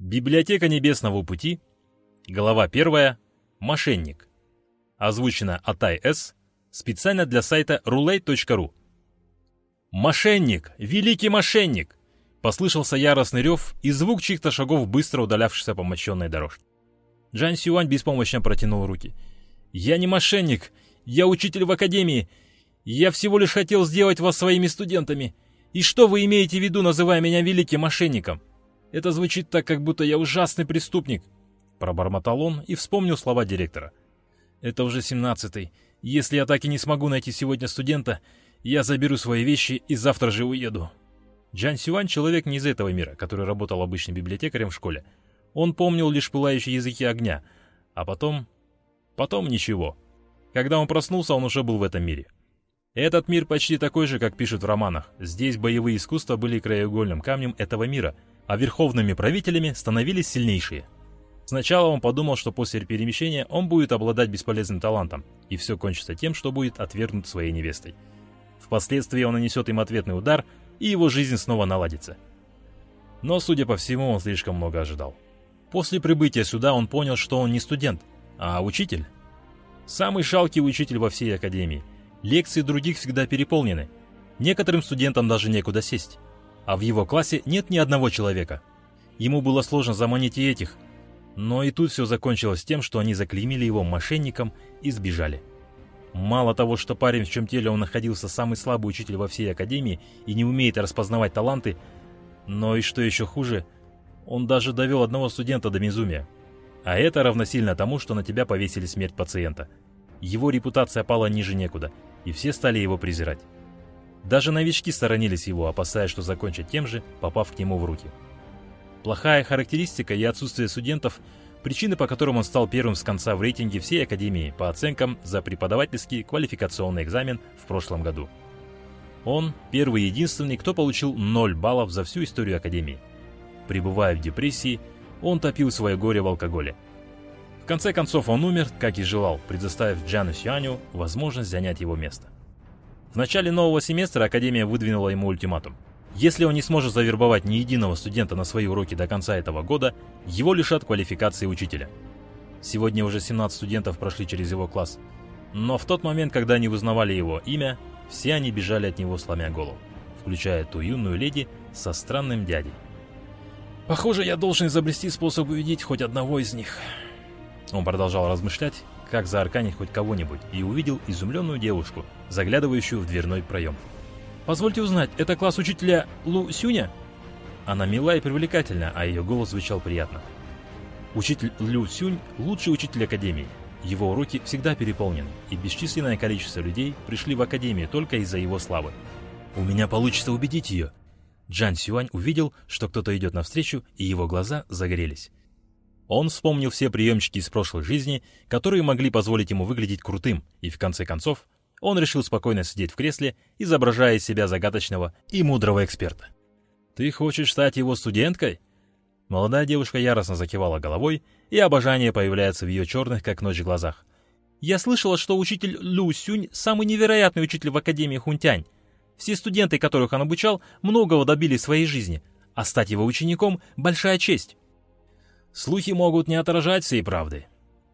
Библиотека Небесного Пути, глава 1, Мошенник. Озвучено Атай С. Специально для сайта roulette.ru. «Мошенник! Великий мошенник!» Послышался яростный рев и звук чьих-то шагов, быстро удалявшихся по мощенной дорожке. Джан Сюань беспомощно протянул руки. «Я не мошенник! Я учитель в академии! Я всего лишь хотел сделать вас своими студентами! И что вы имеете в виду, называя меня великим мошенником? Это звучит так, как будто я ужасный преступник!» Пробормотал он и вспомнил слова директора. «Это уже семнадцатый. Если я так и не смогу найти сегодня студента, я заберу свои вещи и завтра же уеду». Джан Сюань — человек не из этого мира, который работал обычным библиотекарем в школе. Он помнил лишь пылающие языки огня, а потом... Потом ничего. Когда он проснулся, он уже был в этом мире. Этот мир почти такой же, как пишут в романах. Здесь боевые искусства были краеугольным камнем этого мира, а верховными правителями становились сильнейшие. Сначала он подумал, что после перемещения он будет обладать бесполезным талантом, и все кончится тем, что будет отвергнут своей невестой. Впоследствии он нанесет им ответный удар, и его жизнь снова наладится. Но, судя по всему, он слишком много ожидал. После прибытия сюда он понял, что он не студент, а учитель. Самый шалкий учитель во всей академии. Лекции других всегда переполнены. Некоторым студентам даже некуда сесть. А в его классе нет ни одного человека. Ему было сложно заманить и этих. Но и тут все закончилось тем, что они заклеймили его мошенником и сбежали. Мало того, что парень, в чем теле он находился самый слабый учитель во всей академии и не умеет распознавать таланты, но и что еще хуже – он даже довел одного студента до безумия. А это равносильно тому, что на тебя повесили смерть пациента. Его репутация пала ниже некуда, и все стали его презирать. Даже новички сторонились его, опасаясь, что закончат тем же, попав к нему в руки. Плохая характеристика и отсутствие студентов – причины, по которым он стал первым с конца в рейтинге всей Академии по оценкам за преподавательский квалификационный экзамен в прошлом году. Он – первый и единственный, кто получил 0 баллов за всю историю Академии – Пребывая в депрессии, он топил свое горе в алкоголе. В конце концов он умер, как и желал, предоставив Джану Сюаню возможность занять его место. В начале нового семестра Академия выдвинула ему ультиматум. Если он не сможет завербовать ни единого студента на свои уроки до конца этого года, его лишат квалификации учителя. Сегодня уже 17 студентов прошли через его класс. Но в тот момент, когда они узнавали его имя, все они бежали от него, сломя голову, включая ту юную леди со странным дядей. Похоже, я должен изобрести способ увидеть хоть одного из них. Он продолжал размышлять, как заарканить хоть кого-нибудь, и увидел изумленную девушку, заглядывающую в дверной проем. «Позвольте узнать, это класс учителя Лу Сюня?» Она мила и привлекательна, а ее голос звучал приятно. Учитель Лю Сюнь – лучший учитель Академии. Его уроки всегда переполнены, и бесчисленное количество людей пришли в Академию только из-за его славы. «У меня получится убедить ее», Джан Сюань увидел, что кто-то идет навстречу, и его глаза загорелись. Он вспомнил все приемчики из прошлой жизни, которые могли позволить ему выглядеть крутым, и в конце концов он решил спокойно сидеть в кресле, изображая из себя загадочного и мудрого эксперта. «Ты хочешь стать его студенткой?» Молодая девушка яростно закивала головой, и обожание появляется в ее черных, как ночь, глазах. «Я слышала, что учитель Лю Сюнь – самый невероятный учитель в Академии Хунтянь. Все студенты, которых он обучал, многого добились в своей жизни, а стать его учеником – большая честь. Слухи могут не отражать всей правды.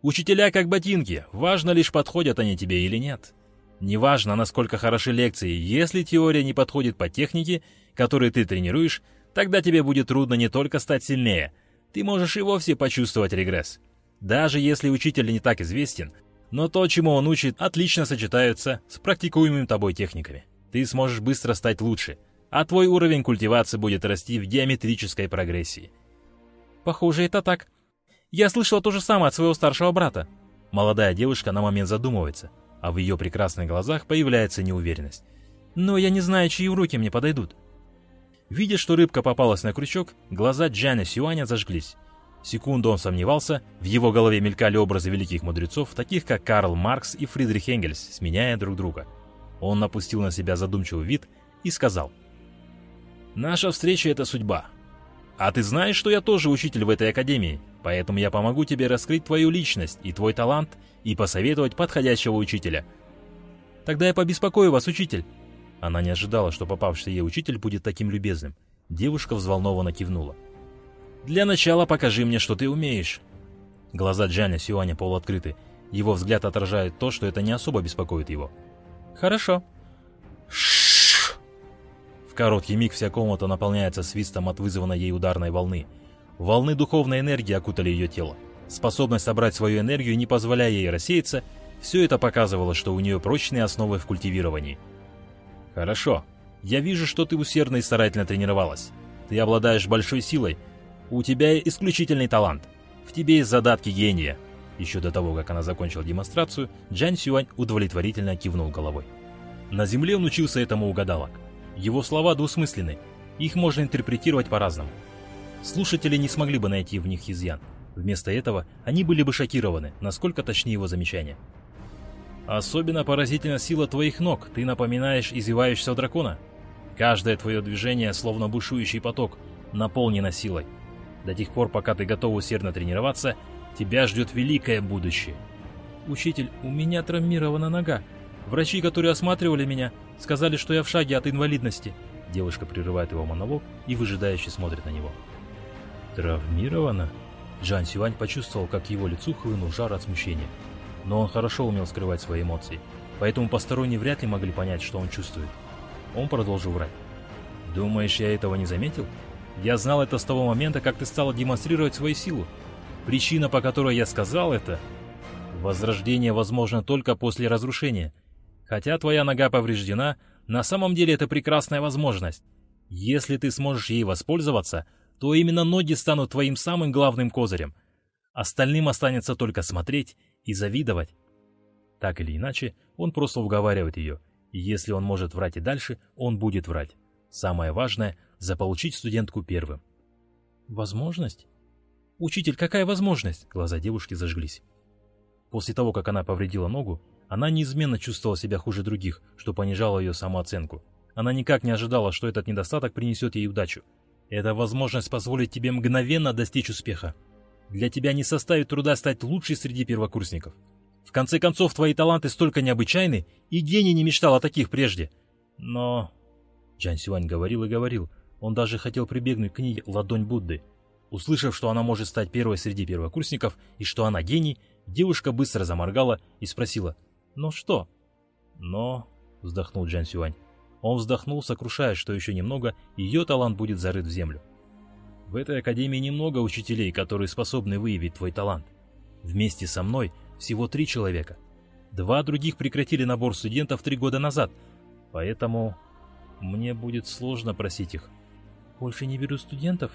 Учителя как ботинки, важно лишь подходят они тебе или нет. Неважно, насколько хороши лекции, если теория не подходит по технике, которую ты тренируешь, тогда тебе будет трудно не только стать сильнее, ты можешь и вовсе почувствовать регресс. Даже если учитель не так известен, но то, чему он учит, отлично сочетается с практикуемыми тобой техниками ты сможешь быстро стать лучше, а твой уровень культивации будет расти в геометрической прогрессии. Похоже, это так. Я слышала то же самое от своего старшего брата. Молодая девушка на момент задумывается, а в ее прекрасных глазах появляется неуверенность. Но я не знаю, чьи руки мне подойдут. Видя, что рыбка попалась на крючок, глаза Джана Сюаня зажглись. Секунду он сомневался, в его голове мелькали образы великих мудрецов, таких как Карл Маркс и Фридрих Энгельс, сменяя друг друга. Он напустил на себя задумчивый вид и сказал. «Наша встреча — это судьба. А ты знаешь, что я тоже учитель в этой академии, поэтому я помогу тебе раскрыть твою личность и твой талант и посоветовать подходящего учителя. Тогда я побеспокою вас, учитель». Она не ожидала, что попавший ей учитель будет таким любезным. Девушка взволнованно кивнула. Для начала покажи мне, что ты умеешь. Глаза Джаня Сюаня полуоткрыты. Его взгляд отражает то, что это не особо беспокоит его. Хорошо. В короткий миг вся комната наполняется свистом от вызванной ей ударной волны. Волны духовной энергии окутали ее тело. Способность собрать свою энергию, не позволяя ей рассеяться, все это показывало, что у нее прочные основы в культивировании. «Хорошо. Я вижу, что ты усердно и старательно тренировалась. Ты обладаешь большой силой. У тебя исключительный талант. В тебе есть задатки гения». Еще до того, как она закончила демонстрацию, Джан Сюань удовлетворительно кивнул головой. На земле он учился этому угадалок. Его слова двусмысленны, их можно интерпретировать по-разному. Слушатели не смогли бы найти в них изъян. Вместо этого они были бы шокированы, насколько точнее его замечания. Особенно поразительна сила твоих ног, ты напоминаешь извивающегося дракона. Каждое твое движение, словно бушующий поток, наполнено силой. До тех пор, пока ты готов усердно тренироваться, тебя ждет великое будущее. Учитель, у меня травмирована нога. Врачи, которые осматривали меня, сказали, что я в шаге от инвалидности. Девушка прерывает его монолог и выжидающе смотрит на него. Травмирована? Джан Сюань почувствовал, как его лицу хлынул жар от смущения но он хорошо умел скрывать свои эмоции, поэтому посторонние вряд ли могли понять, что он чувствует. Он продолжил врать. «Думаешь, я этого не заметил? Я знал это с того момента, как ты стала демонстрировать свою силу. Причина, по которой я сказал это... Возрождение возможно только после разрушения. Хотя твоя нога повреждена, на самом деле это прекрасная возможность. Если ты сможешь ей воспользоваться, то именно ноги станут твоим самым главным козырем. Остальным останется только смотреть и завидовать. Так или иначе, он просто уговаривает ее, и если он может врать и дальше, он будет врать. Самое важное – заполучить студентку первым. «Возможность? Учитель, какая возможность?» Глаза девушки зажглись. После того, как она повредила ногу, она неизменно чувствовала себя хуже других, что понижало ее самооценку. Она никак не ожидала, что этот недостаток принесет ей удачу. Это возможность позволит тебе мгновенно достичь успеха. Для тебя не составит труда стать лучшей среди первокурсников. В конце концов, твои таланты столько необычайны, и гений не мечтал о таких прежде. Но... Джан Сюань говорил и говорил. Он даже хотел прибегнуть к книге «Ладонь Будды». Услышав, что она может стать первой среди первокурсников и что она гений, девушка быстро заморгала и спросила «Но что?» «Но...» — вздохнул Джан Сюань. Он вздохнул, сокрушаясь, что еще немного, ее талант будет зарыт в землю. В этой академии немного учителей, которые способны выявить твой талант. Вместе со мной всего три человека. Два других прекратили набор студентов три года назад, поэтому мне будет сложно просить их. Больше не беру студентов?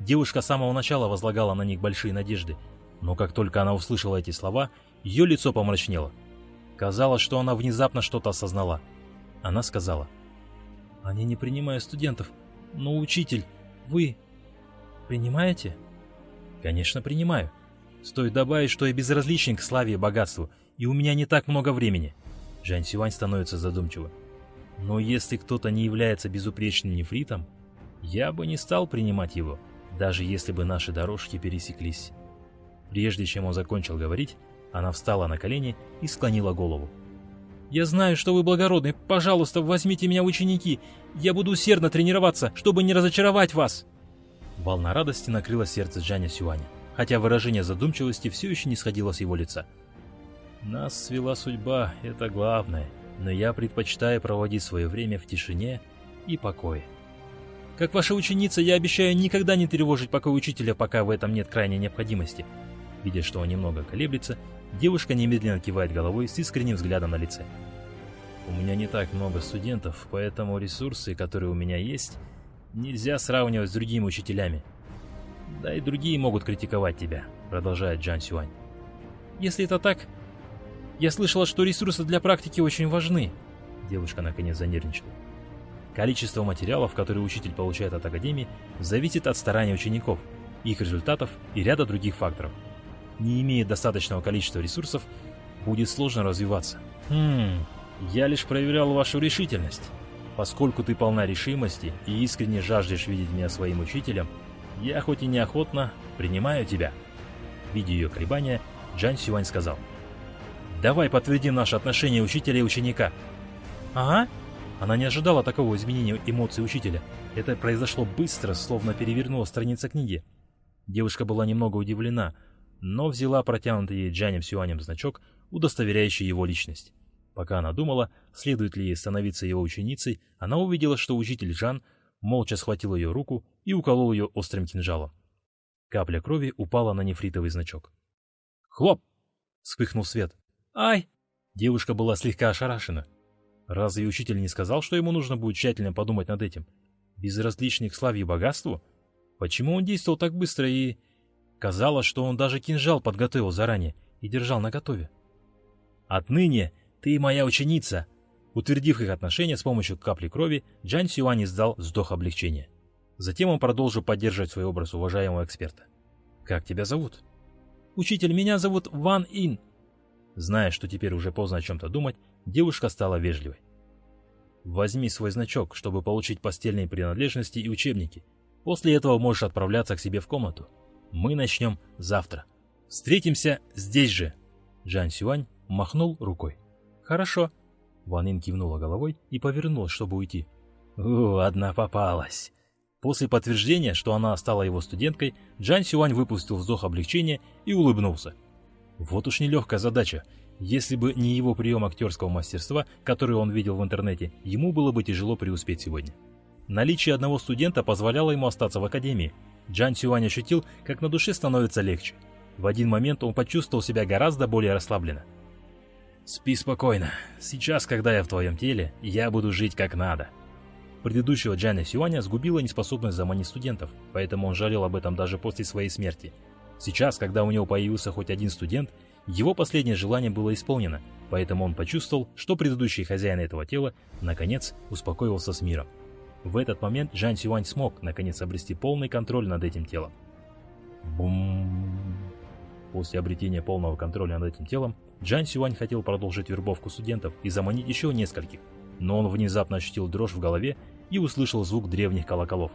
Девушка с самого начала возлагала на них большие надежды, но как только она услышала эти слова, ее лицо помрачнело. Казалось, что она внезапно что-то осознала. Она сказала, «Они не принимают студентов, но учитель, вы, Принимаете? Конечно, принимаю. Стоит добавить, что я безразличен к славе и богатству, и у меня не так много времени. Жан Сюань становится задумчивым. Но если кто-то не является безупречным нефритом, я бы не стал принимать его, даже если бы наши дорожки пересеклись. Прежде чем он закончил говорить, она встала на колени и склонила голову. «Я знаю, что вы благородны. Пожалуйста, возьмите меня в ученики. Я буду усердно тренироваться, чтобы не разочаровать вас». Волна радости накрыла сердце Джаня Сюаня, хотя выражение задумчивости все еще не сходило с его лица. «Нас свела судьба, это главное, но я предпочитаю проводить свое время в тишине и покое. Как ваша ученица, я обещаю никогда не тревожить покой учителя, пока в этом нет крайней необходимости». Видя, что он немного колеблется, девушка немедленно кивает головой с искренним взглядом на лице. «У меня не так много студентов, поэтому ресурсы, которые у меня есть, нельзя сравнивать с другими учителями. Да и другие могут критиковать тебя, продолжает Джан Сюань. Если это так, я слышала, что ресурсы для практики очень важны. Девушка наконец занервничала. Количество материалов, которые учитель получает от Академии, зависит от старания учеников, их результатов и ряда других факторов. Не имея достаточного количества ресурсов, будет сложно развиваться. Хм, я лишь проверял вашу решительность. Поскольку ты полна решимости и искренне жаждешь видеть меня своим учителем, я хоть и неохотно принимаю тебя. Видя ее колебания, Джан Сюань сказал. «Давай подтвердим наши отношения учителя и ученика». «Ага». Она не ожидала такого изменения эмоций учителя. Это произошло быстро, словно перевернула страница книги. Девушка была немного удивлена, но взяла протянутый ей Джанем Сюанем значок, удостоверяющий его личность. Пока она думала, следует ли ей становиться его ученицей, она увидела, что учитель Жан молча схватил ее руку и уколол ее острым кинжалом. Капля крови упала на нефритовый значок. «Хлоп!» — вспыхнул свет. «Ай!» Девушка была слегка ошарашена. Разве учитель не сказал, что ему нужно будет тщательно подумать над этим? Безразличный к славе и богатству? Почему он действовал так быстро и... Казалось, что он даже кинжал подготовил заранее и держал наготове. «Отныне ты моя ученица!» Утвердив их отношения с помощью капли крови, Джан Сюань издал вздох облегчения. Затем он продолжил поддерживать свой образ уважаемого эксперта. «Как тебя зовут?» «Учитель, меня зовут Ван Ин». Зная, что теперь уже поздно о чем-то думать, девушка стала вежливой. «Возьми свой значок, чтобы получить постельные принадлежности и учебники. После этого можешь отправляться к себе в комнату. Мы начнем завтра. Встретимся здесь же!» Джан Сюань махнул рукой. «Хорошо». Ван Ин кивнула головой и повернулась, чтобы уйти. «О, одна попалась!» После подтверждения, что она стала его студенткой, Джан Сюань выпустил вздох облегчения и улыбнулся. Вот уж нелегкая задача. Если бы не его прием актерского мастерства, который он видел в интернете, ему было бы тяжело преуспеть сегодня. Наличие одного студента позволяло ему остаться в академии. Джан Сюань ощутил, как на душе становится легче. В один момент он почувствовал себя гораздо более расслабленно. «Спи спокойно. Сейчас, когда я в твоем теле, я буду жить как надо», Предыдущего Джана Сюаня сгубила неспособность заманить студентов, поэтому он жалел об этом даже после своей смерти. Сейчас, когда у него появился хоть один студент, его последнее желание было исполнено, поэтому он почувствовал, что предыдущий хозяин этого тела, наконец, успокоился с миром. В этот момент Джан Сюань смог, наконец, обрести полный контроль над этим телом. Бум. После обретения полного контроля над этим телом, Джан Сюань хотел продолжить вербовку студентов и заманить еще нескольких, но он внезапно ощутил дрожь в голове и услышал звук древних колоколов.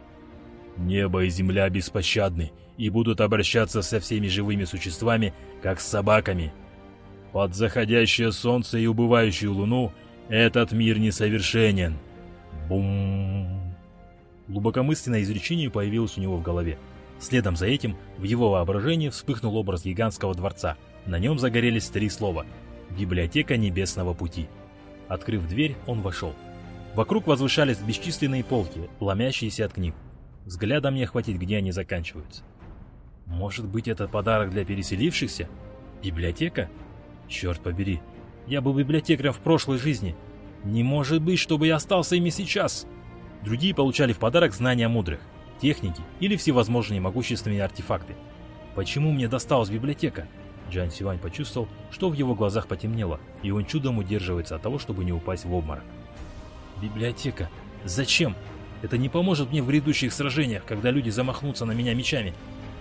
«Небо и земля беспощадны и будут обращаться со всеми живыми существами, как с собаками. Под заходящее солнце и убывающую луну этот мир несовершенен. Бум!» Глубокомысленное изречение появилось у него в голове. Следом за этим в его воображении вспыхнул образ гигантского дворца. На нем загорелись три слова «Библиотека Небесного Пути». Открыв дверь, он вошел. Вокруг возвышались бесчисленные полки, ломящиеся от книг. Взглядом не охватить, где они заканчиваются. Может быть, это подарок для переселившихся? Библиотека? Черт побери, я был библиотекарем в прошлой жизни. Не может быть, чтобы я остался ими сейчас. Другие получали в подарок знания мудрых, техники или всевозможные могущественные артефакты. Почему мне досталась библиотека? Джан Сивань почувствовал, что в его глазах потемнело, и он чудом удерживается от того, чтобы не упасть в обморок. Библиотека. Зачем? Это не поможет мне в грядущих сражениях, когда люди замахнутся на меня мечами.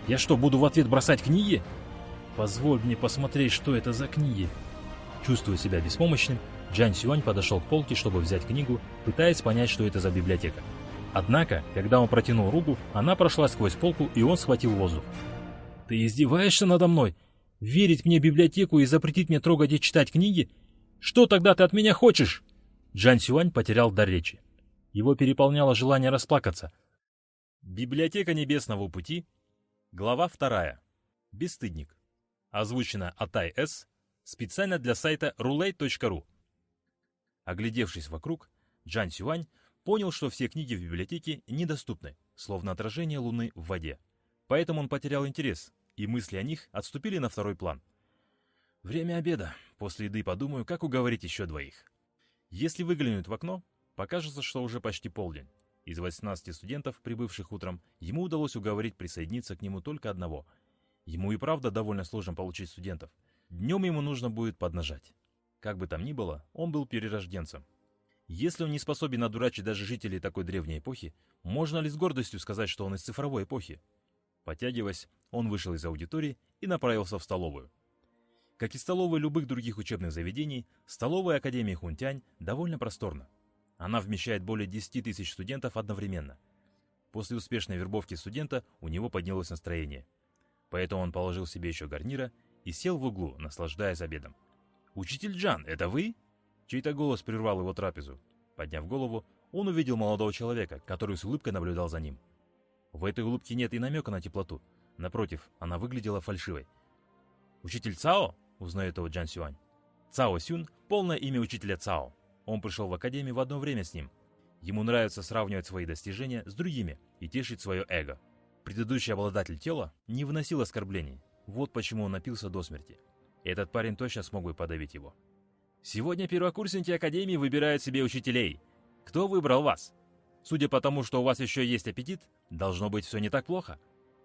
Я что, буду в ответ бросать книги? Позволь мне посмотреть, что это за книги. Чувствуя себя беспомощным, Джан Сюань подошел к полке, чтобы взять книгу, пытаясь понять, что это за библиотека. Однако, когда он протянул руку, она прошла сквозь полку, и он схватил воздух. «Ты издеваешься надо мной? Верить мне библиотеку и запретить мне трогать и читать книги? Что тогда ты от меня хочешь?» Джан Сюань потерял дар речи. Его переполняло желание расплакаться. Библиотека Небесного Пути, глава вторая. Бесстыдник. Озвучено Атай С. Специально для сайта roulette.ru. Оглядевшись вокруг, Джан Сюань понял, что все книги в библиотеке недоступны, словно отражение луны в воде. Поэтому он потерял интерес, и мысли о них отступили на второй план. Время обеда. После еды подумаю, как уговорить еще двоих. Если выглянуть в окно, покажется, что уже почти полдень. Из 18 студентов, прибывших утром, ему удалось уговорить присоединиться к нему только одного. Ему и правда довольно сложно получить студентов. Днем ему нужно будет поднажать. Как бы там ни было, он был перерожденцем. Если он не способен одурачить даже жителей такой древней эпохи, можно ли с гордостью сказать, что он из цифровой эпохи? Потягиваясь, он вышел из аудитории и направился в столовую. Как и столовые любых других учебных заведений, столовая Академии Хунтянь довольно просторна. Она вмещает более 10 тысяч студентов одновременно. После успешной вербовки студента у него поднялось настроение. Поэтому он положил себе еще гарнира и сел в углу, наслаждаясь обедом. «Учитель Джан, это вы?» Чей-то голос прервал его трапезу. Подняв голову, он увидел молодого человека, который с улыбкой наблюдал за ним. В этой улыбке нет и намека на теплоту. Напротив, она выглядела фальшивой. «Учитель Цао?» — узнает его Джан Сюань. Цао Сюн — полное имя учителя Цао. Он пришел в академию в одно время с ним. Ему нравится сравнивать свои достижения с другими и тешить свое эго. Предыдущий обладатель тела не выносил оскорблений. Вот почему он напился до смерти. Этот парень точно смог бы подавить его. Сегодня первокурсники Академии выбирают себе учителей. Кто выбрал вас? Судя по тому, что у вас еще есть аппетит, должно быть все не так плохо.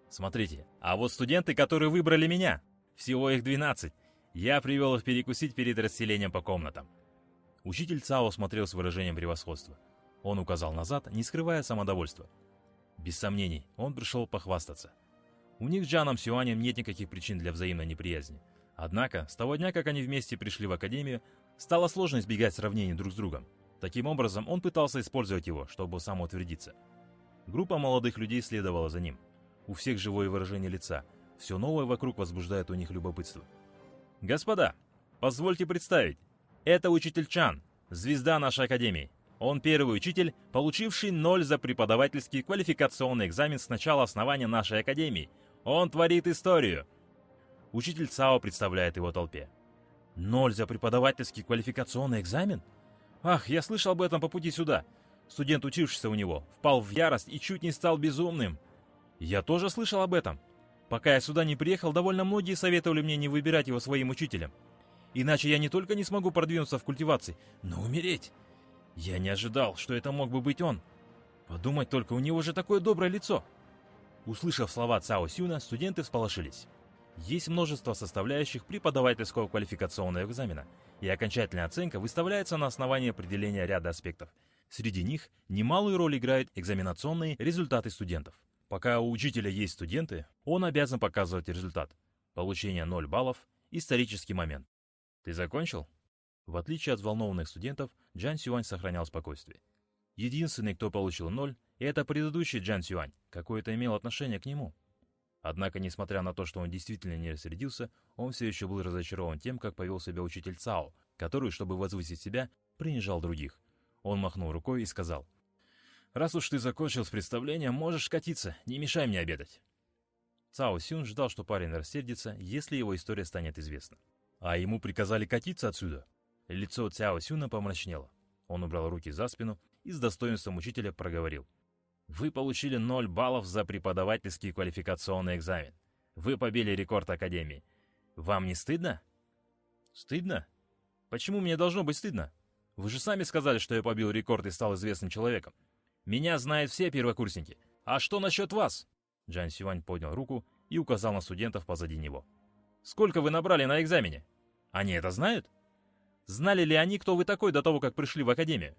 Смотрите, а вот студенты, которые выбрали меня, всего их 12, я привел их перекусить перед расселением по комнатам. Учитель Цао смотрел с выражением превосходства. Он указал назад, не скрывая самодовольства. Без сомнений, он пришел похвастаться. У них с Джаном Сюанем нет никаких причин для взаимной неприязни. Однако, с того дня, как они вместе пришли в академию, стало сложно избегать сравнений друг с другом. Таким образом, он пытался использовать его, чтобы самоутвердиться. Группа молодых людей следовала за ним. У всех живое выражение лица. Все новое вокруг возбуждает у них любопытство. «Господа, позвольте представить. Это учитель Чан, звезда нашей академии. Он первый учитель, получивший ноль за преподавательский квалификационный экзамен с начала основания нашей академии. Он творит историю. Учитель ЦАО представляет его толпе. Ноль за преподавательский квалификационный экзамен? Ах, я слышал об этом по пути сюда. Студент, учившийся у него, впал в ярость и чуть не стал безумным. Я тоже слышал об этом. Пока я сюда не приехал, довольно многие советовали мне не выбирать его своим учителем. Иначе я не только не смогу продвинуться в культивации, но умереть. Я не ожидал, что это мог бы быть он. Подумать только, у него же такое доброе лицо. Услышав слова Цао Сюна, студенты всполошились. Есть множество составляющих преподавательского квалификационного экзамена, и окончательная оценка выставляется на основании определения ряда аспектов. Среди них немалую роль играют экзаменационные результаты студентов. Пока у учителя есть студенты, он обязан показывать результат. Получение 0 баллов – исторический момент. Ты закончил? В отличие от взволнованных студентов, Джан Сюань сохранял спокойствие. Единственный, кто получил ноль, это предыдущий Джан Сюань, какое-то имел отношение к нему. Однако, несмотря на то, что он действительно не рассердился, он все еще был разочарован тем, как повел себя учитель Цао, который, чтобы возвысить себя, принижал других. Он махнул рукой и сказал, «Раз уж ты закончил с представлением, можешь катиться, не мешай мне обедать». Цао Сюн ждал, что парень рассердится, если его история станет известна. А ему приказали катиться отсюда. Лицо Цао Сюна помрачнело. Он убрал руки за спину и с достоинством учителя проговорил. Вы получили 0 баллов за преподавательский квалификационный экзамен. Вы побили рекорд Академии. Вам не стыдно? Стыдно? Почему мне должно быть стыдно? Вы же сами сказали, что я побил рекорд и стал известным человеком. Меня знают все первокурсники. А что насчет вас? Джан Сюань поднял руку и указал на студентов позади него. Сколько вы набрали на экзамене? Они это знают? Знали ли они, кто вы такой до того, как пришли в академию?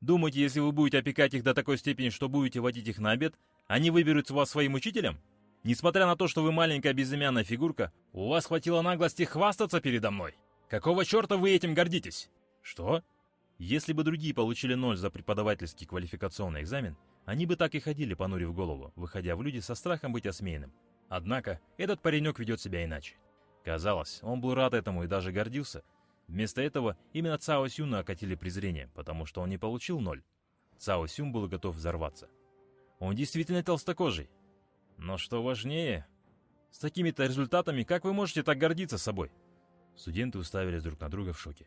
Думаете, если вы будете опекать их до такой степени, что будете водить их на обед, они выберут вас своим учителем? Несмотря на то, что вы маленькая безымянная фигурка, у вас хватило наглости хвастаться передо мной. Какого черта вы этим гордитесь? Что? Если бы другие получили ноль за преподавательский квалификационный экзамен, они бы так и ходили, понурив голову, выходя в люди со страхом быть осмеянным. Однако, этот паренек ведет себя иначе. Казалось, он был рад этому и даже гордился, Вместо этого именно Цао Сюна окатили презрение, потому что он не получил ноль. Цао Сюн был готов взорваться. Он действительно толстокожий. Но что важнее, с такими-то результатами, как вы можете так гордиться собой? Студенты уставились друг на друга в шоке.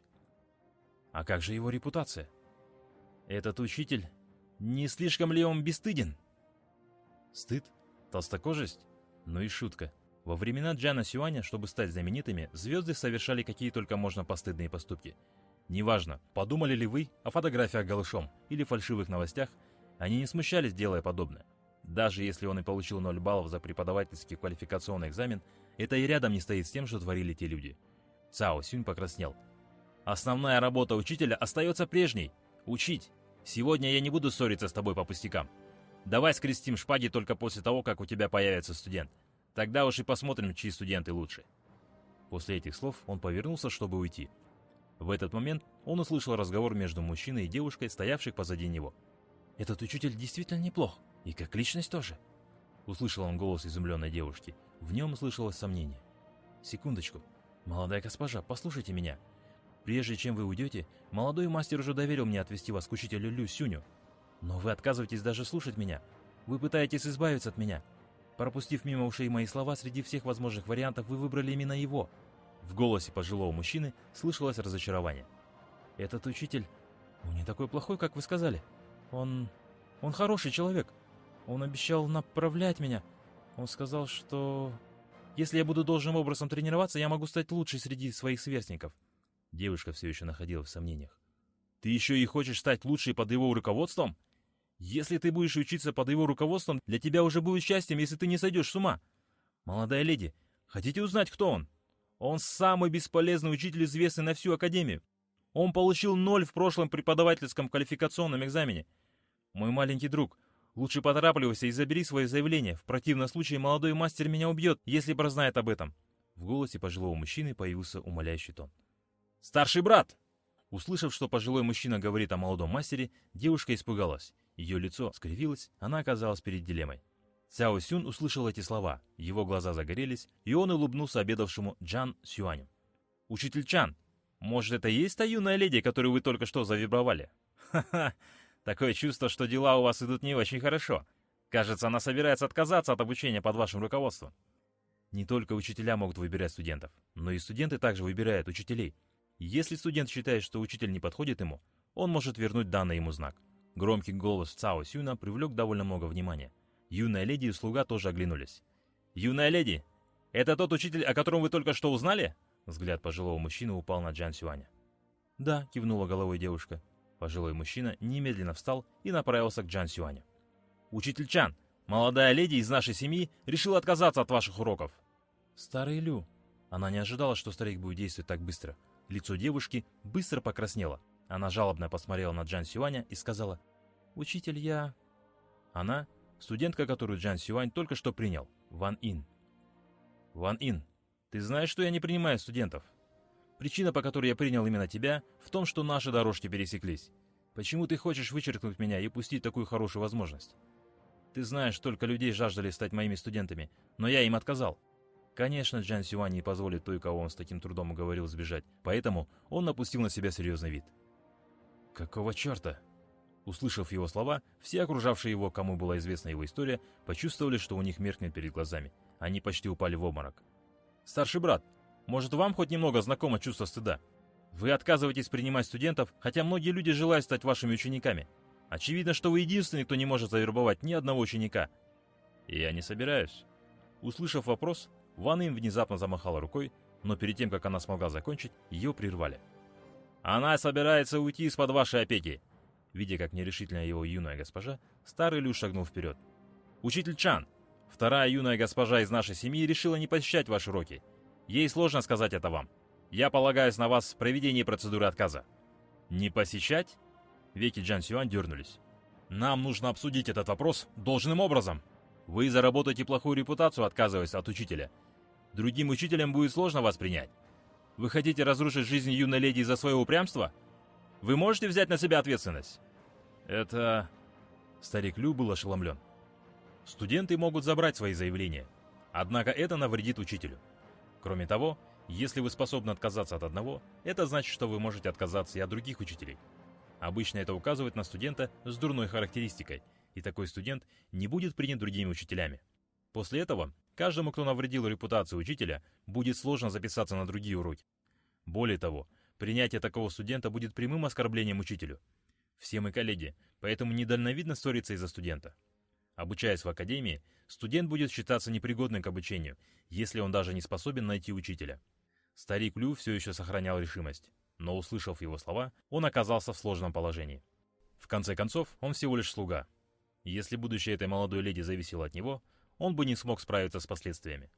А как же его репутация? Этот учитель, не слишком ли он бесстыден? Стыд? Толстокожесть? Ну и шутка. Во времена Джана Сюаня, чтобы стать знаменитыми, звезды совершали какие только можно постыдные поступки. Неважно, подумали ли вы о фотографиях голышом или фальшивых новостях, они не смущались, делая подобное. Даже если он и получил 0 баллов за преподавательский квалификационный экзамен, это и рядом не стоит с тем, что творили те люди. Цао Сюнь покраснел. «Основная работа учителя остается прежней – учить. Сегодня я не буду ссориться с тобой по пустякам. Давай скрестим шпаги только после того, как у тебя появится студент. Тогда уж и посмотрим, чьи студенты лучше. После этих слов он повернулся, чтобы уйти. В этот момент он услышал разговор между мужчиной и девушкой, стоявших позади него. «Этот учитель действительно неплох, и как личность тоже», — услышал он голос изумленной девушки. В нем слышалось сомнение. «Секундочку. Молодая госпожа, послушайте меня. Прежде чем вы уйдете, молодой мастер уже доверил мне отвезти вас к учителю Лю Сюню. Но вы отказываетесь даже слушать меня. Вы пытаетесь избавиться от меня. Пропустив мимо ушей мои слова, среди всех возможных вариантов вы выбрали именно его. В голосе пожилого мужчины слышалось разочарование. Этот учитель, он не такой плохой, как вы сказали. Он... он хороший человек. Он обещал направлять меня. Он сказал, что... Если я буду должным образом тренироваться, я могу стать лучшей среди своих сверстников. Девушка все еще находилась в сомнениях. Ты еще и хочешь стать лучшей под его руководством? Если ты будешь учиться под его руководством, для тебя уже будет счастьем, если ты не сойдешь с ума. Молодая леди, хотите узнать, кто он? Он самый бесполезный учитель, известный на всю Академию. Он получил ноль в прошлом преподавательском квалификационном экзамене. Мой маленький друг, лучше поторапливайся и забери свое заявление. В противном случае молодой мастер меня убьет, если прознает об этом. В голосе пожилого мужчины появился умоляющий тон. «Старший брат!» Услышав, что пожилой мужчина говорит о молодом мастере, девушка испугалась. Ее лицо скривилось, она оказалась перед дилеммой. Цяо Сюн услышал эти слова, его глаза загорелись, и он улыбнулся обедавшему Джан Сюаню. «Учитель Чан, может, это и есть та юная леди, которую вы только что завибровали?» «Ха-ха, такое чувство, что дела у вас идут не очень хорошо. Кажется, она собирается отказаться от обучения под вашим руководством». Не только учителя могут выбирать студентов, но и студенты также выбирают учителей. Если студент считает, что учитель не подходит ему, он может вернуть данный ему знак. Громкий голос Цао Сюна привлек довольно много внимания. Юная леди и слуга тоже оглянулись. «Юная леди, это тот учитель, о котором вы только что узнали?» Взгляд пожилого мужчины упал на Джан Сюаня. «Да», — кивнула головой девушка. Пожилой мужчина немедленно встал и направился к Джан Сюаню. «Учитель Чан, молодая леди из нашей семьи решила отказаться от ваших уроков». «Старый Лю». Она не ожидала, что старик будет действовать так быстро. Лицо девушки быстро покраснело. Она жалобно посмотрела на Джан Сюаня и сказала, «Учитель, я...» Она — студентка, которую Джан Сюань только что принял, Ван Ин. «Ван Ин, ты знаешь, что я не принимаю студентов? Причина, по которой я принял именно тебя, в том, что наши дорожки пересеклись. Почему ты хочешь вычеркнуть меня и упустить такую хорошую возможность? Ты знаешь, столько людей жаждали стать моими студентами, но я им отказал. Конечно, Джан Сюань не позволит той, кого он с таким трудом уговорил сбежать, поэтому он напустил на себя серьезный вид. «Какого черта?» Услышав его слова, все окружавшие его, кому была известна его история, почувствовали, что у них меркнет перед глазами. Они почти упали в обморок. «Старший брат, может вам хоть немного знакомо чувство стыда? Вы отказываетесь принимать студентов, хотя многие люди желают стать вашими учениками. Очевидно, что вы единственный, кто не может завербовать ни одного ученика». «Я не собираюсь». Услышав вопрос, Ван Им внезапно замахала рукой, но перед тем, как она смогла закончить, ее прервали. «Она собирается уйти из-под вашей опеки!» Видя, как нерешительная его юная госпожа, старый Лю шагнул вперед. «Учитель Чан, вторая юная госпожа из нашей семьи решила не посещать ваши уроки. Ей сложно сказать это вам. Я полагаюсь на вас в проведении процедуры отказа». «Не посещать?» Веки Джан Сюань дернулись. «Нам нужно обсудить этот вопрос должным образом. Вы заработаете плохую репутацию, отказываясь от учителя. Другим учителям будет сложно вас принять. Вы хотите разрушить жизнь юной леди из-за своего упрямства? Вы можете взять на себя ответственность? Это... Старик Лю был ошеломлен. Студенты могут забрать свои заявления. Однако это навредит учителю. Кроме того, если вы способны отказаться от одного, это значит, что вы можете отказаться и от других учителей. Обычно это указывает на студента с дурной характеристикой, и такой студент не будет принят другими учителями. После этого каждому, кто навредил репутации учителя, будет сложно записаться на другие уроки. Более того, принятие такого студента будет прямым оскорблением учителю. Все мы коллеги, поэтому недальновидно ссориться из-за студента. Обучаясь в академии, студент будет считаться непригодным к обучению, если он даже не способен найти учителя. Старик Лю все еще сохранял решимость, но, услышав его слова, он оказался в сложном положении. В конце концов, он всего лишь слуга. Если будущее этой молодой леди зависело от него, он бы не смог справиться с последствиями.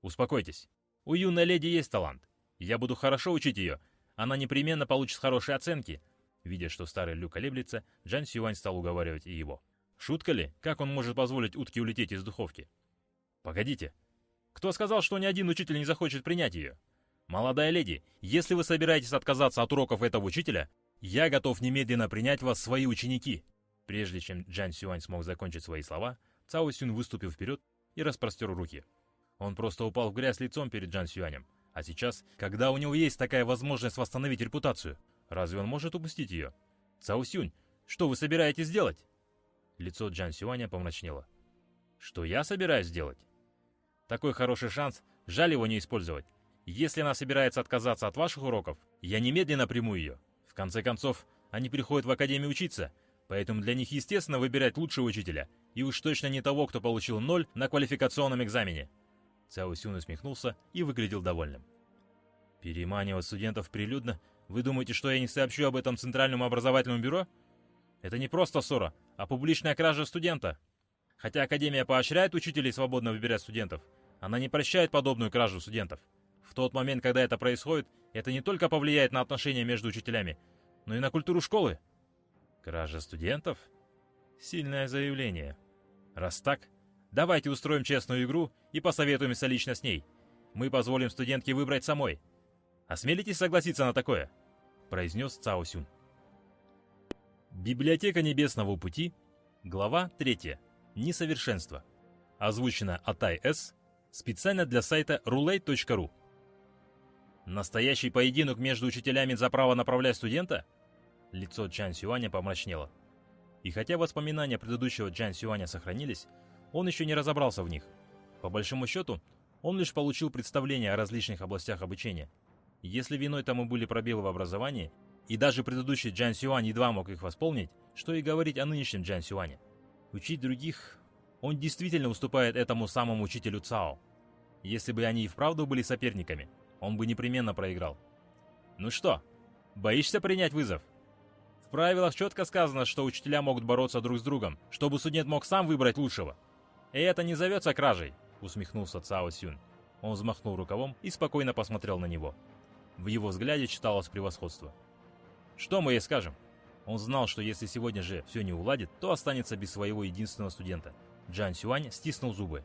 Успокойтесь. У юной леди есть талант. Я буду хорошо учить ее. Она непременно получит хорошие оценки. Видя, что старый Лю колеблется, Джан Сюань стал уговаривать и его. Шутка ли? Как он может позволить утке улететь из духовки? Погодите. Кто сказал, что ни один учитель не захочет принять ее? Молодая леди, если вы собираетесь отказаться от уроков этого учителя, я готов немедленно принять вас в свои ученики. Прежде чем Джан Сюань смог закончить свои слова, Цао Сюн выступил вперед и распростер руки. Он просто упал в грязь лицом перед Джан Сюанем. А сейчас, когда у него есть такая возможность восстановить репутацию, разве он может упустить ее? Цао Сюнь, что вы собираетесь делать? Лицо Джан Сюаня помрачнело. Что я собираюсь делать? Такой хороший шанс, жаль его не использовать. Если она собирается отказаться от ваших уроков, я немедленно приму ее. В конце концов, они приходят в академию учиться, поэтому для них естественно выбирать лучшего учителя, и уж точно не того, кто получил ноль на квалификационном экзамене. Цао Сюн усмехнулся и выглядел довольным. Переманивать студентов прилюдно? Вы думаете, что я не сообщу об этом Центральному образовательному бюро? Это не просто ссора, а публичная кража студента. Хотя Академия поощряет учителей свободно выбирать студентов, она не прощает подобную кражу студентов. В тот момент, когда это происходит, это не только повлияет на отношения между учителями, но и на культуру школы. Кража студентов? Сильное заявление. Раз так, давайте устроим честную игру и посоветуемся лично с ней. Мы позволим студентке выбрать самой. Осмелитесь согласиться на такое?» — произнес Цао Сюн. Библиотека Небесного Пути, глава 3. Несовершенство. Озвучено Атай С. Специально для сайта roulette.ru. Настоящий поединок между учителями за право направлять студента? Лицо Чан Сюаня помрачнело. И хотя воспоминания предыдущего Чан Сюаня сохранились, он еще не разобрался в них. По большому счету, он лишь получил представление о различных областях обучения. Если виной тому были пробелы в образовании, и даже предыдущий Джан Сюань едва мог их восполнить, что и говорить о нынешнем Джан Сюане. Учить других... Он действительно уступает этому самому учителю Цао. Если бы они и вправду были соперниками, он бы непременно проиграл. Ну что, боишься принять вызов? В правилах четко сказано, что учителя могут бороться друг с другом, чтобы студент мог сам выбрать лучшего. И это не зовется кражей, усмехнулся Цао Сюн. Он взмахнул рукавом и спокойно посмотрел на него. В его взгляде читалось превосходство. Что мы ей скажем? Он знал, что если сегодня же все не уладит, то останется без своего единственного студента. Джан Сюань стиснул зубы.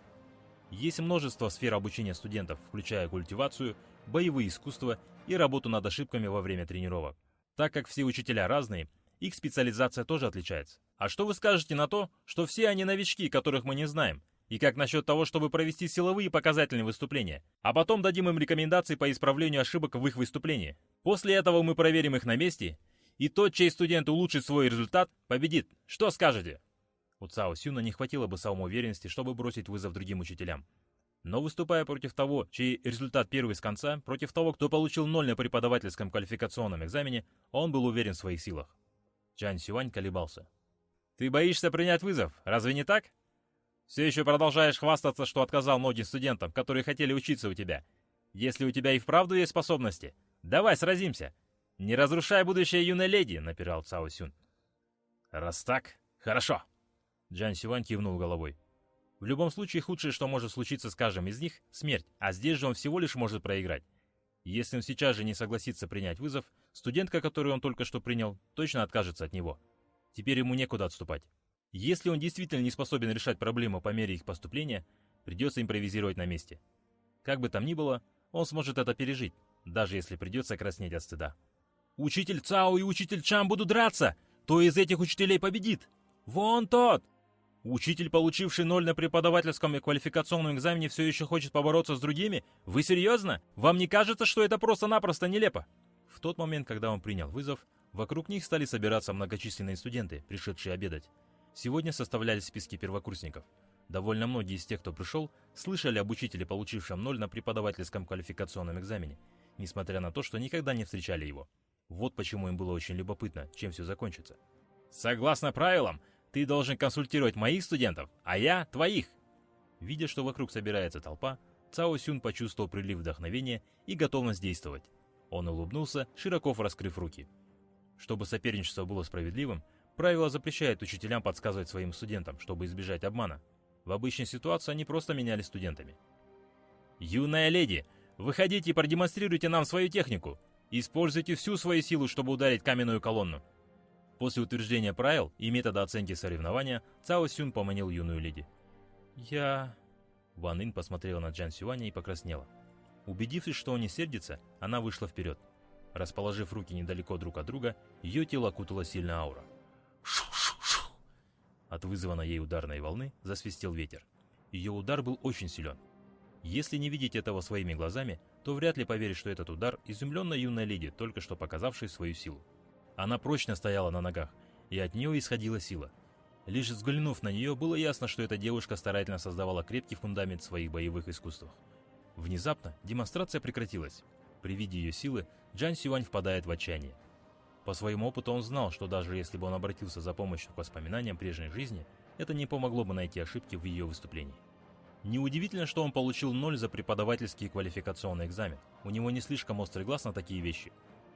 Есть множество сфер обучения студентов, включая культивацию, боевые искусства и работу над ошибками во время тренировок. Так как все учителя разные, их специализация тоже отличается. А что вы скажете на то, что все они новички, которых мы не знаем? И как насчет того, чтобы провести силовые показательные выступления? А потом дадим им рекомендации по исправлению ошибок в их выступлении. После этого мы проверим их на месте, и тот, чей студент улучшит свой результат, победит. Что скажете? У Цао Сюна не хватило бы самоуверенности, чтобы бросить вызов другим учителям. Но выступая против того, чей результат первый с конца, против того, кто получил ноль на преподавательском квалификационном экзамене, он был уверен в своих силах. Чан Сюань колебался. «Ты боишься принять вызов, разве не так? Все еще продолжаешь хвастаться, что отказал многим студентам, которые хотели учиться у тебя. Если у тебя и вправду есть способности, давай сразимся. Не разрушай будущее юной леди», — напирал Цао Сюн. «Раз так, хорошо». Джан Сюань кивнул головой. В любом случае, худшее, что может случиться с каждым из них, смерть, а здесь же он всего лишь может проиграть. Если он сейчас же не согласится принять вызов, студентка, которую он только что принял, точно откажется от него. Теперь ему некуда отступать. Если он действительно не способен решать проблемы по мере их поступления, придется импровизировать на месте. Как бы там ни было, он сможет это пережить, даже если придется краснеть от стыда. «Учитель Цао и учитель Чам будут драться! Кто из этих учителей победит? Вон тот!» Учитель, получивший ноль на преподавательском и квалификационном экзамене, все еще хочет побороться с другими? Вы серьезно? Вам не кажется, что это просто-напросто нелепо? В тот момент, когда он принял вызов, вокруг них стали собираться многочисленные студенты, пришедшие обедать. Сегодня составлялись списки первокурсников. Довольно многие из тех, кто пришел, слышали об учителе, получившем ноль на преподавательском квалификационном экзамене, несмотря на то, что никогда не встречали его. Вот почему им было очень любопытно, чем все закончится. Согласно правилам, ты должен консультировать моих студентов, а я твоих. Видя, что вокруг собирается толпа, Цао Сюн почувствовал прилив вдохновения и готовность действовать. Он улыбнулся, широко раскрыв руки. Чтобы соперничество было справедливым, правило запрещает учителям подсказывать своим студентам, чтобы избежать обмана. В обычной ситуации они просто меняли студентами. «Юная леди, выходите и продемонстрируйте нам свою технику. Используйте всю свою силу, чтобы ударить каменную колонну. После утверждения правил и метода оценки соревнования, Цао Сюн поманил юную леди. «Я...» Ван Ин посмотрела на Джан Сюаня и покраснела. Убедившись, что он не сердится, она вышла вперед. Расположив руки недалеко друг от друга, ее тело окутала сильная аура. Шу-шу-шу! От вызванной ей ударной волны засвистел ветер. Ее удар был очень силен. Если не видеть этого своими глазами, то вряд ли поверишь, что этот удар изумленная юная леди, только что показавшей свою силу. Она прочно стояла на ногах, и от нее исходила сила. Лишь взглянув на нее, было ясно, что эта девушка старательно создавала крепкий фундамент в своих боевых искусствах. Внезапно демонстрация прекратилась. При виде ее силы Джан Сюань впадает в отчаяние. По своему опыту он знал, что даже если бы он обратился за помощью к воспоминаниям прежней жизни, это не помогло бы найти ошибки в ее выступлении. Неудивительно, что он получил ноль за преподавательский квалификационный экзамен. У него не слишком острый глаз на такие вещи.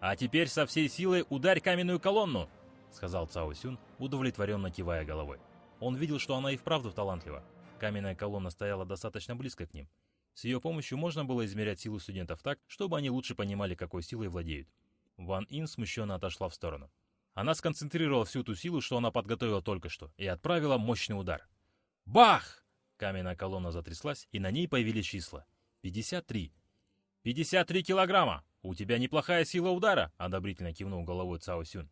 «А теперь со всей силой ударь каменную колонну!» сказал Цао Сюн, удовлетворенно кивая головой. Он видел, что она и вправду талантлива. Каменная колонна стояла достаточно близко к ним. С ее помощью можно было измерять силу студентов так, чтобы они лучше понимали, какой силой владеют. Ван Ин смущенно отошла в сторону. Она сконцентрировала всю ту силу, что она подготовила только что, и отправила мощный удар. Бах! Каменная колонна затряслась, и на ней появились числа. 53. 53 килограмма! У тебя неплохая сила удара, одобрительно кивнул головой Цао Сюн.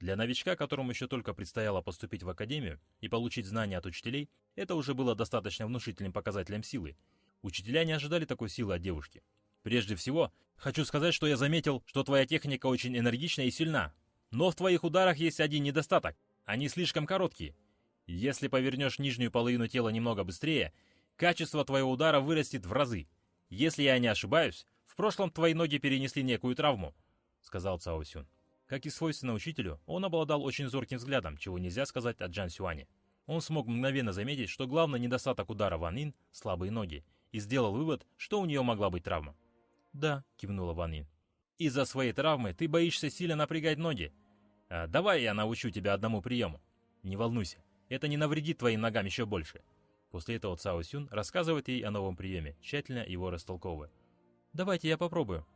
Для новичка, которому еще только предстояло поступить в академию и получить знания от учителей, это уже было достаточно внушительным показателем силы. Учителя не ожидали такой силы от девушки. Прежде всего, хочу сказать, что я заметил, что твоя техника очень энергична и сильна. Но в твоих ударах есть один недостаток. Они слишком короткие. Если повернешь нижнюю половину тела немного быстрее, качество твоего удара вырастет в разы. Если я не ошибаюсь, прошлом твои ноги перенесли некую травму, сказал Цао Сюн. Как и свойственно учителю, он обладал очень зорким взглядом, чего нельзя сказать о Джан Сюане. Он смог мгновенно заметить, что главный недостаток удара Ван Ин – слабые ноги, и сделал вывод, что у нее могла быть травма. «Да», – кивнула Ван Ин. «Из-за своей травмы ты боишься сильно напрягать ноги. А, давай я научу тебя одному приему. Не волнуйся, это не навредит твоим ногам еще больше». После этого Цао Сюн рассказывает ей о новом приеме, тщательно его растолковывая. «Давайте я попробую»,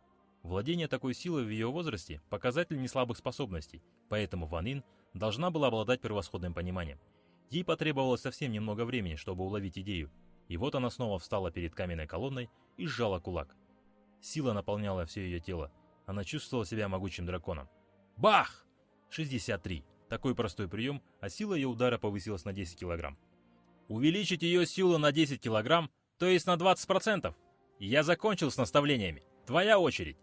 Владение такой силой в ее возрасте – показатель неслабых способностей, поэтому Ван Ин должна была обладать превосходным пониманием. Ей потребовалось совсем немного времени, чтобы уловить идею, и вот она снова встала перед каменной колонной и сжала кулак. Сила наполняла все ее тело, она чувствовала себя могучим драконом. Бах! 63. Такой простой прием, а сила ее удара повысилась на 10 килограмм. Увеличить ее силу на 10 килограмм, то есть на 20%. Я закончил с наставлениями. Твоя очередь.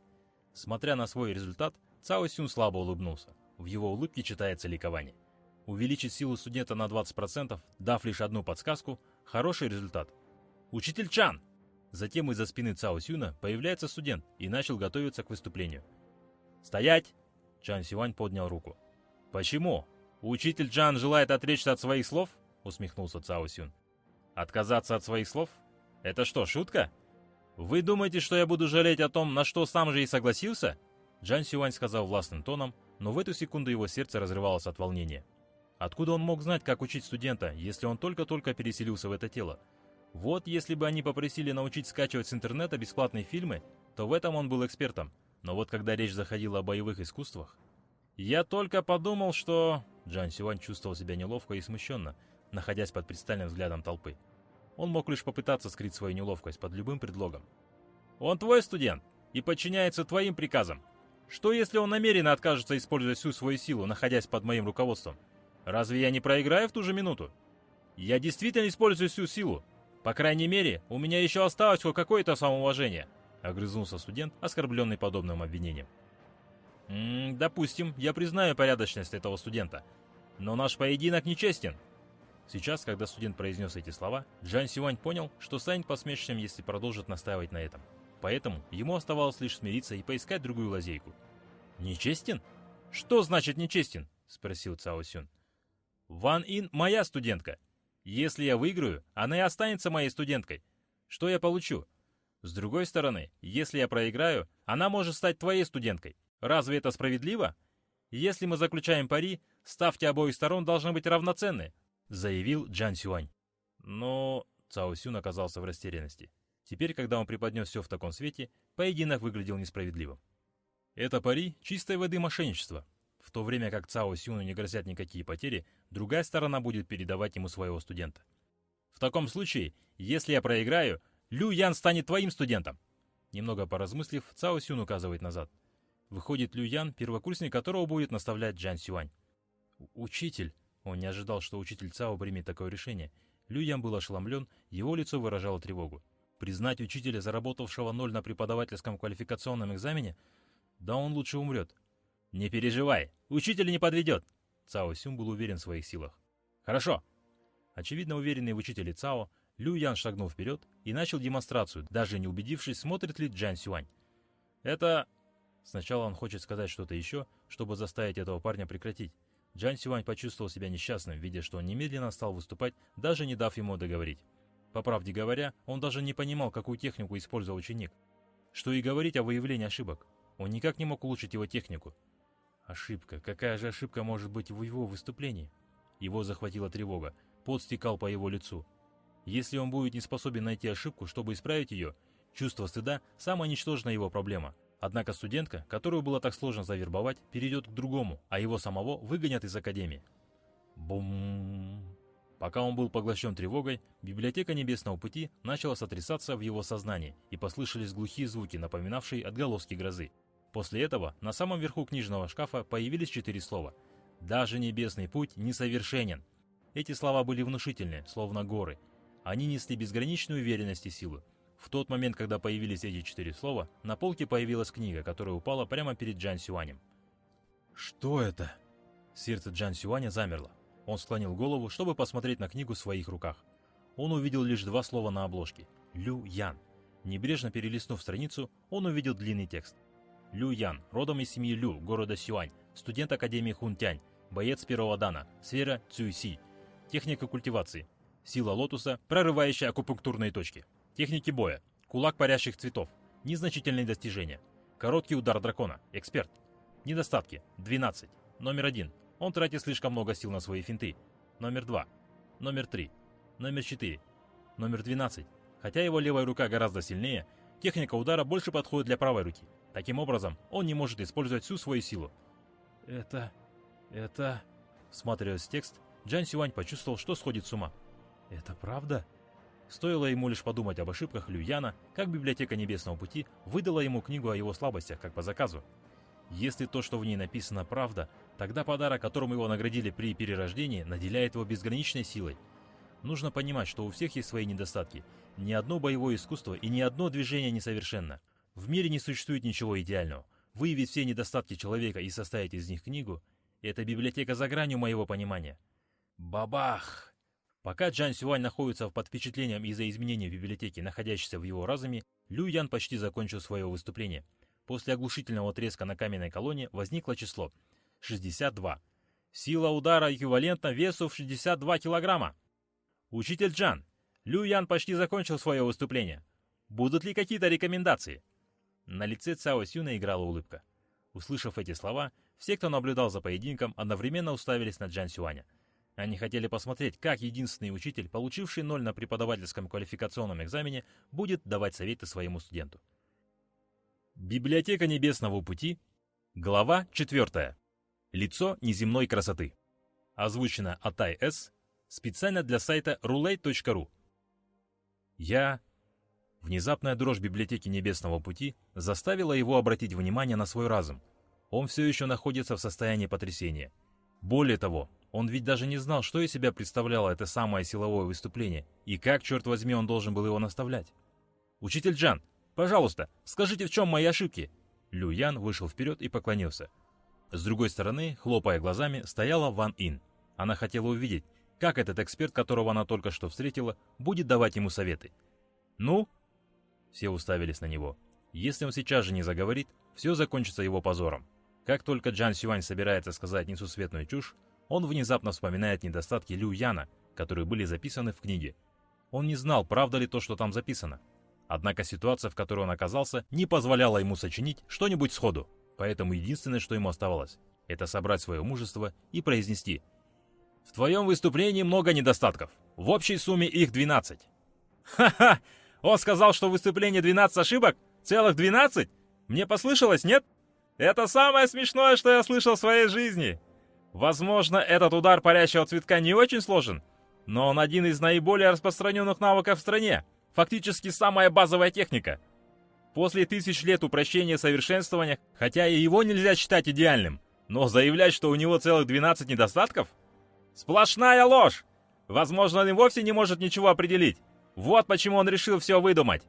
Смотря на свой результат, Цао Сюн слабо улыбнулся. В его улыбке читается ликование. Увеличить силу студента на 20%, дав лишь одну подсказку, хороший результат. «Учитель Чан!» Затем из-за спины Цао Сюна появляется студент и начал готовиться к выступлению. «Стоять!» Чан Сюань поднял руку. «Почему? Учитель Чан желает отречься от своих слов?» усмехнулся Цао Сюн. «Отказаться от своих слов? Это что, шутка?» «Вы думаете, что я буду жалеть о том, на что сам же и согласился?» Джан Сюань сказал властным тоном, но в эту секунду его сердце разрывалось от волнения. Откуда он мог знать, как учить студента, если он только-только переселился в это тело? Вот если бы они попросили научить скачивать с интернета бесплатные фильмы, то в этом он был экспертом. Но вот когда речь заходила о боевых искусствах... Я только подумал, что... Джан Сюань чувствовал себя неловко и смущенно, находясь под пристальным взглядом толпы. Он мог лишь попытаться скрыть свою неловкость под любым предлогом. «Он твой студент и подчиняется твоим приказам. Что, если он намеренно откажется использовать всю свою силу, находясь под моим руководством? Разве я не проиграю в ту же минуту? Я действительно использую всю силу. По крайней мере, у меня еще осталось хоть какое-то самоуважение», — огрызнулся студент, оскорбленный подобным обвинением. «М -м, «Допустим, я признаю порядочность этого студента, но наш поединок нечестен», Сейчас, когда студент произнес эти слова, Джан Сюань понял, что станет посмешищем, если продолжит настаивать на этом. Поэтому ему оставалось лишь смириться и поискать другую лазейку. «Нечестен? Что значит нечестен?» – спросил Цао Сюн. «Ван Ин – моя студентка. Если я выиграю, она и останется моей студенткой. Что я получу? С другой стороны, если я проиграю, она может стать твоей студенткой. Разве это справедливо? Если мы заключаем пари, ставки обоих сторон должны быть равноценны, заявил Джан Сюань. Но Цао Сюн оказался в растерянности. Теперь, когда он преподнес все в таком свете, поединок выглядел несправедливым. Это пари чистой воды мошенничество. В то время как Цао Сюну не грозят никакие потери, другая сторона будет передавать ему своего студента. В таком случае, если я проиграю, Лю Ян станет твоим студентом. Немного поразмыслив, Цао Сюн указывает назад. Выходит Лю Ян, первокурсник которого будет наставлять Джан Сюань. «Учитель», он не ожидал, что учитель Цао примет такое решение. Люям был ошеломлен, его лицо выражало тревогу. Признать учителя, заработавшего ноль на преподавательском квалификационном экзамене? Да он лучше умрет. «Не переживай, учитель не подведет!» Цао Сюм был уверен в своих силах. Хорошо. Очевидно уверенный в учителе Цао, Лю Ян шагнул вперед и начал демонстрацию, даже не убедившись, смотрит ли Джан Сюань. Это... Сначала он хочет сказать что-то еще, чтобы заставить этого парня прекратить. Джан Сюань почувствовал себя несчастным, видя, что он немедленно стал выступать, даже не дав ему договорить. По правде говоря, он даже не понимал, какую технику использовал ученик. Что и говорить о выявлении ошибок. Он никак не мог улучшить его технику. Ошибка. Какая же ошибка может быть в его выступлении? Его захватила тревога. Пот стекал по его лицу. Если он будет не способен найти ошибку, чтобы исправить ее, чувство стыда – самая ничтожная его проблема. Однако студентка, которую было так сложно завербовать, перейдет к другому, а его самого выгонят из академии. Бум! Пока он был поглощен тревогой, библиотека Небесного Пути начала сотрясаться в его сознании, и послышались глухие звуки, напоминавшие отголоски грозы. После этого на самом верху книжного шкафа появились четыре слова. «Даже Небесный Путь несовершенен». Эти слова были внушительны, словно горы. Они несли безграничную уверенность и силу. В тот момент, когда появились эти четыре слова, на полке появилась книга, которая упала прямо перед Джан Сюанем. «Что это?» Сердце Джан Сюаня замерло. Он склонил голову, чтобы посмотреть на книгу в своих руках. Он увидел лишь два слова на обложке. «Лю Ян». Небрежно перелистнув страницу, он увидел длинный текст. Лю Ян, родом из семьи Лю, города Сюань, студент Академии Хунтянь, боец первого дана, сфера Цюйси, техника культивации, сила лотуса, прорывающая акупунктурные точки. Техники боя. Кулак парящих цветов. Незначительные достижения. Короткий удар дракона. Эксперт. Недостатки. 12. Номер 1. Он тратит слишком много сил на свои финты. Номер 2. Номер 3. Номер 4. Номер 12. Хотя его левая рука гораздо сильнее, техника удара больше подходит для правой руки. Таким образом, он не может использовать всю свою силу. Это... это... Всматриваясь в текст, Джан Сюань почувствовал, что сходит с ума. «Это правда?» Стоило ему лишь подумать об ошибках Люяна, как библиотека Небесного Пути выдала ему книгу о его слабостях, как по заказу. Если то, что в ней написано, правда, тогда подарок, которым его наградили при перерождении, наделяет его безграничной силой. Нужно понимать, что у всех есть свои недостатки. Ни одно боевое искусство и ни одно движение несовершенно. В мире не существует ничего идеального. Выявить все недостатки человека и составить из них книгу – это библиотека за гранью моего понимания. Бабах! Пока Джан Сюань находится под впечатлением из-за изменений в библиотеке, находящейся в его разуме, Лю Ян почти закончил свое выступление. После оглушительного треска на каменной колонне возникло число 62. Сила удара эквивалентна весу в 62 килограмма. Учитель Джан, Лю Ян почти закончил свое выступление. Будут ли какие-то рекомендации? На лице Цао Сюна играла улыбка. Услышав эти слова, все, кто наблюдал за поединком, одновременно уставились на Джан Сюаня. Они хотели посмотреть, как единственный учитель, получивший ноль на преподавательском квалификационном экзамене, будет давать советы своему студенту. Библиотека Небесного Пути, глава 4. Лицо неземной красоты. Озвучено Атай С. Специально для сайта roulette.ru. Я... Внезапная дрожь библиотеки Небесного Пути заставила его обратить внимание на свой разум. Он все еще находится в состоянии потрясения. Более того, он ведь даже не знал, что из себя представляло это самое силовое выступление, и как, черт возьми, он должен был его наставлять. «Учитель Джан, пожалуйста, скажите, в чем мои ошибки?» Лю Ян вышел вперед и поклонился. С другой стороны, хлопая глазами, стояла Ван Ин. Она хотела увидеть, как этот эксперт, которого она только что встретила, будет давать ему советы. «Ну?» Все уставились на него. Если он сейчас же не заговорит, все закончится его позором. Как только Джан Сюань собирается сказать несусветную чушь, он внезапно вспоминает недостатки Лю Яна, которые были записаны в книге. Он не знал, правда ли то, что там записано. Однако ситуация, в которой он оказался, не позволяла ему сочинить что-нибудь сходу. Поэтому единственное, что ему оставалось, это собрать свое мужество и произнести «В твоем выступлении много недостатков. В общей сумме их 12». «Ха-ха! Он сказал, что в выступлении 12 ошибок? Целых 12? Мне послышалось, нет? Это самое смешное, что я слышал в своей жизни!» Возможно, этот удар парящего цветка не очень сложен, но он один из наиболее распространенных навыков в стране, фактически самая базовая техника. После тысяч лет упрощения совершенствования, хотя и его нельзя считать идеальным, но заявлять, что у него целых 12 недостатков? Сплошная ложь! Возможно, он и вовсе не может ничего определить. Вот почему он решил все выдумать.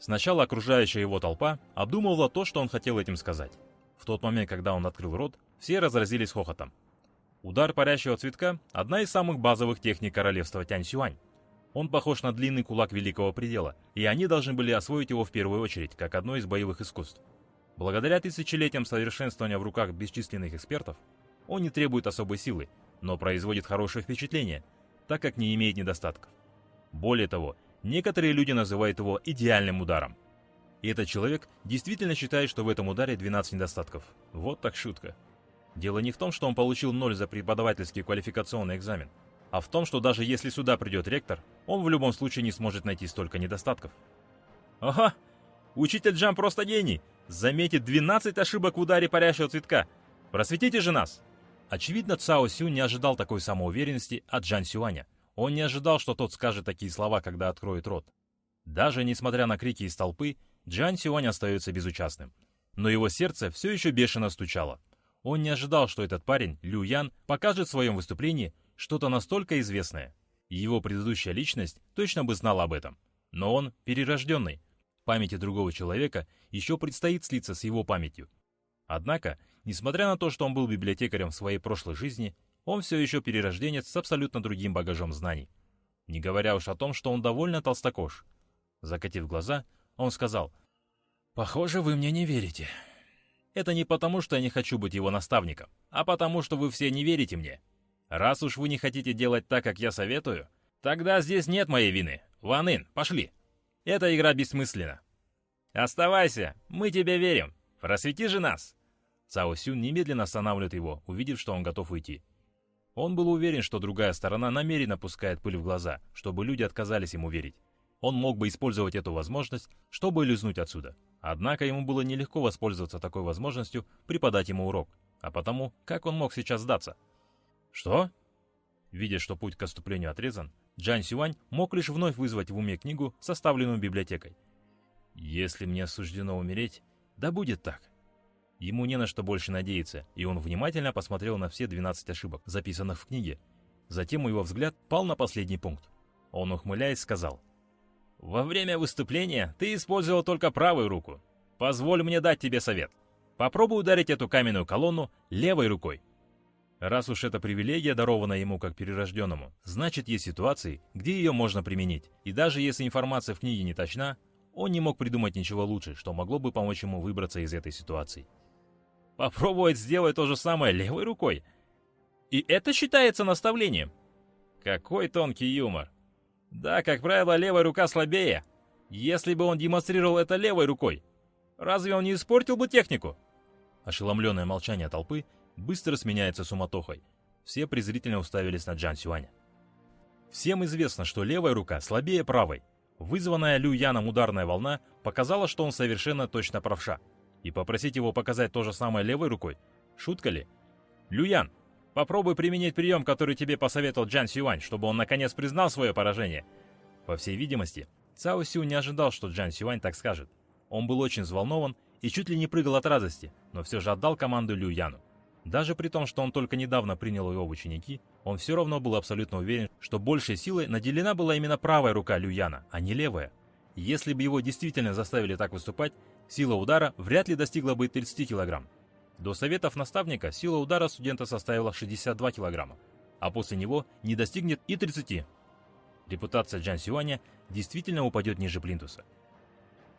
Сначала окружающая его толпа обдумывала то, что он хотел этим сказать. В тот момент, когда он открыл рот, все разразились хохотом. Удар парящего цветка – одна из самых базовых техник королевства Тяньсюань. Он похож на длинный кулак Великого Предела, и они должны были освоить его в первую очередь, как одно из боевых искусств. Благодаря тысячелетиям совершенствования в руках бесчисленных экспертов, он не требует особой силы, но производит хорошее впечатление, так как не имеет недостатков. Более того, некоторые люди называют его идеальным ударом. И этот человек действительно считает, что в этом ударе 12 недостатков. Вот так шутка. Дело не в том, что он получил ноль за преподавательский квалификационный экзамен, а в том, что даже если сюда придет ректор, он в любом случае не сможет найти столько недостатков. Ага, учитель Джам просто гений. Заметит 12 ошибок в ударе парящего цветка. Просветите же нас. Очевидно, Цао Сю не ожидал такой самоуверенности от Джан Сюаня. Он не ожидал, что тот скажет такие слова, когда откроет рот. Даже несмотря на крики из толпы, Джан Сюань остается безучастным. Но его сердце все еще бешено стучало. Он не ожидал, что этот парень, Лю Ян, покажет в своем выступлении что-то настолько известное. Его предыдущая личность точно бы знала об этом. Но он перерожденный. Памяти другого человека еще предстоит слиться с его памятью. Однако, несмотря на то, что он был библиотекарем в своей прошлой жизни, он все еще перерожденец с абсолютно другим багажом знаний. Не говоря уж о том, что он довольно толстокож. Закатив глаза, он сказал, «Похоже, вы мне не верите». Это не потому, что я не хочу быть его наставником, а потому, что вы все не верите мне. Раз уж вы не хотите делать так, как я советую, тогда здесь нет моей вины. Ван Ин, пошли. Эта игра бессмысленна. Оставайся, мы тебе верим. Просвети же нас. Цао Сюн немедленно останавливает его, увидев, что он готов уйти. Он был уверен, что другая сторона намеренно пускает пыль в глаза, чтобы люди отказались ему верить. Он мог бы использовать эту возможность, чтобы лизнуть отсюда. Однако ему было нелегко воспользоваться такой возможностью преподать ему урок. А потому, как он мог сейчас сдаться? Что? Видя, что путь к отступлению отрезан, Джан Сюань мог лишь вновь вызвать в уме книгу, составленную библиотекой. «Если мне суждено умереть, да будет так». Ему не на что больше надеяться, и он внимательно посмотрел на все 12 ошибок, записанных в книге. Затем его взгляд пал на последний пункт. Он, ухмыляясь, сказал – во время выступления ты использовал только правую руку. Позволь мне дать тебе совет. Попробуй ударить эту каменную колонну левой рукой. Раз уж эта привилегия дарована ему как перерожденному, значит есть ситуации, где ее можно применить. И даже если информация в книге не точна, он не мог придумать ничего лучше, что могло бы помочь ему выбраться из этой ситуации. Попробовать сделать то же самое левой рукой? И это считается наставлением? Какой тонкий юмор. Да, как правило, левая рука слабее. Если бы он демонстрировал это левой рукой, разве он не испортил бы технику? Ошеломленное молчание толпы быстро сменяется суматохой. Все презрительно уставились на Джан Сюаня. Всем известно, что левая рука слабее правой. Вызванная Лю Яном ударная волна показала, что он совершенно точно правша. И попросить его показать то же самое левой рукой? Шутка ли? Лю Ян, Попробуй применить прием, который тебе посоветовал Джан Сюань, чтобы он наконец признал свое поражение. По всей видимости, Цао Сю не ожидал, что Джан Сюань так скажет. Он был очень взволнован и чуть ли не прыгал от радости, но все же отдал команду Лю Яну. Даже при том, что он только недавно принял его в ученики, он все равно был абсолютно уверен, что большей силой наделена была именно правая рука Лю Яна, а не левая. Если бы его действительно заставили так выступать, сила удара вряд ли достигла бы 30 килограмм. До советов наставника сила удара студента составила 62 килограмма, а после него не достигнет и 30. Репутация Джан Сюаня действительно упадет ниже плинтуса.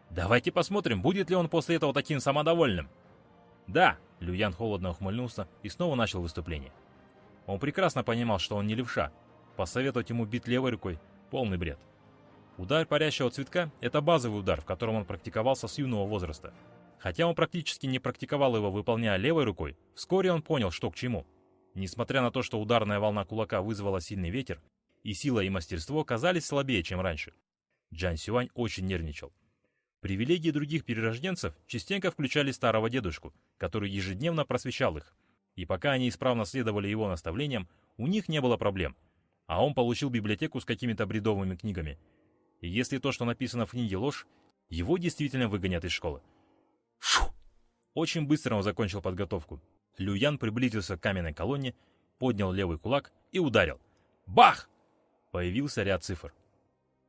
Давайте посмотрим, будет ли он после этого таким самодовольным. Да, Люян холодно ухмыльнулся и снова начал выступление. Он прекрасно понимал, что он не левша. Посоветовать ему бить левой рукой – полный бред. Удар парящего цветка – это базовый удар, в котором он практиковался с юного возраста – Хотя он практически не практиковал его, выполняя левой рукой, вскоре он понял, что к чему. Несмотря на то, что ударная волна кулака вызвала сильный ветер, и сила и мастерство казались слабее, чем раньше. Джан Сюань очень нервничал. Привилегии других перерожденцев частенько включали старого дедушку, который ежедневно просвещал их. И пока они исправно следовали его наставлениям, у них не было проблем. А он получил библиотеку с какими-то бредовыми книгами. И если то, что написано в книге, ложь, его действительно выгонят из школы. Шу! Очень быстро он закончил подготовку. Люян приблизился к каменной колонне, поднял левый кулак и ударил. Бах! Появился ряд цифр.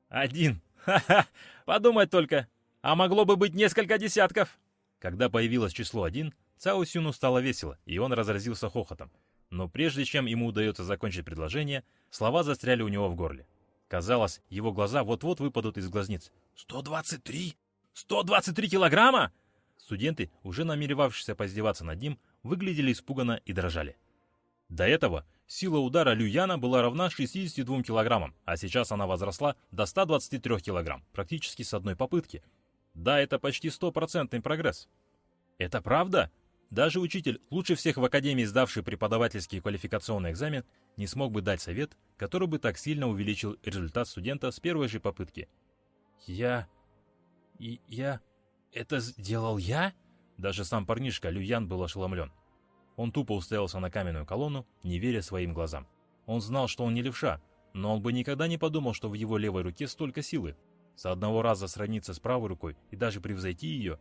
Один. Ха-ха! Подумать только. А могло бы быть несколько десятков. Когда появилось число один, Цао Сюну стало весело, и он разразился хохотом. Но прежде чем ему удается закончить предложение, слова застряли у него в горле. Казалось, его глаза вот-вот выпадут из глазниц. «123! 123 килограмма!» Студенты, уже намеревавшиеся поиздеваться над ним, выглядели испуганно и дрожали. До этого сила удара Люяна была равна 62 килограммам, а сейчас она возросла до 123 килограмм, практически с одной попытки. Да, это почти стопроцентный прогресс. Это правда? Даже учитель, лучше всех в академии сдавший преподавательский квалификационный экзамен, не смог бы дать совет, который бы так сильно увеличил результат студента с первой же попытки. «Я... и я... это сделал я?» Даже сам парнишка Люян был ошеломлен. Он тупо уставился на каменную колонну, не веря своим глазам. Он знал, что он не левша, но он бы никогда не подумал, что в его левой руке столько силы. С одного раза сравниться с правой рукой и даже превзойти ее,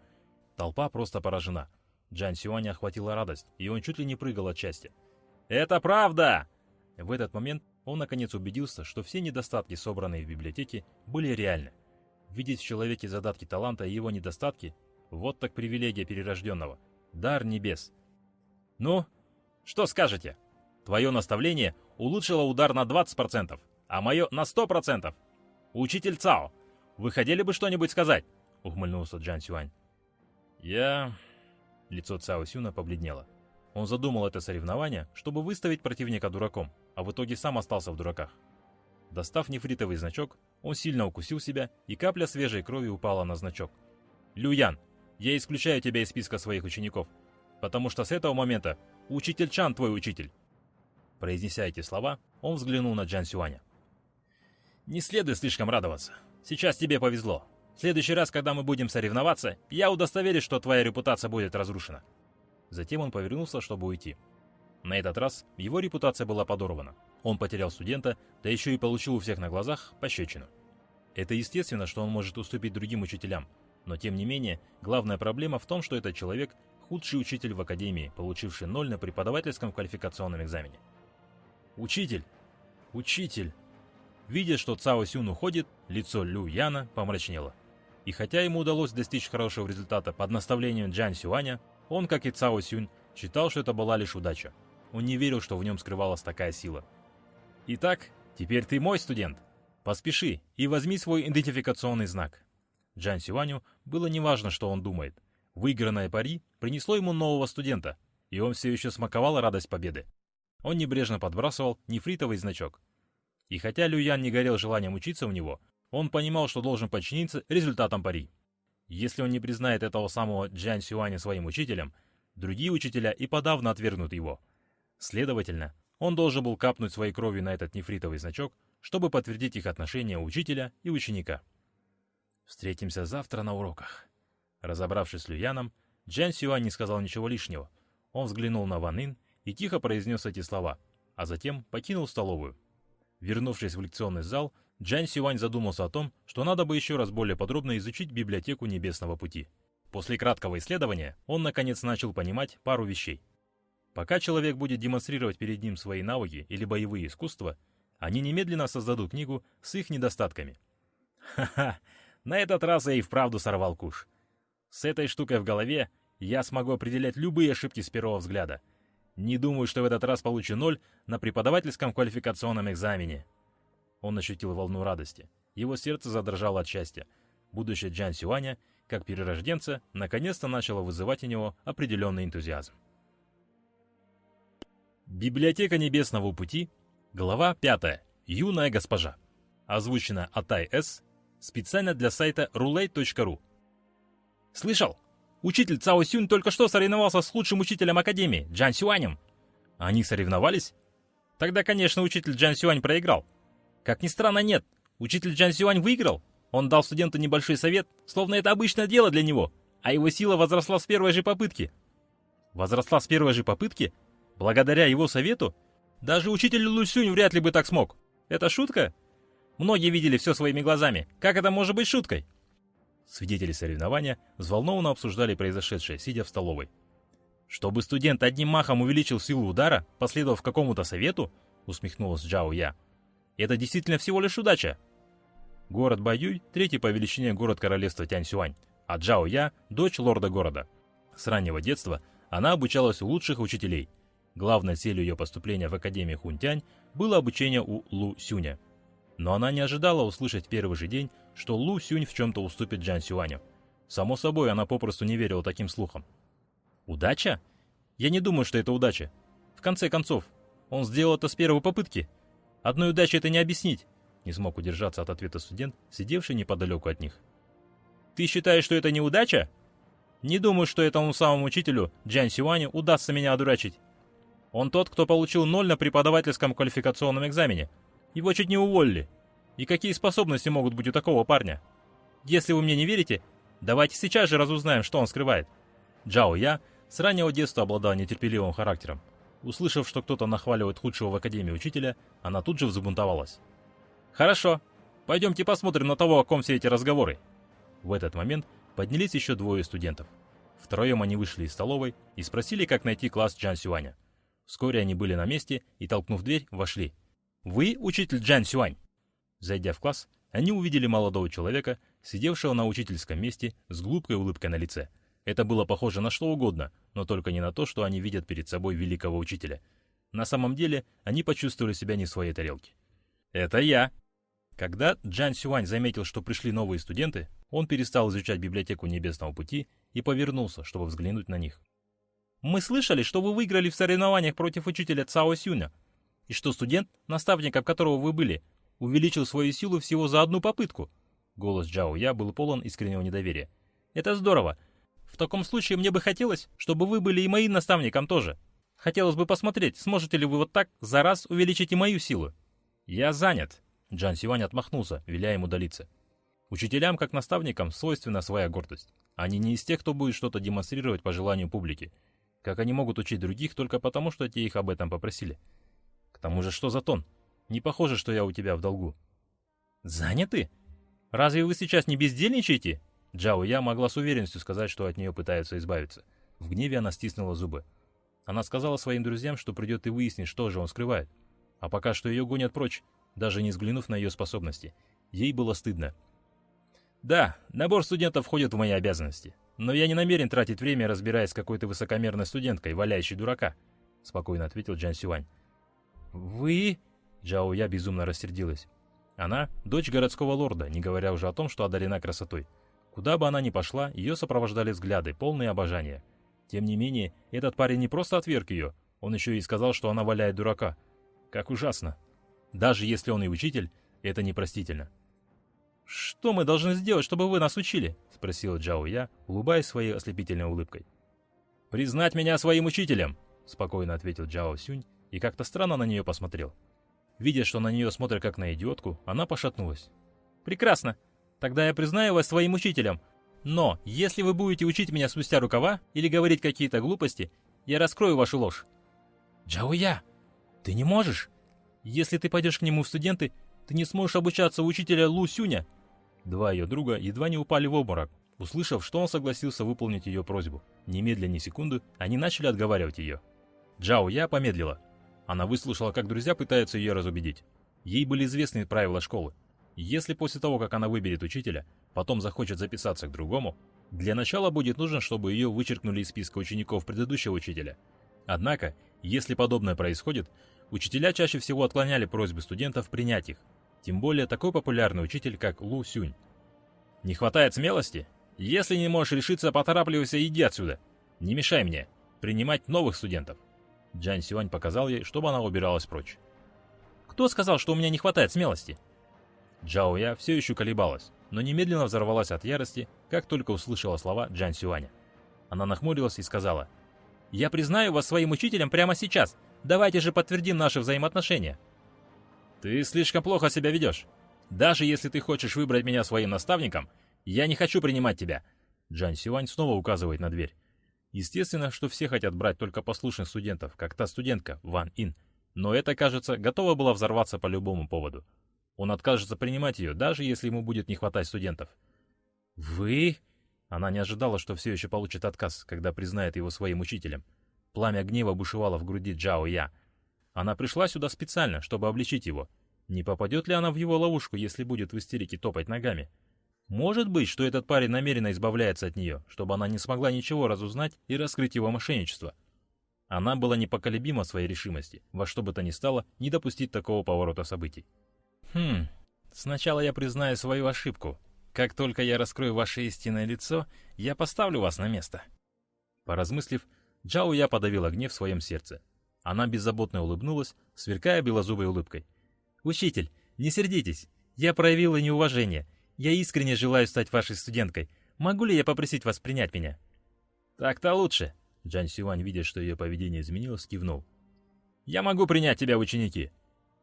толпа просто поражена. Джан Сюаня охватила радость, и он чуть ли не прыгал от счастья. «Это правда!» В этот момент он наконец убедился, что все недостатки, собранные в библиотеке, были реальны. Видеть в человеке задатки таланта и его недостатки – вот так привилегия перерожденного. Дар небес – «Ну, что скажете? Твое наставление улучшило удар на 20%, а мое на 100%. Учитель Цао, вы хотели бы что-нибудь сказать?» — ухмыльнулся Джан Сюань. «Я...» Лицо Цао Сюна побледнело. Он задумал это соревнование, чтобы выставить противника дураком, а в итоге сам остался в дураках. Достав нефритовый значок, он сильно укусил себя, и капля свежей крови упала на значок. «Люян, я исключаю тебя из списка своих учеников потому что с этого момента учитель Чан твой учитель». Произнеся эти слова, он взглянул на Джан Сюаня. «Не следует слишком радоваться. Сейчас тебе повезло. В следующий раз, когда мы будем соревноваться, я удостоверюсь, что твоя репутация будет разрушена». Затем он повернулся, чтобы уйти. На этот раз его репутация была подорвана. Он потерял студента, да еще и получил у всех на глазах пощечину. Это естественно, что он может уступить другим учителям, но тем не менее, главная проблема в том, что этот человек худший учитель в академии, получивший ноль на преподавательском квалификационном экзамене. «Учитель! Учитель!» Видя, что Цао Сюн уходит, лицо Лю Яна помрачнело. И хотя ему удалось достичь хорошего результата под наставлением Джан Сюаня, он, как и Цао Сюн, считал, что это была лишь удача. Он не верил, что в нем скрывалась такая сила. «Итак, теперь ты мой студент. Поспеши и возьми свой идентификационный знак». Джан Сюаню было неважно, что он думает. Выигранное пари принесло ему нового студента, и он все еще смаковал радость победы. Он небрежно подбрасывал нефритовый значок. И хотя Люян не горел желанием учиться у него, он понимал, что должен подчиниться результатам пари. Если он не признает этого самого Джан Сюаня своим учителем, другие учителя и подавно отвергнут его. Следовательно, он должен был капнуть своей кровью на этот нефритовый значок, чтобы подтвердить их отношения учителя и ученика. «Встретимся завтра на уроках», Разобравшись с Люяном, Джан Сюань не сказал ничего лишнего. Он взглянул на Ван Ин и тихо произнес эти слова, а затем покинул столовую. Вернувшись в лекционный зал, Джан Сюань задумался о том, что надо бы еще раз более подробно изучить библиотеку Небесного Пути. После краткого исследования он наконец начал понимать пару вещей. Пока человек будет демонстрировать перед ним свои навыки или боевые искусства, они немедленно создадут книгу с их недостатками. Ха-ха, на этот раз я и вправду сорвал куш. С этой штукой в голове я смогу определять любые ошибки с первого взгляда. Не думаю, что в этот раз получу ноль на преподавательском квалификационном экзамене. Он ощутил волну радости. Его сердце задрожало от счастья. Будущее Джан Сюаня, как перерожденца, наконец-то начало вызывать у него определенный энтузиазм. Библиотека Небесного Пути, глава 5. Юная госпожа. Озвучено Атай С. Специально для сайта roulette.ru. Слышал? Учитель Цао Сюнь только что соревновался с лучшим учителем Академии, Джан Сюанем. Они соревновались? Тогда, конечно, учитель Джан Сюань проиграл. Как ни странно, нет. Учитель Джан Сюань выиграл. Он дал студенту небольшой совет, словно это обычное дело для него, а его сила возросла с первой же попытки. Возросла с первой же попытки? Благодаря его совету? Даже учитель Лусюнь вряд ли бы так смог. Это шутка? Многие видели все своими глазами. Как это может быть шуткой? Свидетели соревнования взволнованно обсуждали произошедшее, сидя в столовой. «Чтобы студент одним махом увеличил силу удара, последовав какому-то совету?» — усмехнулась Джао Я. «Это действительно всего лишь удача!» Город Баюй — третий по величине город королевства Тяньсюань, а Джао Я — дочь лорда города. С раннего детства она обучалась у лучших учителей. Главной целью ее поступления в Академию Хунтянь было обучение у Лу Сюня. Но она не ожидала услышать в первый же день, что Лу Сюнь в чем-то уступит Джан Сюаню. Само собой, она попросту не верила таким слухам. «Удача? Я не думаю, что это удача. В конце концов, он сделал это с первой попытки. Одной удачи это не объяснить», — не смог удержаться от ответа студент, сидевший неподалеку от них. «Ты считаешь, что это не удача? Не думаю, что этому самому учителю, Джан Сюаню, удастся меня одурачить. Он тот, кто получил ноль на преподавательском квалификационном экзамене. Его чуть не уволили. И какие способности могут быть у такого парня? Если вы мне не верите, давайте сейчас же разузнаем, что он скрывает. Джао Я с раннего детства обладал нетерпеливым характером. Услышав, что кто-то нахваливает худшего в академии учителя, она тут же взбунтовалась. «Хорошо, пойдемте посмотрим на того, о ком все эти разговоры». В этот момент поднялись еще двое студентов. Втроем они вышли из столовой и спросили, как найти класс Джан Сюаня. Вскоре они были на месте и, толкнув дверь, вошли. «Вы учитель Джан Сюань?» Зайдя в класс, они увидели молодого человека, сидевшего на учительском месте с глупой улыбкой на лице. Это было похоже на что угодно, но только не на то, что они видят перед собой великого учителя. На самом деле, они почувствовали себя не в своей тарелке. «Это я!» Когда Джан Сюань заметил, что пришли новые студенты, он перестал изучать библиотеку Небесного Пути и повернулся, чтобы взглянуть на них. Мы слышали, что вы выиграли в соревнованиях против учителя Цао Сюня, и что студент, наставником которого вы были, увеличил свою силу всего за одну попытку. Голос Джао Я был полон искреннего недоверия. Это здорово. В таком случае мне бы хотелось, чтобы вы были и моим наставником тоже. Хотелось бы посмотреть, сможете ли вы вот так за раз увеличить и мою силу. Я занят. Джан Сюань отмахнулся, веля ему удалиться. Учителям, как наставникам, свойственна своя гордость. Они не из тех, кто будет что-то демонстрировать по желанию публики. Как они могут учить других только потому, что те их об этом попросили? К тому же, что за тон? Не похоже, что я у тебя в долгу. Заняты? Разве вы сейчас не бездельничаете? Джао Я могла с уверенностью сказать, что от нее пытаются избавиться. В гневе она стиснула зубы. Она сказала своим друзьям, что придет и выяснит, что же он скрывает. А пока что ее гонят прочь, даже не взглянув на ее способности. Ей было стыдно. Да, набор студентов входит в мои обязанности. «Но я не намерен тратить время, разбираясь с какой-то высокомерной студенткой, валяющей дурака», — спокойно ответил Джан Сюань. «Вы...» — Джао Я безумно рассердилась. Она — дочь городского лорда, не говоря уже о том, что одарена красотой. Куда бы она ни пошла, ее сопровождали взгляды, полные обожания. Тем не менее, этот парень не просто отверг ее, он еще и сказал, что она валяет дурака. Как ужасно. Даже если он и учитель, это непростительно. «Что мы должны сделать, чтобы вы нас учили?» — спросил Джао Я, улыбаясь своей ослепительной улыбкой. «Признать меня своим учителем!» — спокойно ответил Джао Сюнь и как-то странно на нее посмотрел. Видя, что на нее смотрят как на идиотку, она пошатнулась. «Прекрасно! Тогда я признаю вас своим учителем. Но, если вы будете учить меня спустя рукава или говорить какие-то глупости, я раскрою вашу ложь». «Джао Я, ты не можешь? Если ты пойдешь к нему в студенты, ты не сможешь обучаться у учителя Лу Сюня». Два ее друга едва не упали в обморок, услышав, что он согласился выполнить ее просьбу. Немедленно ни секунды они начали отговаривать ее. Джао Я помедлила. Она выслушала, как друзья пытаются ее разубедить. Ей были известны правила школы. Если после того, как она выберет учителя, потом захочет записаться к другому, для начала будет нужно, чтобы ее вычеркнули из списка учеников предыдущего учителя. Однако, если подобное происходит, учителя чаще всего отклоняли просьбы студентов принять их, тем более такой популярный учитель, как Лу Сюнь. Не хватает смелости? Если не можешь решиться, поторапливайся и иди отсюда. Не мешай мне принимать новых студентов. Джан Сюань показал ей, чтобы она убиралась прочь. Кто сказал, что у меня не хватает смелости? Джао Я все еще колебалась, но немедленно взорвалась от ярости, как только услышала слова Джан Сюаня. Она нахмурилась и сказала, «Я признаю вас своим учителем прямо сейчас. Давайте же подтвердим наши взаимоотношения». «Ты слишком плохо себя ведешь. Даже если ты хочешь выбрать меня своим наставником, я не хочу принимать тебя». Джан Сюань снова указывает на дверь. Естественно, что все хотят брать только послушных студентов, как та студентка, Ван Ин. Но это, кажется, готова была взорваться по любому поводу. Он откажется принимать ее, даже если ему будет не хватать студентов. «Вы...» Она не ожидала, что все еще получит отказ, когда признает его своим учителем. Пламя гнева бушевало в груди Джао Я. Она пришла сюда специально, чтобы обличить его. Не попадет ли она в его ловушку, если будет в истерике топать ногами? Может быть, что этот парень намеренно избавляется от нее, чтобы она не смогла ничего разузнать и раскрыть его мошенничество. Она была непоколебима в своей решимости, во что бы то ни стало, не допустить такого поворота событий. «Хм, сначала я признаю свою ошибку. Как только я раскрою ваше истинное лицо, я поставлю вас на место». Поразмыслив, Джао Я подавила гнев в своем сердце. Она беззаботно улыбнулась, сверкая белозубой улыбкой. «Учитель, не сердитесь. Я проявила неуважение. Я искренне желаю стать вашей студенткой. Могу ли я попросить вас принять меня?» «Так-то лучше», Джан Сюань, видя, что ее поведение изменилось, кивнул. «Я могу принять тебя ученики.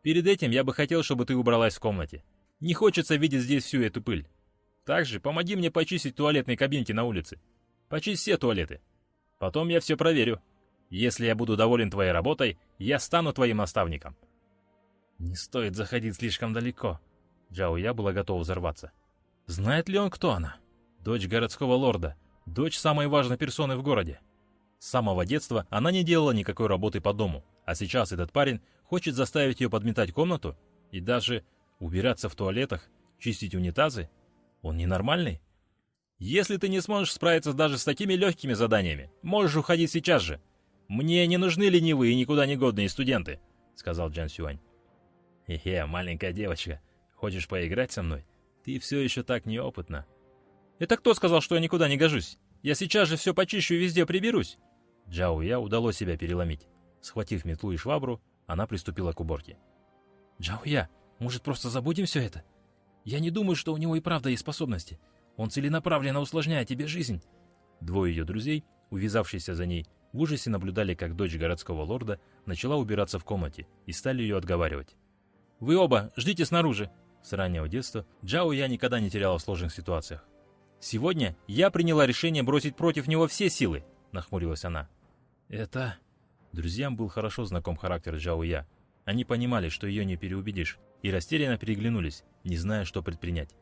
Перед этим я бы хотел, чтобы ты убралась в комнате. Не хочется видеть здесь всю эту пыль. Также помоги мне почистить туалетные кабинки на улице. Почисть все туалеты. Потом я все проверю. Если я буду доволен твоей работой, я стану твоим наставником». «Не стоит заходить слишком далеко». Джао Я была готова взорваться. «Знает ли он, кто она? Дочь городского лорда, дочь самой важной персоны в городе. С самого детства она не делала никакой работы по дому, а сейчас этот парень хочет заставить ее подметать комнату и даже убираться в туалетах, чистить унитазы. Он ненормальный? Если ты не сможешь справиться даже с такими легкими заданиями, можешь уходить сейчас же. Мне не нужны ленивые и никуда не годные студенты, сказал Джан Сюань. Хе-хе, маленькая девочка, хочешь поиграть со мной? Ты все еще так неопытна. Это кто сказал, что я никуда не гожусь? Я сейчас же все почищу и везде приберусь. Джао Я удалось себя переломить. Схватив метлу и швабру, она приступила к уборке. «Джао Я, может, просто забудем все это? Я не думаю, что у него и правда есть способности. Он целенаправленно усложняет тебе жизнь». Двое ее друзей, увязавшиеся за ней, в ужасе наблюдали, как дочь городского лорда начала убираться в комнате и стали ее отговаривать. «Вы оба, ждите снаружи!» С раннего детства Джао Я никогда не теряла в сложных ситуациях. «Сегодня я приняла решение бросить против него все силы», — нахмурилась она. «Это...» Друзьям был хорошо знаком характер Джао Я. Они понимали, что ее не переубедишь, и растерянно переглянулись, не зная, что предпринять.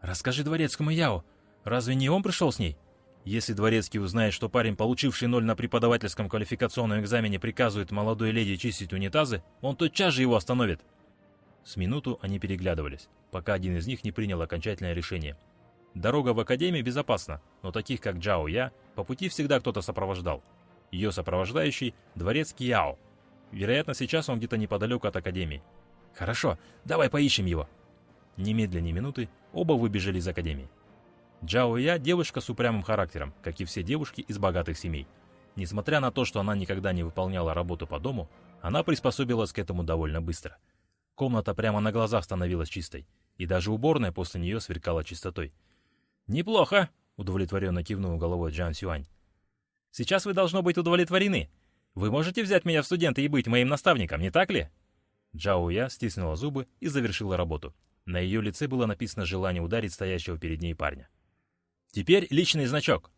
«Расскажи дворецкому Яо, разве не он пришел с ней?» Если дворецкий узнает, что парень, получивший ноль на преподавательском квалификационном экзамене, приказывает молодой леди чистить унитазы, он тотчас же его остановит. С минуту они переглядывались, пока один из них не принял окончательное решение. Дорога в академию безопасна, но таких, как Джао Я, по пути всегда кто-то сопровождал. Ее сопровождающий – дворецкий Яо. Вероятно, сейчас он где-то неподалеку от Академии. «Хорошо, давай поищем его!» Немедленно минуты оба выбежали из Академии. Джао Я – девушка с упрямым характером, как и все девушки из богатых семей. Несмотря на то, что она никогда не выполняла работу по дому, она приспособилась к этому довольно быстро. Комната прямо на глазах становилась чистой, и даже уборная после нее сверкала чистотой. «Неплохо!» – удовлетворенно кивнул головой Джан Сюань. Сейчас вы должно быть удовлетворены. Вы можете взять меня в студенты и быть моим наставником, не так ли?» Джао Я стиснула зубы и завершила работу. На ее лице было написано желание ударить стоящего перед ней парня. «Теперь личный значок».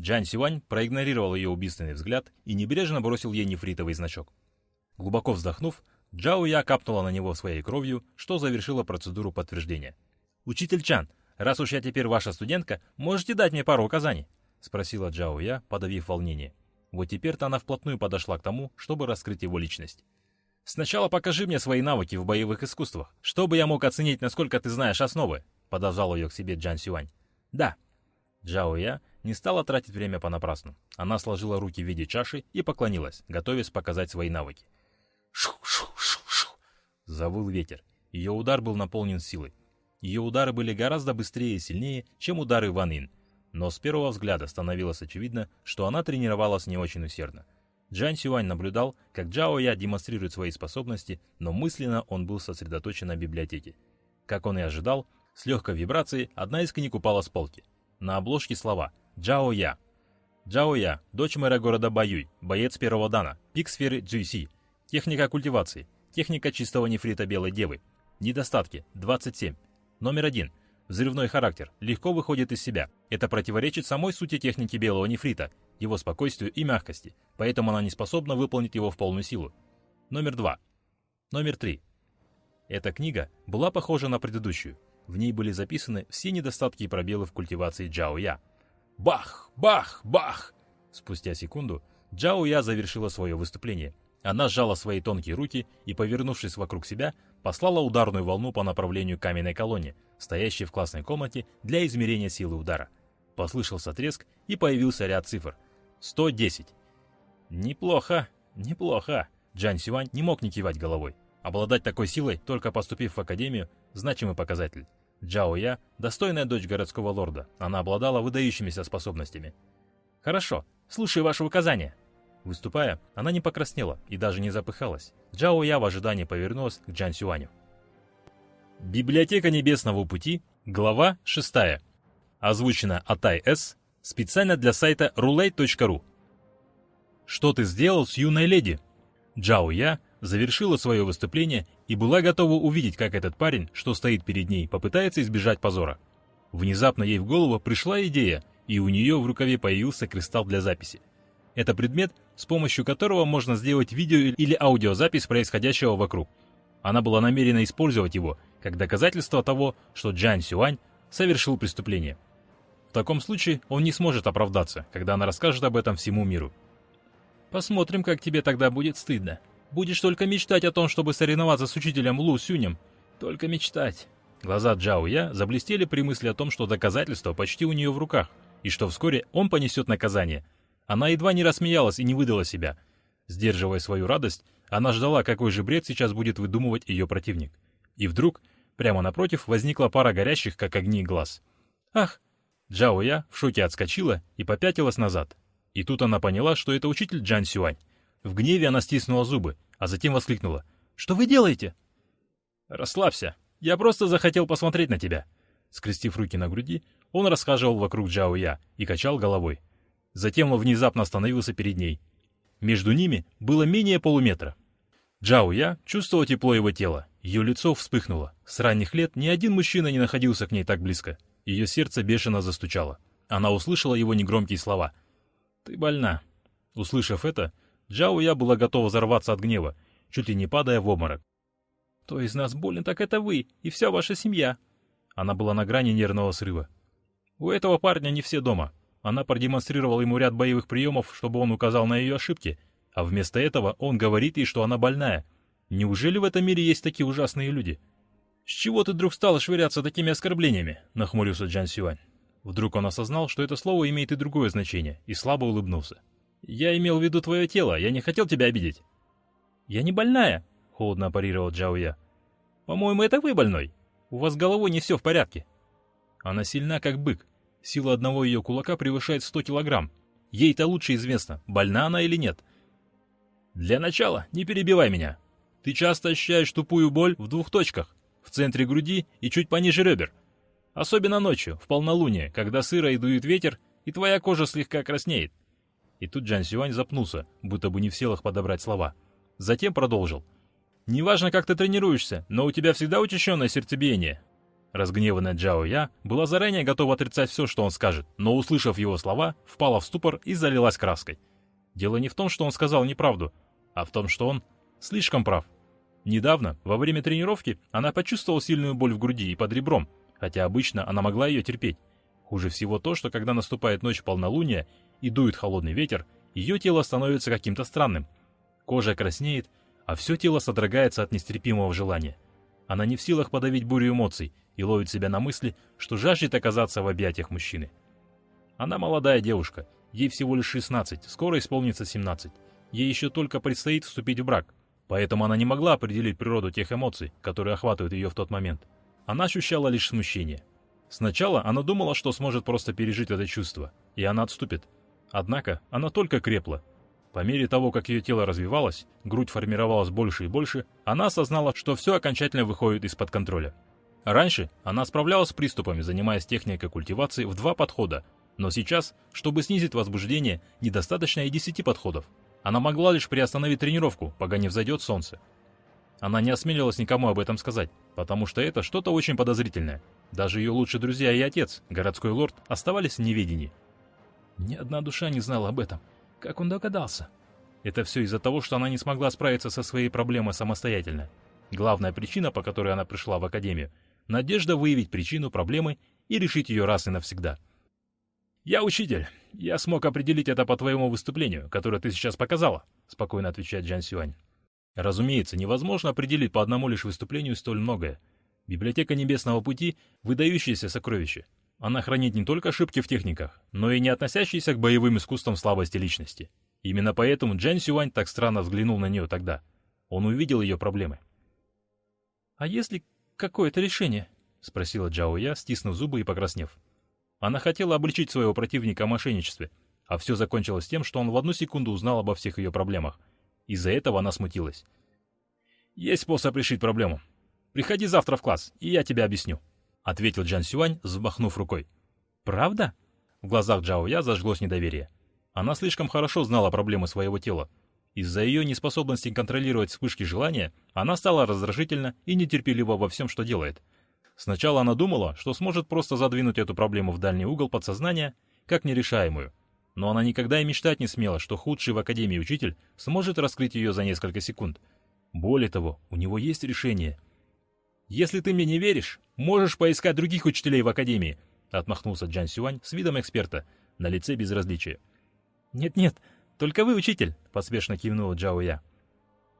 Джан Сюань проигнорировал ее убийственный взгляд и небрежно бросил ей нефритовый значок. Глубоко вздохнув, Джао Я капнула на него своей кровью, что завершило процедуру подтверждения. «Учитель Чан, раз уж я теперь ваша студентка, можете дать мне пару указаний?» — спросила Джао Я, подавив волнение. Вот теперь-то она вплотную подошла к тому, чтобы раскрыть его личность. «Сначала покажи мне свои навыки в боевых искусствах, чтобы я мог оценить, насколько ты знаешь основы», — подозвал ее к себе Джан Сюань. «Да». Джао Я не стала тратить время понапрасну. Она сложила руки в виде чаши и поклонилась, готовясь показать свои навыки. «Шу-шу-шу-шу!» — завыл ветер. Ее удар был наполнен силой. Ее удары были гораздо быстрее и сильнее, чем удары Ван Ин — но с первого взгляда становилось очевидно, что она тренировалась не очень усердно. Джан Сюань наблюдал, как Джао Я демонстрирует свои способности, но мысленно он был сосредоточен на библиотеке. Как он и ожидал, с легкой вибрацией одна из книг упала с полки. На обложке слова «Джао Я». Джао Я, дочь мэра города Баюй, боец первого дана, пик сферы Цзюйси, техника культивации, техника чистого нефрита белой девы, недостатки 27, номер один – Взрывной характер легко выходит из себя. Это противоречит самой сути техники белого нефрита, его спокойствию и мягкости, поэтому она не способна выполнить его в полную силу. Номер два. Номер три. Эта книга была похожа на предыдущую. В ней были записаны все недостатки и пробелы в культивации Джао Я. Бах! Бах! Бах! Спустя секунду Джао Я завершила свое выступление. Она сжала свои тонкие руки и, повернувшись вокруг себя, послала ударную волну по направлению каменной колонне, стоящей в классной комнате для измерения силы удара. Послышался треск и появился ряд цифр. 110. Неплохо, неплохо. Джан Сюань не мог не кивать головой. Обладать такой силой, только поступив в академию, значимый показатель. Джао Я – достойная дочь городского лорда. Она обладала выдающимися способностями. «Хорошо, слушай ваши указания». Выступая, она не покраснела и даже не запыхалась. Джао Я в ожидании повернулась к Джан Сюаню. Библиотека Небесного Пути, глава 6. Озвучена Атай С. Специально для сайта roulette.ru. «Что ты сделал с юной леди?» Джао Я завершила свое выступление и была готова увидеть, как этот парень, что стоит перед ней, попытается избежать позора. Внезапно ей в голову пришла идея, и у нее в рукаве появился кристалл для записи. Это предмет, с помощью которого можно сделать видео или аудиозапись происходящего вокруг. Она была намерена использовать его как доказательство того, что Джан Сюань совершил преступление. В таком случае он не сможет оправдаться, когда она расскажет об этом всему миру. «Посмотрим, как тебе тогда будет стыдно. Будешь только мечтать о том, чтобы соревноваться с учителем Лу Сюнем. Только мечтать». Глаза Джао Я заблестели при мысли о том, что доказательство почти у нее в руках, и что вскоре он понесет наказание. Она едва не рассмеялась и не выдала себя. Сдерживая свою радость, она ждала, какой же бред сейчас будет выдумывать ее противник. И вдруг, прямо напротив, возникла пара горящих, как огни, глаз. «Ах!» Джао Я в шоке отскочила и попятилась назад. И тут она поняла, что это учитель Джан Сюань. В гневе она стиснула зубы, а затем воскликнула. «Что вы делаете?» «Расслабься. Я просто захотел посмотреть на тебя». Скрестив руки на груди, он расхаживал вокруг Джао Я и качал головой. Затем он внезапно остановился перед ней. Между ними было менее полуметра. Джао Я чувствовал тепло его тела. Ее лицо вспыхнуло. С ранних лет ни один мужчина не находился к ней так близко. Ее сердце бешено застучало. Она услышала его негромкие слова. «Ты больна». Услышав это, Джао Я была готова взорваться от гнева, чуть ли не падая в обморок. «Кто из нас болен, так это вы и вся ваша семья». Она была на грани нервного срыва. У этого парня не все дома. Она продемонстрировала ему ряд боевых приемов, чтобы он указал на ее ошибки, а вместо этого он говорит ей, что она больная. Неужели в этом мире есть такие ужасные люди? «С чего ты вдруг стала швыряться такими оскорблениями?» — нахмурился Джан Сюань. Вдруг он осознал, что это слово имеет и другое значение, и слабо улыбнулся. «Я имел в виду твое тело, я не хотел тебя обидеть». «Я не больная», — холодно парировал Джао Я. «По-моему, это вы больной. У вас головой не все в порядке». Она сильна, как бык. Сила одного ее кулака превышает 100 килограмм. Ей-то лучше известно, больна она или нет. Для начала не перебивай меня. Ты часто ощущаешь тупую боль в двух точках, в центре груди и чуть пониже ребер. Особенно ночью, в полнолуние, когда сыро и дует ветер, и твоя кожа слегка краснеет. И тут Джан Сюань запнулся, будто бы не в силах подобрать слова. Затем продолжил. «Неважно, как ты тренируешься, но у тебя всегда учащенное сердцебиение. Разгневанная Джао Я была заранее готова отрицать все, что он скажет, но, услышав его слова, впала в ступор и залилась краской. Дело не в том, что он сказал неправду, а в том, что он слишком прав. Недавно, во время тренировки, она почувствовала сильную боль в груди и под ребром, хотя обычно она могла ее терпеть. Хуже всего то, что когда наступает ночь полнолуния и дует холодный ветер, ее тело становится каким-то странным. Кожа краснеет, а все тело содрогается от нестерпимого желания. Она не в силах подавить бурю эмоций и ловит себя на мысли, что жаждет оказаться в объятиях мужчины. Она молодая девушка, ей всего лишь 16, скоро исполнится 17. Ей еще только предстоит вступить в брак, поэтому она не могла определить природу тех эмоций, которые охватывают ее в тот момент. Она ощущала лишь смущение. Сначала она думала, что сможет просто пережить это чувство, и она отступит. Однако она только крепла, по мере того, как ее тело развивалось, грудь формировалась больше и больше, она осознала, что все окончательно выходит из-под контроля. Раньше она справлялась с приступами, занимаясь техникой культивации в два подхода, но сейчас, чтобы снизить возбуждение, недостаточно и 10 подходов. Она могла лишь приостановить тренировку, пока не взойдет солнце. Она не осмелилась никому об этом сказать, потому что это что-то очень подозрительное. Даже ее лучшие друзья и отец, городской лорд, оставались в неведении. Ни одна душа не знала об этом, как он догадался? Это все из-за того, что она не смогла справиться со своей проблемой самостоятельно. Главная причина, по которой она пришла в академию — надежда выявить причину проблемы и решить ее раз и навсегда. «Я учитель. Я смог определить это по твоему выступлению, которое ты сейчас показала», — спокойно отвечает Джан Сюань. Разумеется, невозможно определить по одному лишь выступлению столь многое. Библиотека Небесного Пути — выдающееся сокровище. Она хранит не только ошибки в техниках, но и не относящиеся к боевым искусствам слабости личности. Именно поэтому Джан Сюань так странно взглянул на нее тогда. Он увидел ее проблемы. «А если какое-то решение?» — спросила Джао Я, стиснув зубы и покраснев. Она хотела обличить своего противника о мошенничестве, а все закончилось тем, что он в одну секунду узнал обо всех ее проблемах. Из-за этого она смутилась. «Есть способ решить проблему. Приходи завтра в класс, и я тебе объясню», — ответил Джан Сюань, взмахнув рукой. «Правда?» В глазах Джао Я зажглось недоверие. Она слишком хорошо знала проблемы своего тела. Из-за ее неспособности контролировать вспышки желания, она стала раздражительна и нетерпелива во всем, что делает. Сначала она думала, что сможет просто задвинуть эту проблему в дальний угол подсознания, как нерешаемую. Но она никогда и мечтать не смела, что худший в Академии учитель сможет раскрыть ее за несколько секунд. Более того, у него есть решение. «Если ты мне не веришь, можешь поискать других учителей в Академии», отмахнулся Джан Сюань с видом эксперта, на лице безразличия. «Нет-нет, только вы учитель», — поспешно кивнула Джао Я.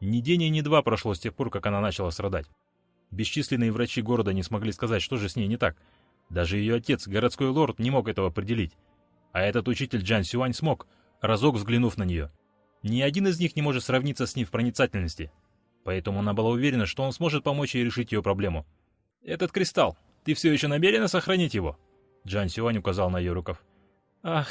Ни день и ни два прошло с тех пор, как она начала страдать. Бесчисленные врачи города не смогли сказать, что же с ней не так. Даже ее отец, городской лорд, не мог этого определить. А этот учитель Джан Сюань смог, разок взглянув на нее. Ни один из них не может сравниться с ней в проницательности. Поэтому она была уверена, что он сможет помочь ей решить ее проблему. «Этот кристалл, ты все еще намерена сохранить его?» Джан Сюань указал на ее рукав. «Ах,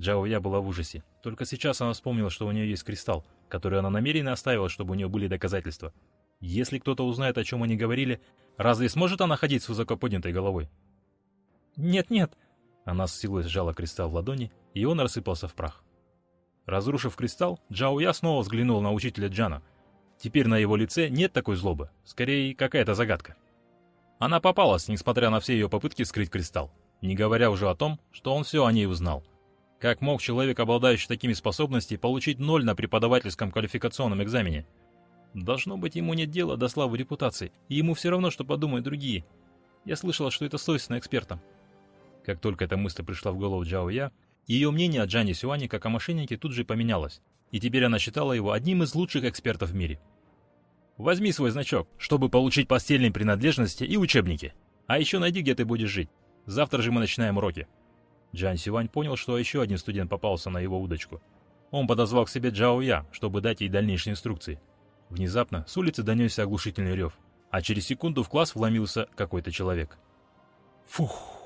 Джао Я была в ужасе. Только сейчас она вспомнила, что у нее есть кристалл, который она намеренно оставила, чтобы у нее были доказательства. Если кто-то узнает, о чем они говорили, разве сможет она ходить с высоко поднятой головой? «Нет-нет!» Она с силой сжала кристалл в ладони, и он рассыпался в прах. Разрушив кристалл, Джао Я снова взглянул на учителя Джана. Теперь на его лице нет такой злобы, скорее какая-то загадка. Она попалась, несмотря на все ее попытки скрыть кристалл, не говоря уже о том, что он все о ней узнал. Как мог человек, обладающий такими способностями, получить ноль на преподавательском квалификационном экзамене? Должно быть, ему нет дела до славы репутации, и ему все равно, что подумают другие. Я слышала, что это свойственно экспертам. Как только эта мысль пришла в голову Джао Я, ее мнение о Джане Сюане как о мошеннике тут же поменялось, и теперь она считала его одним из лучших экспертов в мире. Возьми свой значок, чтобы получить постельные принадлежности и учебники. А еще найди, где ты будешь жить. Завтра же мы начинаем уроки. Джан Сивань понял, что еще один студент попался на его удочку. Он подозвал к себе Джао Я, чтобы дать ей дальнейшие инструкции. Внезапно с улицы донесся оглушительный рев, а через секунду в класс вломился какой-то человек. Фух!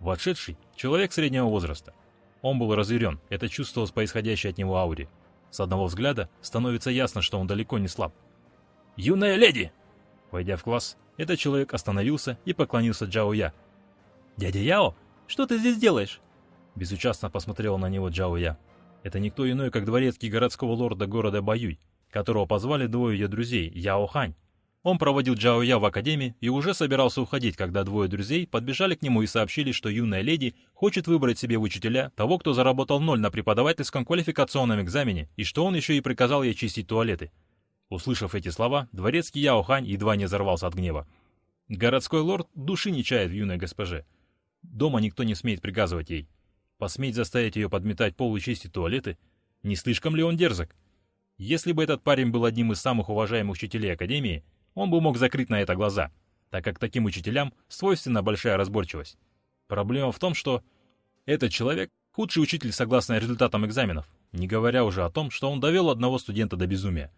Вошедший — человек среднего возраста. Он был разъярен, это чувствовалось по исходящей от него ауре. С одного взгляда становится ясно, что он далеко не слаб. «Юная леди!» Войдя в класс, этот человек остановился и поклонился Джао Я. «Дядя Яо, что ты здесь делаешь?» Безучастно посмотрел на него Джао Я. Это никто иной, как дворецкий городского лорда города Баюй, которого позвали двое ее друзей, Яо Хань. Он проводил Джао Я в академии и уже собирался уходить, когда двое друзей подбежали к нему и сообщили, что юная леди хочет выбрать себе в учителя того, кто заработал ноль на преподавательском квалификационном экзамене, и что он еще и приказал ей чистить туалеты. Услышав эти слова, дворецкий Яо Хань едва не взорвался от гнева. Городской лорд души не чает в юной госпоже. Дома никто не смеет приказывать ей. Посметь заставить ее подметать пол и чистить туалеты? Не слишком ли он дерзок? Если бы этот парень был одним из самых уважаемых учителей Академии, он бы мог закрыть на это глаза, так как таким учителям свойственна большая разборчивость. Проблема в том, что этот человек — худший учитель согласно результатам экзаменов, не говоря уже о том, что он довел одного студента до безумия.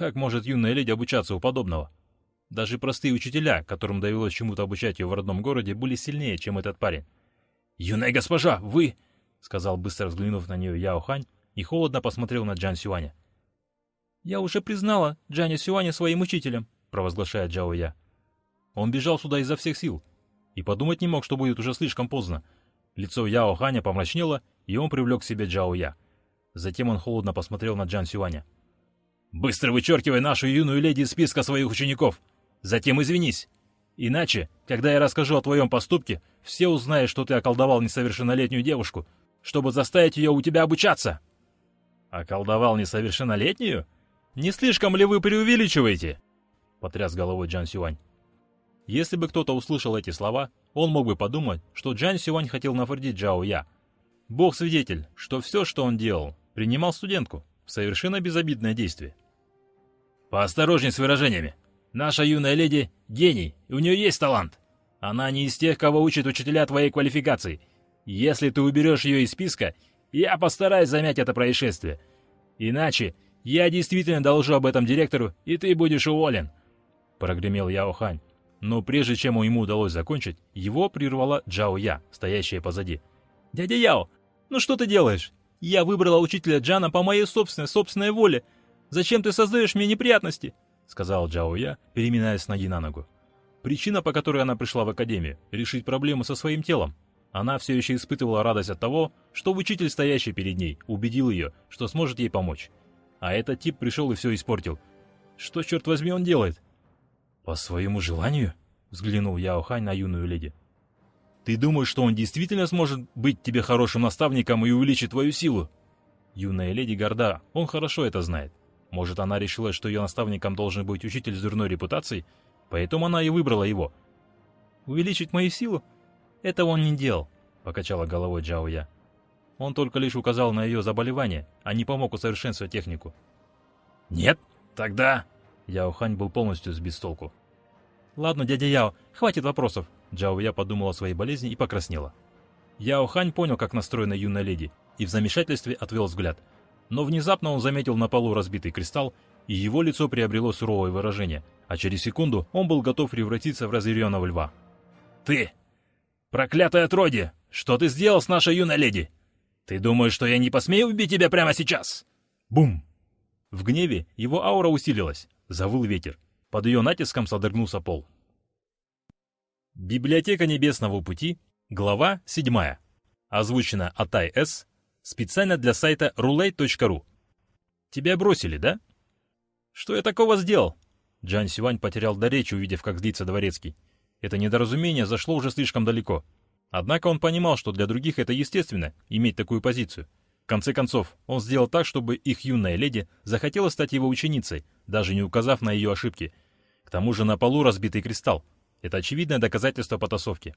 Как может юная леди обучаться у подобного? Даже простые учителя, которым довелось чему-то обучать ее в родном городе, были сильнее, чем этот парень. «Юная госпожа, вы...» — сказал, быстро взглянув на нее Яо Хань, и холодно посмотрел на Джан Сюаня. «Я уже признала Джаня Сюаня своим учителем», — провозглашает Джао Я. Он бежал сюда изо всех сил и подумать не мог, что будет уже слишком поздно. Лицо Яо Ханя помрачнело, и он привлек к себе Джао Я. Затем он холодно посмотрел на Джан Сюаня. «Быстро вычеркивай нашу юную леди из списка своих учеников!» Затем извинись. Иначе, когда я расскажу о твоем поступке, все узнают, что ты околдовал несовершеннолетнюю девушку, чтобы заставить ее у тебя обучаться. Околдовал несовершеннолетнюю? Не слишком ли вы преувеличиваете? Потряс головой Джан Сюань. Если бы кто-то услышал эти слова, он мог бы подумать, что Джан Сюань хотел навредить Джао Я. Бог свидетель, что все, что он делал, принимал студентку. Совершенно безобидное действие. «Поосторожней с выражениями», Наша юная леди — гений, и у нее есть талант. Она не из тех, кого учат учителя твоей квалификации. Если ты уберешь ее из списка, Я постараюсь замять это происшествие. Иначе я действительно доложу об этом директору, и ты будешь уволен!» Прогремел Яо Хань. Но прежде чем ему удалось закончить, его прервала Джао Я, стоящая позади. «Дядя Яо, ну что ты делаешь? Я выбрала учителя Джана по моей собственной, собственной воле. Зачем ты создаешь мне неприятности?» Сказал Джао Я, переминаясь с ноги на ногу. Причина, по которой она пришла в академию — решить проблему со своим телом. Она все еще испытывала радость от того, что учитель, стоящий перед ней, убедил ее, что сможет ей помочь. А этот тип пришел и все испортил. Что, черт возьми, он делает? «По своему желанию?» — взглянул Яо Хань на юную леди. «Ты думаешь, что он действительно сможет быть тебе хорошим наставником и увеличить твою силу?» Юная леди горда, он хорошо это знает. Может, она решила, что ее наставником должен быть учитель с дурной репутацией, поэтому она и выбрала его. «Увеличить мою силу? Этого он не делал», — покачала головой Джао Я. Он только лишь указал на ее заболевание, а не помог усовершенствовать технику. «Нет? Тогда...» Яо Хань был полностью сбит с толку. «Ладно, дядя Яо, хватит вопросов», — Джао Я подумала о своей болезни и покраснела. Яо Хань понял, как настроена юная леди, и в замешательстве отвел взгляд. Но внезапно он заметил на полу разбитый кристалл, и его лицо приобрело суровое выражение, а через секунду он был готов превратиться в разъяренного льва. «Ты! Проклятое отродье! Что ты сделал с нашей юной леди? Ты думаешь, что я не посмею убить тебя прямо сейчас?» Бум! В гневе его аура усилилась, завыл ветер. Под ее натиском содрогнулся пол. Библиотека Небесного Пути, глава 7. Озвучена Атай С. Специально для сайта roulette.ru. Тебя бросили, да? Что я такого сделал? Джан Сюань потерял до речи, увидев, как злится дворецкий. Это недоразумение зашло уже слишком далеко. Однако он понимал, что для других это естественно, иметь такую позицию. В конце концов, он сделал так, чтобы их юная леди захотела стать его ученицей, даже не указав на ее ошибки. К тому же на полу разбитый кристалл. Это очевидное доказательство потасовки.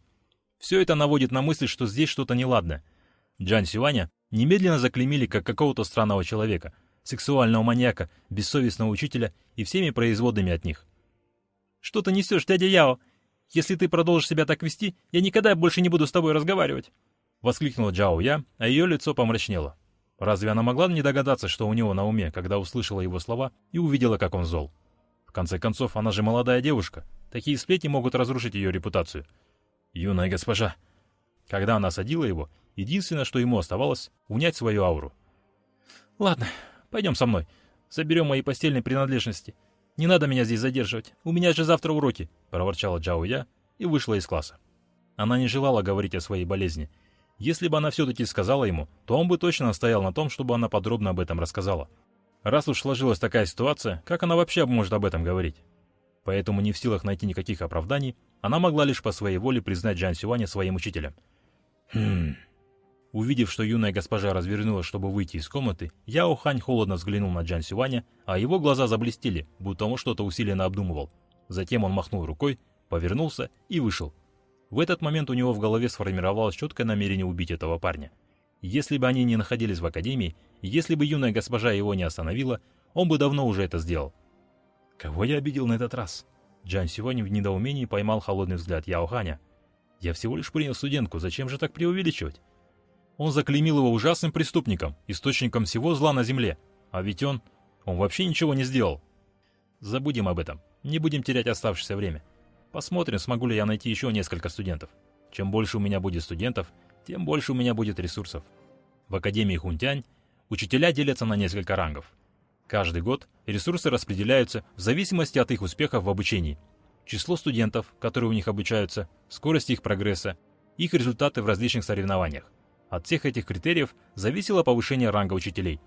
Все это наводит на мысль, что здесь что-то неладно. Джан Сюаня немедленно заклеймили как какого-то странного человека, сексуального маньяка, бессовестного учителя и всеми производными от них. «Что ты несешь, дядя Яо? Если ты продолжишь себя так вести, я никогда больше не буду с тобой разговаривать!» Воскликнула Джао Я, а ее лицо помрачнело. Разве она могла не догадаться, что у него на уме, когда услышала его слова и увидела, как он зол? В конце концов, она же молодая девушка. Такие сплетни могут разрушить ее репутацию. «Юная госпожа!» Когда она садила его, единственное, что ему оставалось, унять свою ауру. «Ладно, пойдем со мной. Заберем мои постельные принадлежности. Не надо меня здесь задерживать. У меня же завтра уроки», — проворчала Джао Я и вышла из класса. Она не желала говорить о своей болезни — если бы она все-таки сказала ему, то он бы точно настоял на том, чтобы она подробно об этом рассказала. Раз уж сложилась такая ситуация, как она вообще может об этом говорить? Поэтому не в силах найти никаких оправданий, она могла лишь по своей воле признать Джан Сюаня своим учителем. Хм... Увидев, что юная госпожа развернулась, чтобы выйти из комнаты, Яо Хань холодно взглянул на Джан Сюаня, а его глаза заблестели, будто он что-то усиленно обдумывал. Затем он махнул рукой, повернулся и вышел, в этот момент у него в голове сформировалось четкое намерение убить этого парня. Если бы они не находились в академии, если бы юная госпожа его не остановила, он бы давно уже это сделал. Кого я обидел на этот раз? Джан сегодня в недоумении поймал холодный взгляд Яо Ханя. Я всего лишь принял студентку, зачем же так преувеличивать? Он заклеймил его ужасным преступником, источником всего зла на земле. А ведь он... он вообще ничего не сделал. Забудем об этом, не будем терять оставшееся время. Посмотрим, смогу ли я найти еще несколько студентов. Чем больше у меня будет студентов, тем больше у меня будет ресурсов. В Академии Хунтянь учителя делятся на несколько рангов. Каждый год ресурсы распределяются в зависимости от их успехов в обучении. Число студентов, которые у них обучаются, скорость их прогресса, их результаты в различных соревнованиях. От всех этих критериев зависело повышение ранга учителей.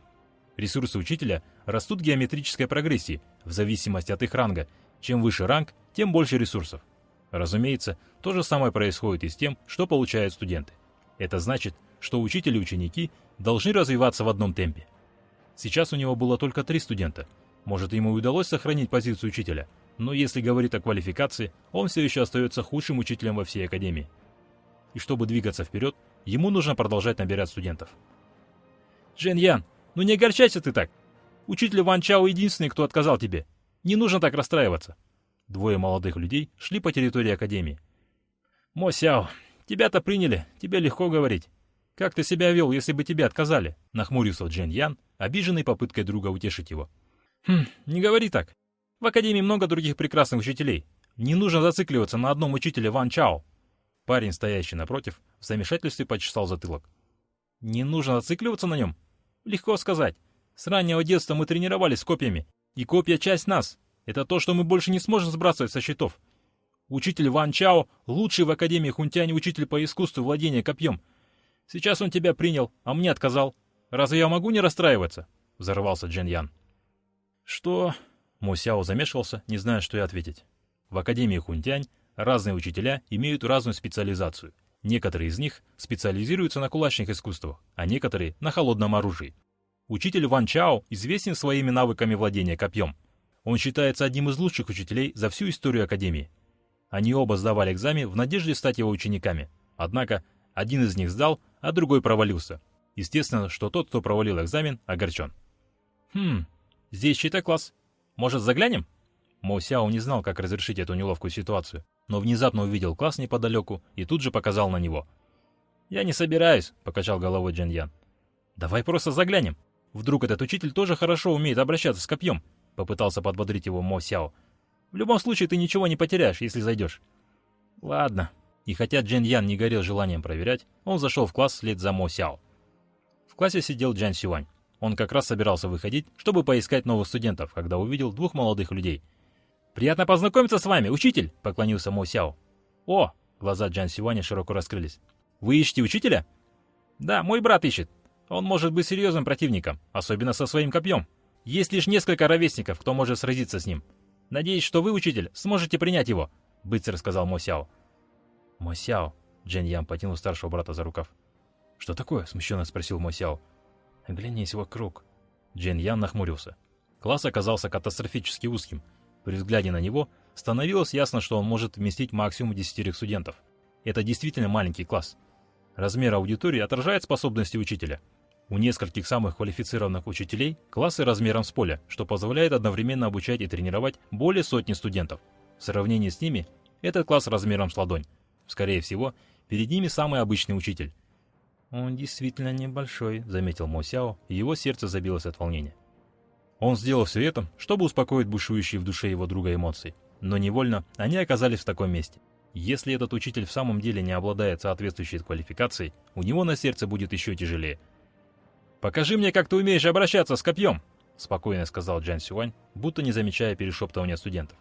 Ресурсы учителя растут в геометрической прогрессии в зависимости от их ранга чем выше ранг, тем больше ресурсов. Разумеется, то же самое происходит и с тем, что получают студенты. Это значит, что учитель и ученики должны развиваться в одном темпе. Сейчас у него было только три студента. Может, ему и удалось сохранить позицию учителя, но если говорить о квалификации, он все еще остается худшим учителем во всей академии. И чтобы двигаться вперед, ему нужно продолжать набирать студентов. «Джен Ян, ну не огорчайся ты так! Учитель Ван Чао единственный, кто отказал тебе. Не нужно так расстраиваться. Двое молодых людей шли по территории Академии. «Мо Сяо, тебя-то приняли, тебе легко говорить. «Как ты себя вел, если бы тебе отказали?» — нахмурился Джен Ян, обиженный попыткой друга утешить его. «Хм, не говори так. В Академии много других прекрасных учителей. Не нужно зацикливаться на одном учителе Ван Чао». Парень, стоящий напротив, в замешательстве почесал затылок. «Не нужно зацикливаться на нем? Легко сказать. С раннего детства мы тренировались с копьями, и копья — часть нас. Это то, что мы больше не сможем сбрасывать со счетов. Учитель Ван Чао — лучший в Академии Хунтянь учитель по искусству владения копьем — Сейчас он тебя принял, а мне отказал. Разве я могу не расстраиваться?» — взорвался Джен Ян. «Что?» — Мо Сяо замешивался, не зная, что и ответить. В Академии Хунтянь разные учителя имеют разную специализацию. Некоторые из них специализируются на кулачных искусствах, а некоторые — на холодном оружии. Учитель Ван Чао известен своими навыками владения копьем. Он считается одним из лучших учителей за всю историю Академии. Они оба сдавали экзамен в надежде стать его учениками. Однако один из них сдал, а другой провалился. Естественно, что тот, кто провалил экзамен, огорчен. «Хм, здесь чей-то класс. Может, заглянем?» Мо Сяо не знал, как разрешить эту неловкую ситуацию, но внезапно увидел класс неподалеку и тут же показал на него. «Я не собираюсь», — покачал головой Джен Ян. «Давай просто заглянем. Вдруг этот учитель тоже хорошо умеет обращаться с копьем», — попытался подбодрить его Мо Сяо. «В любом случае ты ничего не потеряешь, если зайдешь». «Ладно», и хотя Джен Ян не горел желанием проверять, он зашел в класс вслед за Мо Сяо. В классе сидел Джан Сюань. Он как раз собирался выходить, чтобы поискать новых студентов, когда увидел двух молодых людей. «Приятно познакомиться с вами, учитель!» — поклонился Мо Сяо. «О!» — глаза Джан Сюаня широко раскрылись. «Вы ищете учителя?» «Да, мой брат ищет. Он может быть серьезным противником, особенно со своим копьем. Есть лишь несколько ровесников, кто может сразиться с ним. Надеюсь, что вы, учитель, сможете принять его», — быстро сказал Мо Сяо. «Мосяо!» — Джен Ян потянул старшего брата за рукав. «Что такое?» — смущенно спросил Мосяо. «Глянись вокруг». Джен Ян нахмурился. Класс оказался катастрофически узким. При взгляде на него становилось ясно, что он может вместить максимум десятерых студентов. Это действительно маленький класс. Размер аудитории отражает способности учителя. У нескольких самых квалифицированных учителей классы размером с поле, что позволяет одновременно обучать и тренировать более сотни студентов. В сравнении с ними, этот класс размером с ладонь. Скорее всего, перед ними самый обычный учитель. «Он действительно небольшой», — заметил Мо Сяо, и его сердце забилось от волнения. Он сделал все это, чтобы успокоить бушующие в душе его друга эмоции. Но невольно они оказались в таком месте. Если этот учитель в самом деле не обладает соответствующей квалификацией, у него на сердце будет еще тяжелее. «Покажи мне, как ты умеешь обращаться с копьем!» — спокойно сказал Джан Сюань, будто не замечая перешептывания студентов.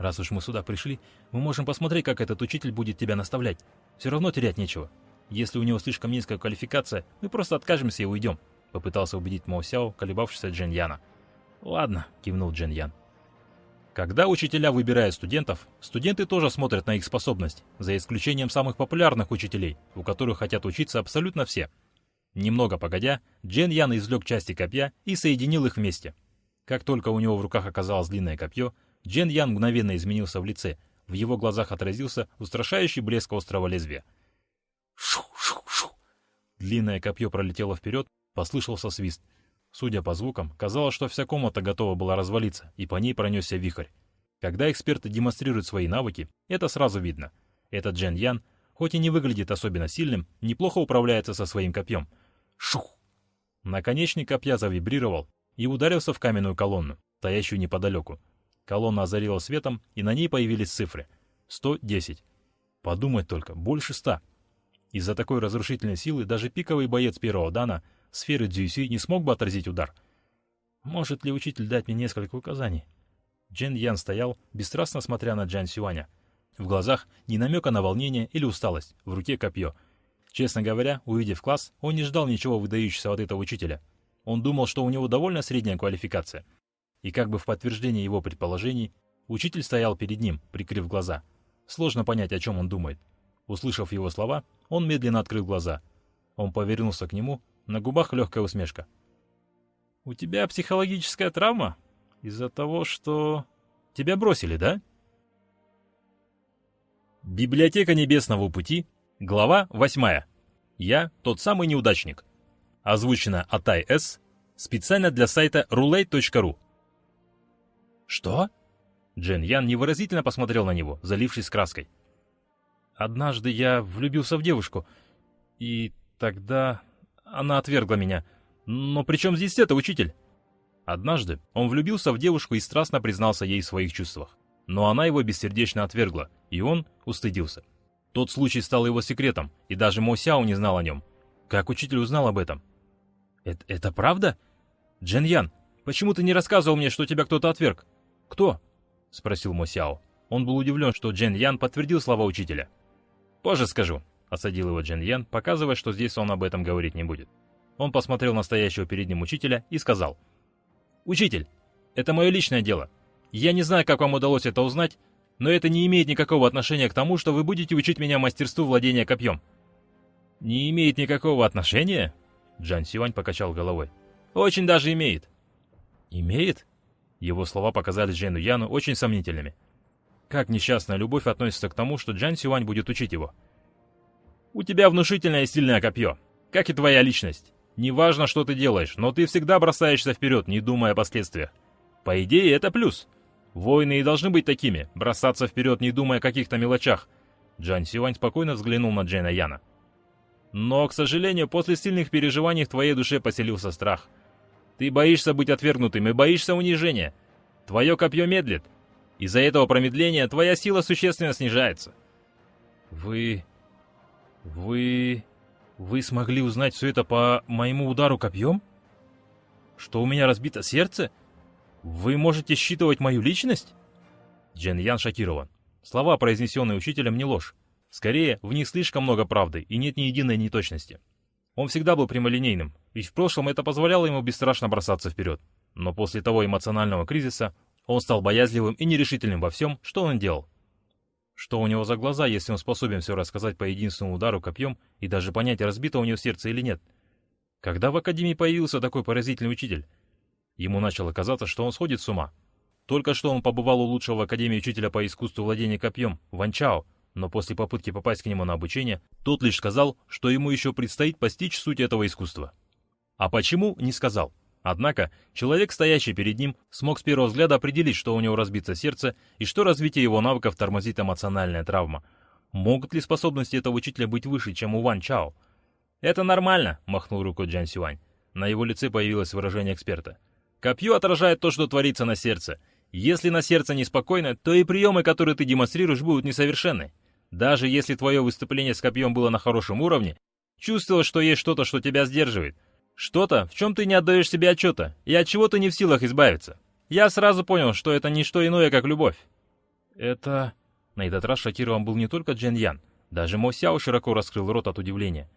Раз уж мы сюда пришли, мы можем посмотреть, как этот учитель будет тебя наставлять. Все равно терять нечего. Если у него слишком низкая квалификация, мы просто откажемся и уйдем», — попытался убедить Мао Сяо, колебавшийся Джен Яна. «Ладно», — кивнул Джен Ян. Когда учителя выбирают студентов, студенты тоже смотрят на их способность, за исключением самых популярных учителей, у которых хотят учиться абсолютно все. Немного погодя, Джен Ян извлек части копья и соединил их вместе. Как только у него в руках оказалось длинное копье, Джен Ян мгновенно изменился в лице. В его глазах отразился устрашающий блеск острого лезвия. Шу-шу-шу! Длинное копье пролетело вперед, послышался свист. Судя по звукам, казалось, что вся комната готова была развалиться, и по ней пронесся вихрь. Когда эксперты демонстрируют свои навыки, это сразу видно. Этот Джен Ян, хоть и не выглядит особенно сильным, неплохо управляется со своим копьем. Шух! Наконечник копья завибрировал и ударился в каменную колонну, стоящую неподалеку. Колонна озарила светом, и на ней появились цифры. 110. Подумать только, больше 100. Из-за такой разрушительной силы даже пиковый боец первого дана сферы Дзюси не смог бы отразить удар. Может ли учитель дать мне несколько указаний? Джен Ян стоял, бесстрастно смотря на Джан Сюаня. В глазах ни намека на волнение или усталость, в руке копье. Честно говоря, увидев класс, он не ждал ничего выдающегося от этого учителя. Он думал, что у него довольно средняя квалификация — и как бы в подтверждение его предположений, учитель стоял перед ним, прикрыв глаза. Сложно понять, о чем он думает. Услышав его слова, он медленно открыл глаза. Он повернулся к нему, на губах легкая усмешка. «У тебя психологическая травма? Из-за того, что... Тебя бросили, да?» Библиотека Небесного Пути, глава 8. Я тот самый неудачник. Озвучено Атай С. Специально для сайта roulette.ru. «Что?» Джен Ян невыразительно посмотрел на него, залившись краской. «Однажды я влюбился в девушку, и Тогда она отвергла меня. Но при чем здесь это, учитель? Однажды он влюбился в девушку и страстно признался ей в своих чувствах. Но она его бессердечно отвергла, и он устыдился. Тот случай стал его секретом, и даже Мо Сяо не знал о нем. Как учитель узнал об этом? «Это, это правда? Джен Ян, почему ты не рассказывал мне, что тебя кто-то отверг?» «Кто?» — спросил Мо Сяо. Он был удивлен, что Джен Ян подтвердил слова учителя. «Позже скажу», — осадил его Джен Ян, показывая, что здесь он об этом говорить не будет. Он посмотрел на стоящего перед ним учителя и сказал. «Учитель, это мое личное дело. Я не знаю, как вам удалось это узнать, но это не имеет никакого отношения к тому, что вы будете учить меня мастерству владения копьем». «Не имеет никакого отношения?» Джан Сюань покачал головой. «Очень даже имеет». «Имеет?» Его слова показались Джену Яну очень сомнительными. Как несчастная любовь относится к тому, что Джан Сюань будет учить его? «У тебя внушительное и сильное копье, как и твоя личность. Неважно, что ты делаешь, но ты всегда бросаешься вперед, не думая о последствиях. По идее, это плюс. Воины и должны быть такими, бросаться вперед, не думая о каких-то мелочах». Джан Сюань спокойно взглянул на Джена Яна. Но, к сожалению, после сильных переживаний в твоей душе поселился страх. Ты боишься быть отвергнутым и боишься унижения. Твое копье медлит. Из-за этого промедления твоя сила существенно снижается. Вы... вы... вы смогли узнать все это по моему удару копьем? Что у меня разбито сердце? Вы можете считывать мою личность? Джен Ян шокирован. Слова, произнесенные учителем, не ложь. Скорее, в них слишком много правды и нет ни единой неточности. Он всегда был прямолинейным, ведь в прошлом это позволяло ему бесстрашно бросаться вперед. Но после того эмоционального кризиса он стал боязливым и нерешительным во всем, что он делал. Что у него за глаза, если он способен все рассказать по единственному удару копьем и даже понять, разбито у него сердце или нет? Когда в Академии появился такой поразительный учитель? Ему начало казаться, что он сходит с ума. Только что он побывал у лучшего в Академии учителя по искусству владения копьем, Ван Чао, но после попытки попасть к нему на обучение, тот лишь сказал, что ему еще предстоит постичь суть этого искусства. А почему, не сказал. Однако, человек, стоящий перед ним, смог с первого взгляда определить, что у него разбито сердце и что развитие его навыков тормозит эмоциональная травма. Могут ли способности этого учителя быть выше, чем у Ван Чао? «Это нормально», — махнул рукой Джан Сюань. На его лице появилось выражение эксперта. «Копье отражает то, что творится на сердце. Если на сердце неспокойно, то и приемы, которые ты демонстрируешь, будут несовершенны. Даже если твое выступление с копьем было на хорошем уровне, чувствовал, что есть что-то, что тебя сдерживает. Что-то, в чем ты не отдаешь себе отчета, и от чего ты не в силах избавиться. Я сразу понял, что это не что иное, как любовь. Это... На этот раз шокирован был не только Джен Ян. Даже Мо Сяо широко раскрыл рот от удивления.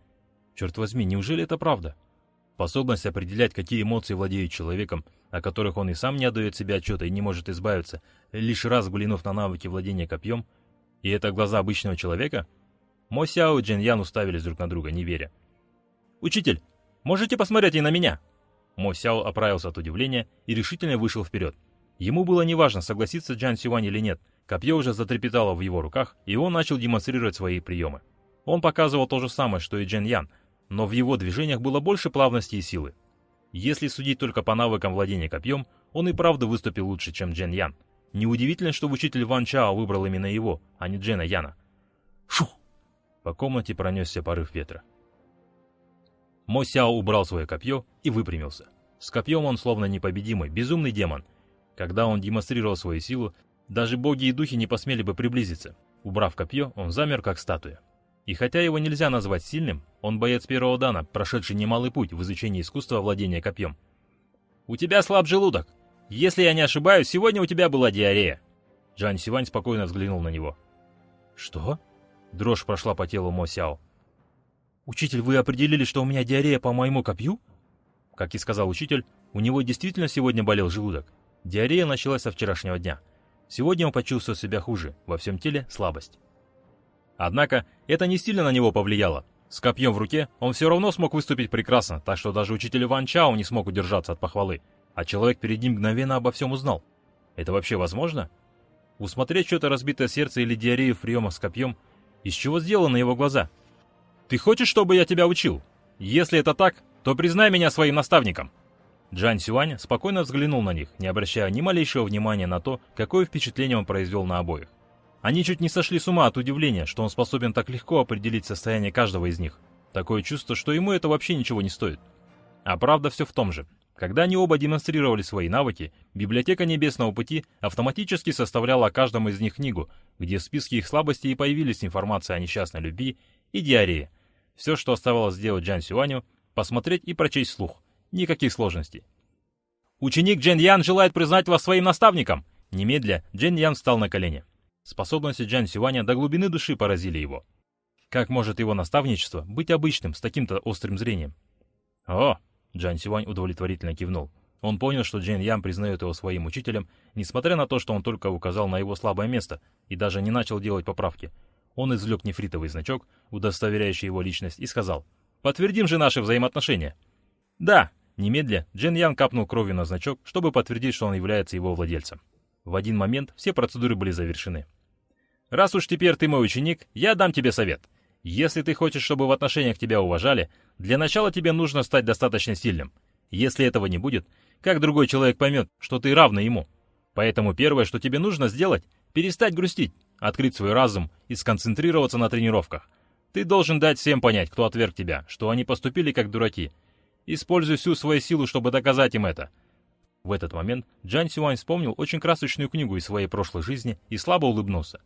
Черт возьми, неужели это правда? Способность определять, какие эмоции владеют человеком, о которых он и сам не отдает себе отчета и не может избавиться, лишь раз глянув на навыки владения копьем — и это глаза обычного человека? Мо Сяо и Джин Ян уставились друг на друга, не веря. «Учитель, можете посмотреть и на меня?» Мо Сяо оправился от удивления и решительно вышел вперед. Ему было неважно, согласится Джан Сюань или нет. Копье уже затрепетало в его руках, и он начал демонстрировать свои приемы. Он показывал то же самое, что и Джен Ян, но в его движениях было больше плавности и силы. Если судить только по навыкам владения копьем, он и правда выступил лучше, чем Джен Ян. Неудивительно, что учитель Ван Чао выбрал именно его, а не Джена Яна. Шух! По комнате пронесся порыв ветра. Мо Сяо убрал свое копье и выпрямился. С копьем он словно непобедимый, безумный демон. Когда он демонстрировал свою силу, даже боги и духи не посмели бы приблизиться. Убрав копье, он замер как статуя. И хотя его нельзя назвать сильным, он боец первого дана, прошедший немалый путь в изучении искусства владения копьем. «У тебя слаб желудок», если я не ошибаюсь, сегодня у тебя была диарея». Джан Сивань спокойно взглянул на него. «Что?» Дрожь прошла по телу Мо Сяо. «Учитель, вы определили, что у меня диарея по моему копью?» Как и сказал учитель, у него действительно сегодня болел желудок. Диарея началась со вчерашнего дня. Сегодня он почувствовал себя хуже, во всем теле слабость. Однако это не сильно на него повлияло. С копьем в руке он все равно смог выступить прекрасно, так что даже учитель Ван Чао не смог удержаться от похвалы а человек перед ним мгновенно обо всем узнал. Это вообще возможно? Усмотреть что-то разбитое сердце или диарею в приемах с копьем, из чего сделаны его глаза? «Ты хочешь, чтобы я тебя учил? Если это так, то признай меня своим наставником!» Джан Сюань спокойно взглянул на них, не обращая ни малейшего внимания на то, какое впечатление он произвел на обоих. Они чуть не сошли с ума от удивления, что он способен так легко определить состояние каждого из них. Такое чувство, что ему это вообще ничего не стоит. А правда все в том же. Когда они оба демонстрировали свои навыки, библиотека Небесного Пути автоматически составляла о каждом из них книгу, где в списке их слабостей и появились информация о несчастной любви и диарее. Все, что оставалось сделать Джан Сюаню, посмотреть и прочесть слух. Никаких сложностей. «Ученик Джен Ян желает признать вас своим наставником!» Немедля Джен Ян встал на колени. Способности Джан Сюаня до глубины души поразили его. Как может его наставничество быть обычным, с таким-то острым зрением? «О!» — Джан Сюань удовлетворительно кивнул. Он понял, что Джен Ян признает его своим учителем, несмотря на то, что он только указал на его слабое место и даже не начал делать поправки. Он извлек нефритовый значок, удостоверяющий его личность, и сказал, «Подтвердим же наши взаимоотношения». «Да», немедля Джен Ян капнул кровью на значок, чтобы подтвердить, что он является его владельцем. В один момент все процедуры были завершены. «Раз уж теперь ты мой ученик, я дам тебе совет. Если ты хочешь, чтобы в отношениях тебя уважали, для начала тебе нужно стать достаточно сильным. Если этого не будет, как другой человек поймет, что ты равный ему? Поэтому первое, что тебе нужно сделать, перестать грустить, открыть свой разум и сконцентрироваться на тренировках. Ты должен дать всем понять, кто отверг тебя, что они поступили как дураки. Используй всю свою силу, чтобы доказать им это. В этот момент Джан Сюань вспомнил очень красочную книгу из своей прошлой жизни и слабо улыбнулся.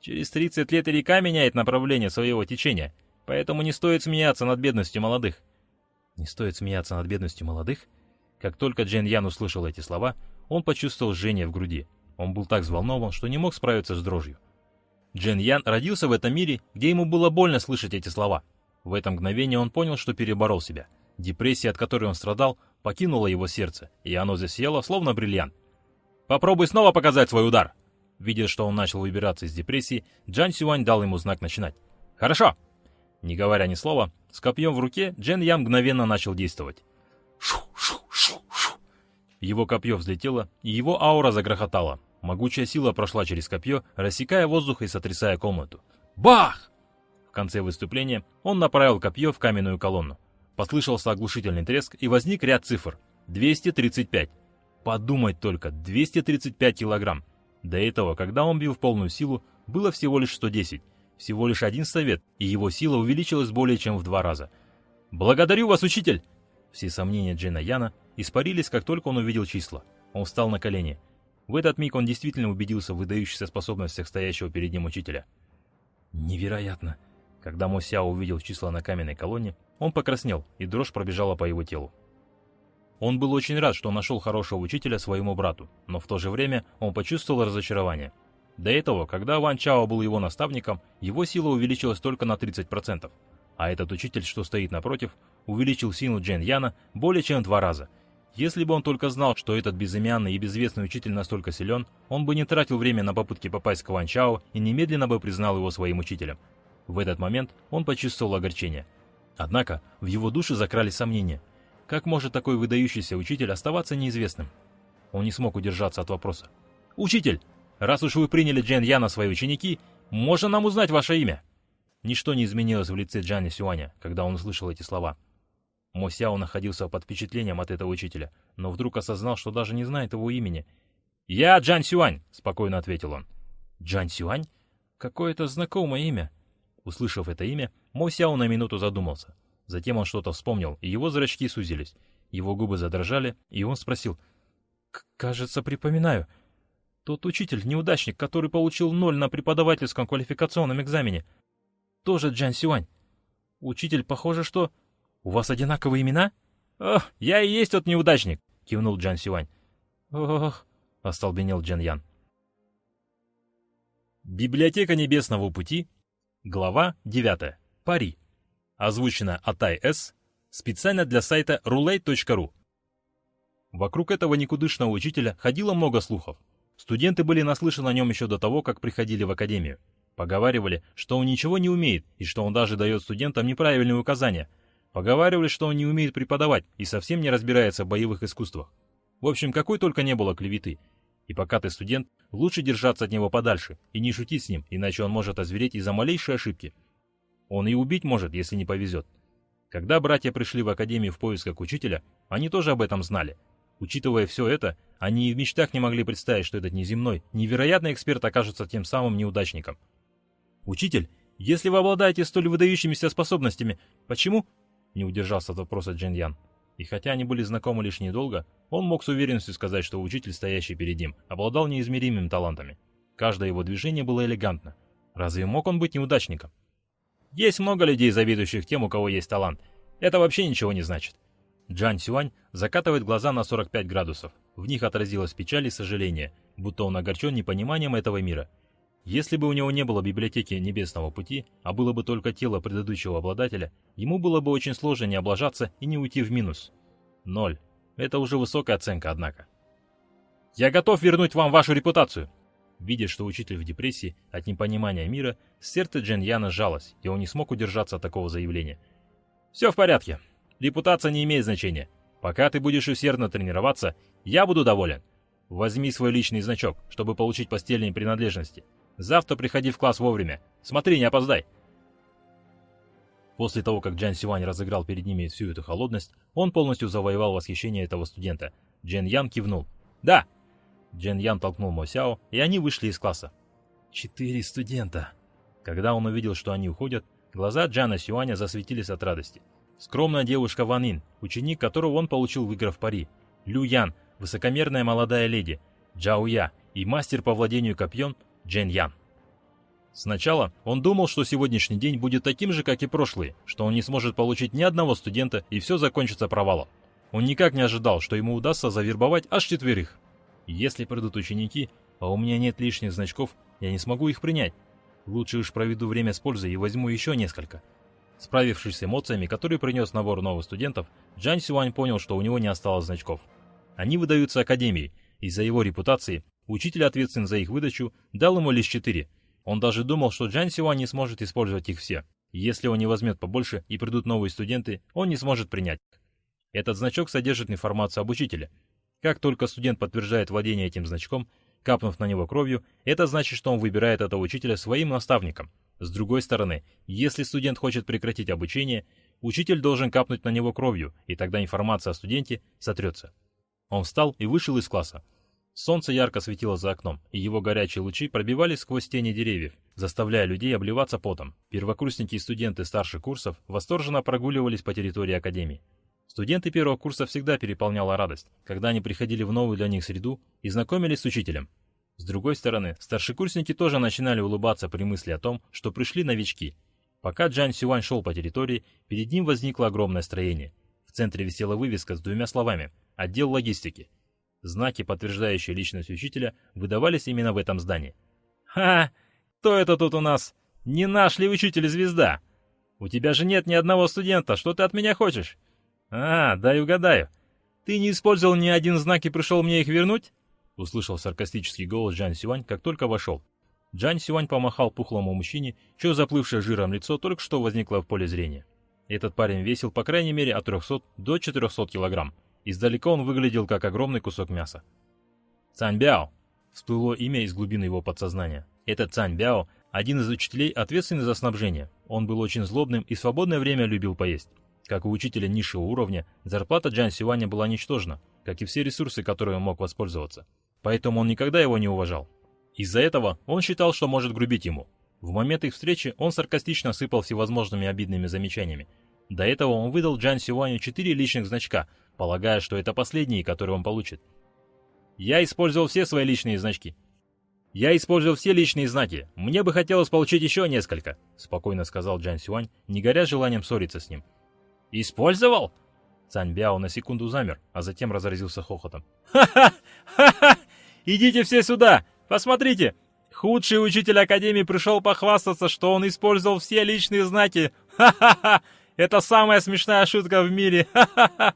Через 30 лет река меняет направление своего течения, поэтому не стоит смеяться над бедностью молодых. Не стоит смеяться над бедностью молодых? Как только Джен Ян услышал эти слова, он почувствовал жжение в груди. Он был так взволнован, что не мог справиться с дрожью. Джен Ян родился в этом мире, где ему было больно слышать эти слова. В это мгновение он понял, что переборол себя. Депрессия, от которой он страдал, покинула его сердце, и оно засияло, словно бриллиант. «Попробуй снова показать свой удар!» Видя, что он начал выбираться из депрессии, Джан Сюань дал ему знак начинать. «Хорошо!» Не говоря ни слова, с копьем в руке Джен Я мгновенно начал действовать. Шу-шу-шу-шу. Его копье взлетело, и его аура загрохотала. Могучая сила прошла через копье, рассекая воздух и сотрясая комнату. Бах! В конце выступления он направил копье в каменную колонну. Послышался оглушительный треск, и возник ряд цифр. 235. Подумать только, 235 килограмм. До этого, когда он бил в полную силу, было всего лишь 110. Всего лишь один совет, и его сила увеличилась более чем в два раза. «Благодарю вас, учитель!» Все сомнения Джена Яна испарились, как только он увидел числа. Он встал на колени. В этот миг он действительно убедился в выдающихся способностях стоящего перед ним учителя. Невероятно! Когда Мосяо увидел числа на каменной колонне, он покраснел, и дрожь пробежала по его телу. Он был очень рад, что нашел хорошего учителя своему брату, но в то же время он почувствовал разочарование. До этого, когда Ван Чао был его наставником, его сила увеличилась только на 30%, а этот учитель, что стоит напротив, увеличил силу Джен Яна более чем в два раза. Если бы он только знал, что этот безымянный и безвестный учитель настолько силен, он бы не тратил время на попытки попасть к Ван Чао и немедленно бы признал его своим учителем. В этот момент он почувствовал огорчение. Однако в его душе закрались сомнения – как может такой выдающийся учитель оставаться неизвестным? Он не смог удержаться от вопроса. «Учитель, раз уж вы приняли Джен Я на свои ученики, можно нам узнать ваше имя?» Ничто не изменилось в лице Джана Сюаня, когда он услышал эти слова. Мо Сяо находился под впечатлением от этого учителя, но вдруг осознал, что даже не знает его имени. «Я Джан Сюань», — спокойно ответил он. «Джан Сюань? Какое-то знакомое имя». Услышав это имя, Мо Сяо на минуту задумался — Затем он что-то вспомнил, и его зрачки сузились. Его губы задрожали, и он спросил. «Кажется, припоминаю. Тот учитель-неудачник, который получил ноль на преподавательском квалификационном экзамене. Тоже Джан Сюань. Учитель, похоже, что... У вас одинаковые имена?» «Ох, я и есть тот неудачник!» — кивнул Джан Сюань. «Ох!» — остолбенел Джан Ян. Библиотека Небесного Пути, глава 9. Пари. Озвучено Атай С. Специально для сайта roulette.ru. Вокруг этого никудышного учителя ходило много слухов. Студенты были наслышаны о нем еще до того, как приходили в академию. Поговаривали, что он ничего не умеет, и что он даже дает студентам неправильные указания. Поговаривали, что он не умеет преподавать и совсем не разбирается в боевых искусствах. В общем, какой только не было клеветы. И пока ты студент, лучше держаться от него подальше и не шутить с ним, иначе он может озвереть из-за малейшей ошибки. Он и убить может, если не повезет. Когда братья пришли в академию в поисках учителя, они тоже об этом знали. Учитывая все это, они и в мечтах не могли представить, что этот неземной, невероятный эксперт окажется тем самым неудачником. «Учитель, Если вы обладаете столь выдающимися способностями, почему?» Не удержался от вопроса Джен Ян. И хотя они были знакомы лишь недолго, он мог с уверенностью сказать, что учитель, стоящий перед ним, обладал неизмеримыми талантами. Каждое его движение было элегантно. Разве мог он быть неудачником? Есть много людей, завидующих тем, у кого есть талант. Это вообще ничего не значит. Джан Сюань закатывает глаза на 45 градусов. В них отразилась печаль и сожаление, будто он огорчен непониманием этого мира. Если бы у него не было библиотеки Небесного Пути, а было бы только тело предыдущего обладателя, ему было бы очень сложно не облажаться и не уйти в минус. Ноль. Это уже высокая оценка, однако. «Я готов вернуть вам вашу репутацию!» Видя, что учитель в депрессии от непонимания мира, сердце Джен Яна сжалось, и он не смог удержаться от такого заявления. «Все в порядке. Репутация не имеет значения. Пока ты будешь усердно тренироваться, я буду доволен. Возьми свой личный значок, чтобы получить постельные принадлежности. Завтра приходи в класс вовремя. Смотри, не опоздай!» После того, как Джан Сюань разыграл перед ними всю эту холодность, он полностью завоевал восхищение этого студента. Джен Ян кивнул. «Да!» Джен Ян толкнул Мо Сяо, и они вышли из класса. «Четыре студента!» Когда он увидел, что они уходят, глаза Джана Сюаня засветились от радости. Скромная девушка Ван Ин, ученик которого он получил выиграв пари. Лю Ян, высокомерная молодая леди. Джао Я и мастер по владению копьем Джен Ян. Сначала он думал, что сегодняшний день будет таким же, как и прошлый, что он не сможет получить ни одного студента и все закончится провалом. Он никак не ожидал, что ему удастся завербовать аж четверых. Если придут ученики, а у меня нет лишних значков, я не смогу их принять. Лучше уж проведу время с пользой и возьму еще несколько. Справившись с эмоциями, которые принес набор новых студентов, Джан Сюань понял, что у него не осталось значков. Они выдаются Академии. Из-за его репутации учитель, ответственный за их выдачу, дал ему лишь четыре – он даже думал, что Джан Сюань не сможет использовать их все. Если он не возьмет побольше и придут новые студенты, он не сможет принять их. Этот значок содержит информацию об учителе. Как только студент подтверждает владение этим значком, капнув на него кровью, это значит, что он выбирает этого учителя своим наставником. С другой стороны, если студент хочет прекратить обучение, учитель должен капнуть на него кровью, и тогда информация о студенте сотрется. Он встал и вышел из класса. Солнце ярко светило за окном, и его горячие лучи пробивались сквозь тени деревьев, заставляя людей обливаться потом. Первокурсники и студенты старших курсов восторженно прогуливались по территории Академии. Студенты первого курса всегда переполняла радость, когда они приходили в новую для них среду и знакомились с учителем. С другой стороны, старшекурсники тоже начинали улыбаться при мысли о том, что пришли новички. Пока Джан Сюань шел по территории, перед ним возникло огромное строение. В центре висела вывеска с двумя словами «Отдел логистики». Знаки, подтверждающие личность учителя, выдавались именно в этом здании. «Ха! Кто это тут у нас? Не наш ли учитель звезда? У тебя же нет ни одного студента, что ты от меня хочешь?» «А, дай угадаю. Ты не использовал ни один знак и пришел мне их вернуть?» Услышал саркастический голос Джан Сюань, как только вошел. Джан Сюань помахал пухлому мужчине, чье заплывшее жиром лицо только что возникло в поле зрения. Этот парень весил по крайней мере от 300 до 400 килограмм. Издалека он выглядел как огромный кусок мяса. Цань Бяо всплыло имя из глубины его подсознания. Этот Цань Бяо – один из учителей, ответственный за снабжение. Он был очень злобным и в свободное время любил поесть. Как у учителя низшего уровня, зарплата Джан Сюаня была ничтожна, как и все ресурсы, которыми он мог воспользоваться. Поэтому он никогда его не уважал. Из-за этого он считал, что может грубить ему. В момент их встречи он саркастично сыпал всевозможными обидными замечаниями. До этого он выдал Джан Сюаню четыре личных значка – полагая, что это последние, которые он получит. Я использовал все свои личные значки. Я использовал все личные знаки. Мне бы хотелось получить еще несколько, спокойно сказал Джан Сюань, не горя желанием ссориться с ним. Использовал? Цань Бяо на секунду замер, а затем разразился хохотом. «Ха-ха! Ха-ха! Идите все сюда! Посмотрите! Худший учитель Академии пришел похвастаться, что он использовал все личные знаки! Ха-ха-ха! Это самая смешная шутка в мире! Ха-ха-ха!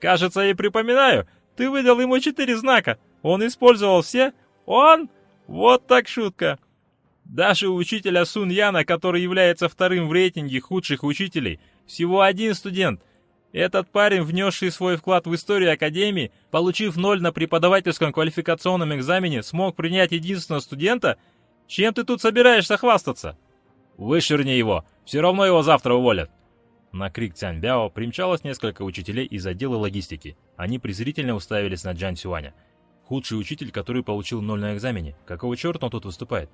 Кажется, я припоминаю, ты выдал ему четыре знака. Он использовал все? Он? Вот так шутка. Даже у учителя Сун Яна, который является вторым в рейтинге худших учителей, всего один студент. Этот парень, внесший свой вклад в историю Академии, получив ноль на преподавательском квалификационном экзамене, смог принять единственного студента? Чем ты тут собираешься хвастаться? Вышвырни его, все равно его завтра уволят. На крик Цянь Бяо примчалось несколько учителей из отдела логистики. Они презрительно уставились на Джан Сюаня. Худший учитель, который получил ноль на экзамене. Какого черта он тут выступает?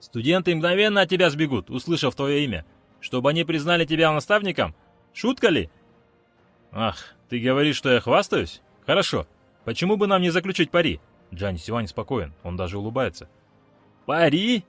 Студенты мгновенно от тебя сбегут, услышав твое имя. Чтобы они признали тебя наставником? Шутка ли? Ах, ты говоришь, что я хвастаюсь? Хорошо. Почему бы нам не заключить пари? Джан Сюань спокоен, он даже улыбается. Пари?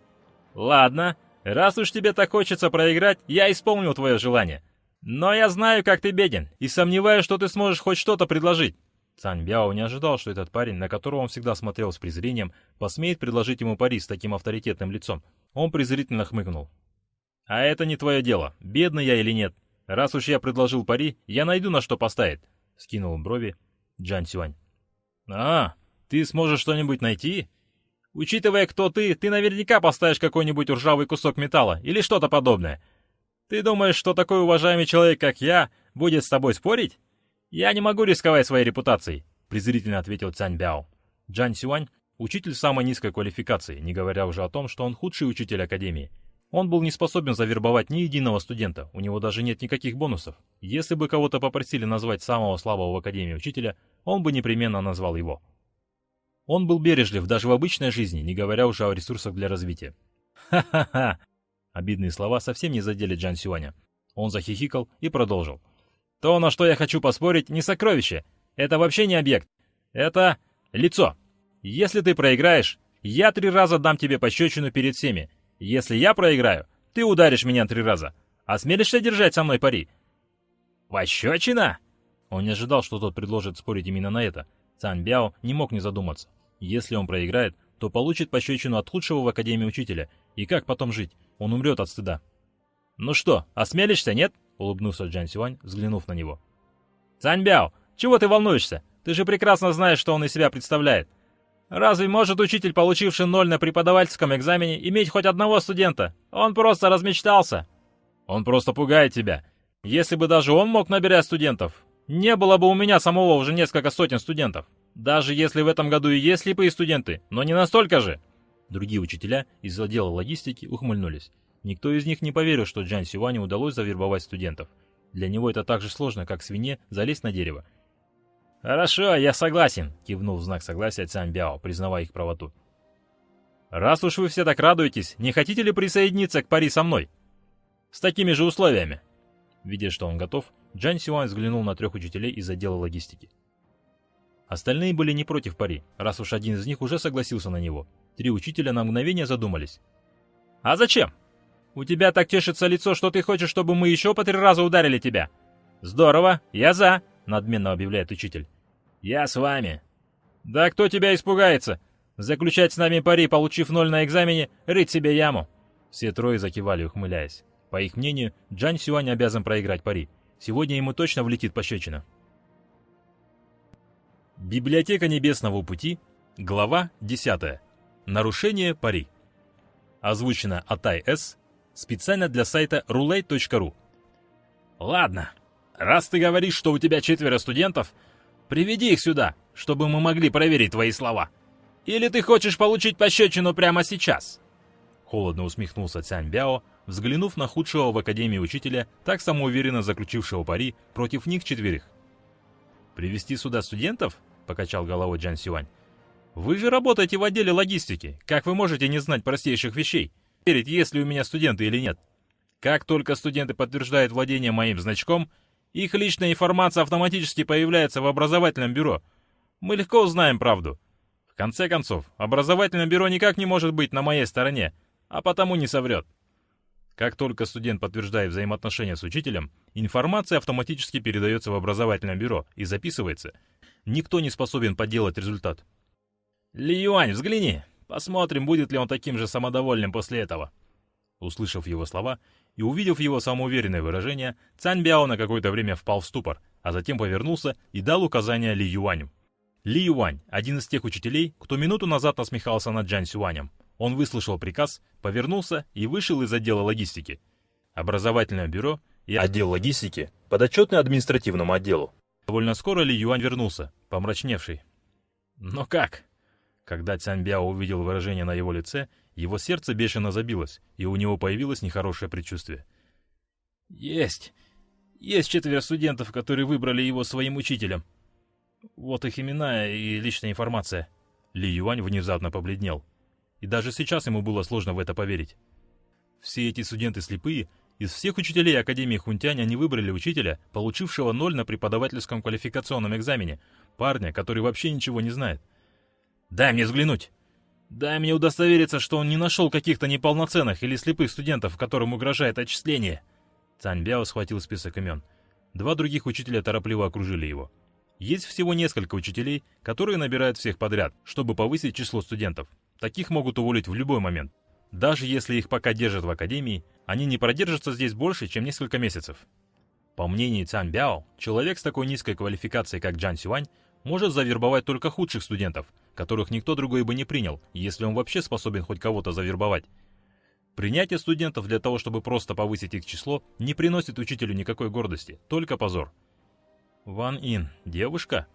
Ладно, раз уж тебе так хочется проиграть, я исполню твое желание. Но я знаю, как ты беден, и сомневаюсь, что ты сможешь хоть что-то предложить. Цань Бяо не ожидал, что этот парень, на которого он всегда смотрел с презрением, посмеет предложить ему пари с таким авторитетным лицом. Он презрительно хмыкнул. «А это не твое дело, бедный я или нет. Раз уж я предложил пари, я найду на что поставить», — скинул брови Джан Сюань. «А, ты сможешь что-нибудь найти? Учитывая, кто ты, ты наверняка поставишь какой-нибудь ржавый кусок металла или что-то подобное. Ты думаешь, что такой уважаемый человек, как я, будет с тобой спорить?» «Я не могу рисковать своей репутацией», — презрительно ответил Цянь Бяо. Джан Сюань — учитель самой низкой квалификации, не говоря уже о том, что он худший учитель Академии. Он был не способен завербовать ни единого студента, у него даже нет никаких бонусов. Если бы кого-то попросили назвать самого слабого в Академии учителя, он бы непременно назвал его. Он был бережлив даже в обычной жизни, не говоря уже о ресурсах для развития. «Ха-ха-ха!» Обидные слова совсем не задели Джан Сюаня. Он захихикал и продолжил. То, на что я хочу поспорить, не сокровище. Это вообще не объект. Это лицо. Если ты проиграешь, я три раза дам тебе пощечину перед всеми. Если я проиграю, ты ударишь меня три раза. Осмелишься держать со мной пари? Пощечина? Он не ожидал, что тот предложит спорить именно на это. Цан Бяо не мог не задуматься. Если он проиграет, то получит пощечину от худшего в Академии Учителя. И как потом жить? Он умрет от стыда. «Ну что, осмелишься, нет?» улыбнулся Джан Сюань, взглянув на него. «Цаньбяо, чего ты волнуешься? Ты же прекрасно знаешь, что он из себя представляет. Разве может учитель, получивший ноль на преподавательском экзамене, иметь хоть одного студента? Он просто размечтался. Он просто пугает тебя. Если бы даже он мог набирать студентов, не было бы у меня самого уже несколько сотен студентов. Даже если в этом году и есть слепые студенты, но не настолько же. Другие учителя из отдела логистики ухмыльнулись. Никто из них не поверил, что Джан Сюаню удалось завербовать студентов. Для него это так же сложно, как свине залезть на дерево. «Хорошо, я согласен», — кивнул в знак согласия Цянь Бяо, признавая их правоту. «Раз уж вы все так радуетесь, не хотите ли присоединиться к пари со мной? С такими же условиями?» Видя, что он готов, Джан Сюань взглянул на трех учителей из отдела логистики. Остальные были не против пари, раз уж один из них уже согласился на него. Три учителя на мгновение задумались. «А зачем?» У тебя так тешится лицо, что ты хочешь, чтобы мы еще по три раза ударили тебя. Здорово, я за, надменно объявляет учитель. Я с вами. Да кто тебя испугается? Заключать с нами пари, получив ноль на экзамене, рыть себе яму. Все трое закивали, ухмыляясь. По их мнению, Джан Сюань обязан проиграть пари. Сегодня ему точно влетит пощечина. Библиотека Небесного Пути, глава 10. Нарушение пари. Озвучено Атай С специально для сайта roulette.ru. Ладно, раз ты говоришь, что у тебя четверо студентов, приведи их сюда, чтобы мы могли проверить твои слова. Или ты хочешь получить пощечину прямо сейчас?» Холодно усмехнулся Цянь Бяо, взглянув на худшего в Академии учителя, так самоуверенно заключившего пари против них четверых. «Привести сюда студентов?» — покачал головой Джан Сюань. «Вы же работаете в отделе логистики. Как вы можете не знать простейших вещей? проверить, есть ли у меня студенты или нет. Как только студенты подтверждают владение моим значком, их личная информация автоматически появляется в образовательном бюро. Мы легко узнаем правду. В конце концов, образовательное бюро никак не может быть на моей стороне, а потому не соврет. Как только студент подтверждает взаимоотношения с учителем, информация автоматически передается в образовательное бюро и записывается. Никто не способен подделать результат. «Ли Юань, взгляни!» Посмотрим, будет ли он таким же самодовольным после этого. Услышав его слова и увидев его самоуверенное выражение, Цань Бяо на какое-то время впал в ступор, а затем повернулся и дал указание Ли Юаню. Ли Юань, один из тех учителей, кто минуту назад насмехался над Джан Сюанем. Он выслушал приказ, повернулся и вышел из отдела логистики. Образовательное бюро и отдел логистики подотчетный административному отделу. Довольно скоро Ли Юань вернулся, помрачневший. «Но как?» Когда Цяньбяо увидел выражение на его лице, его сердце бешено забилось, и у него появилось нехорошее предчувствие. «Есть! Есть четверо студентов, которые выбрали его своим учителем. Вот их имена и личная информация». Ли Юань внезапно побледнел. И даже сейчас ему было сложно в это поверить. Все эти студенты слепые, из всех учителей Академии Хунтянь они выбрали учителя, получившего ноль на преподавательском квалификационном экзамене, парня, который вообще ничего не знает. «Дай мне взглянуть!» «Дай мне удостовериться, что он не нашел каких-то неполноценных или слепых студентов, которым угрожает отчисление!» Цань Бяо схватил список имен. Два других учителя торопливо окружили его. Есть всего несколько учителей, которые набирают всех подряд, чтобы повысить число студентов. Таких могут уволить в любой момент. Даже если их пока держат в академии, они не продержатся здесь больше, чем несколько месяцев. По мнению Цан Бяо, человек с такой низкой квалификацией, как Джан Сюань, может завербовать только худших студентов, которых никто другой бы не принял, если он вообще способен хоть кого-то завербовать. Принятие студентов для того, чтобы просто повысить их число, не приносит учителю никакой гордости, только позор. Ван Ин, девушка?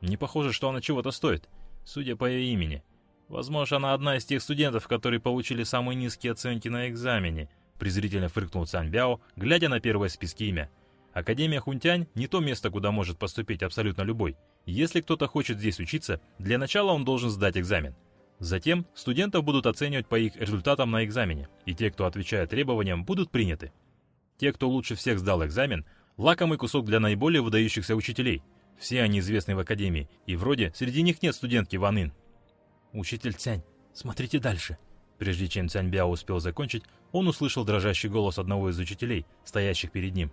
Не похоже, что она чего-то стоит, судя по ее имени. Возможно, она одна из тех студентов, которые получили самые низкие оценки на экзамене, презрительно фыркнул Цан Бяо, глядя на первое в списке имя. Академия Хунтянь не то место, куда может поступить абсолютно любой. Если кто-то хочет здесь учиться, для начала он должен сдать экзамен. Затем студентов будут оценивать по их результатам на экзамене, и те, кто отвечает требованиям, будут приняты. Те, кто лучше всех сдал экзамен, лакомый кусок для наиболее выдающихся учителей. Все они известны в академии, и вроде среди них нет студентки Ван Ин. «Учитель Цянь, смотрите дальше». Прежде чем Цянь Бяо успел закончить, он услышал дрожащий голос одного из учителей, стоящих перед ним.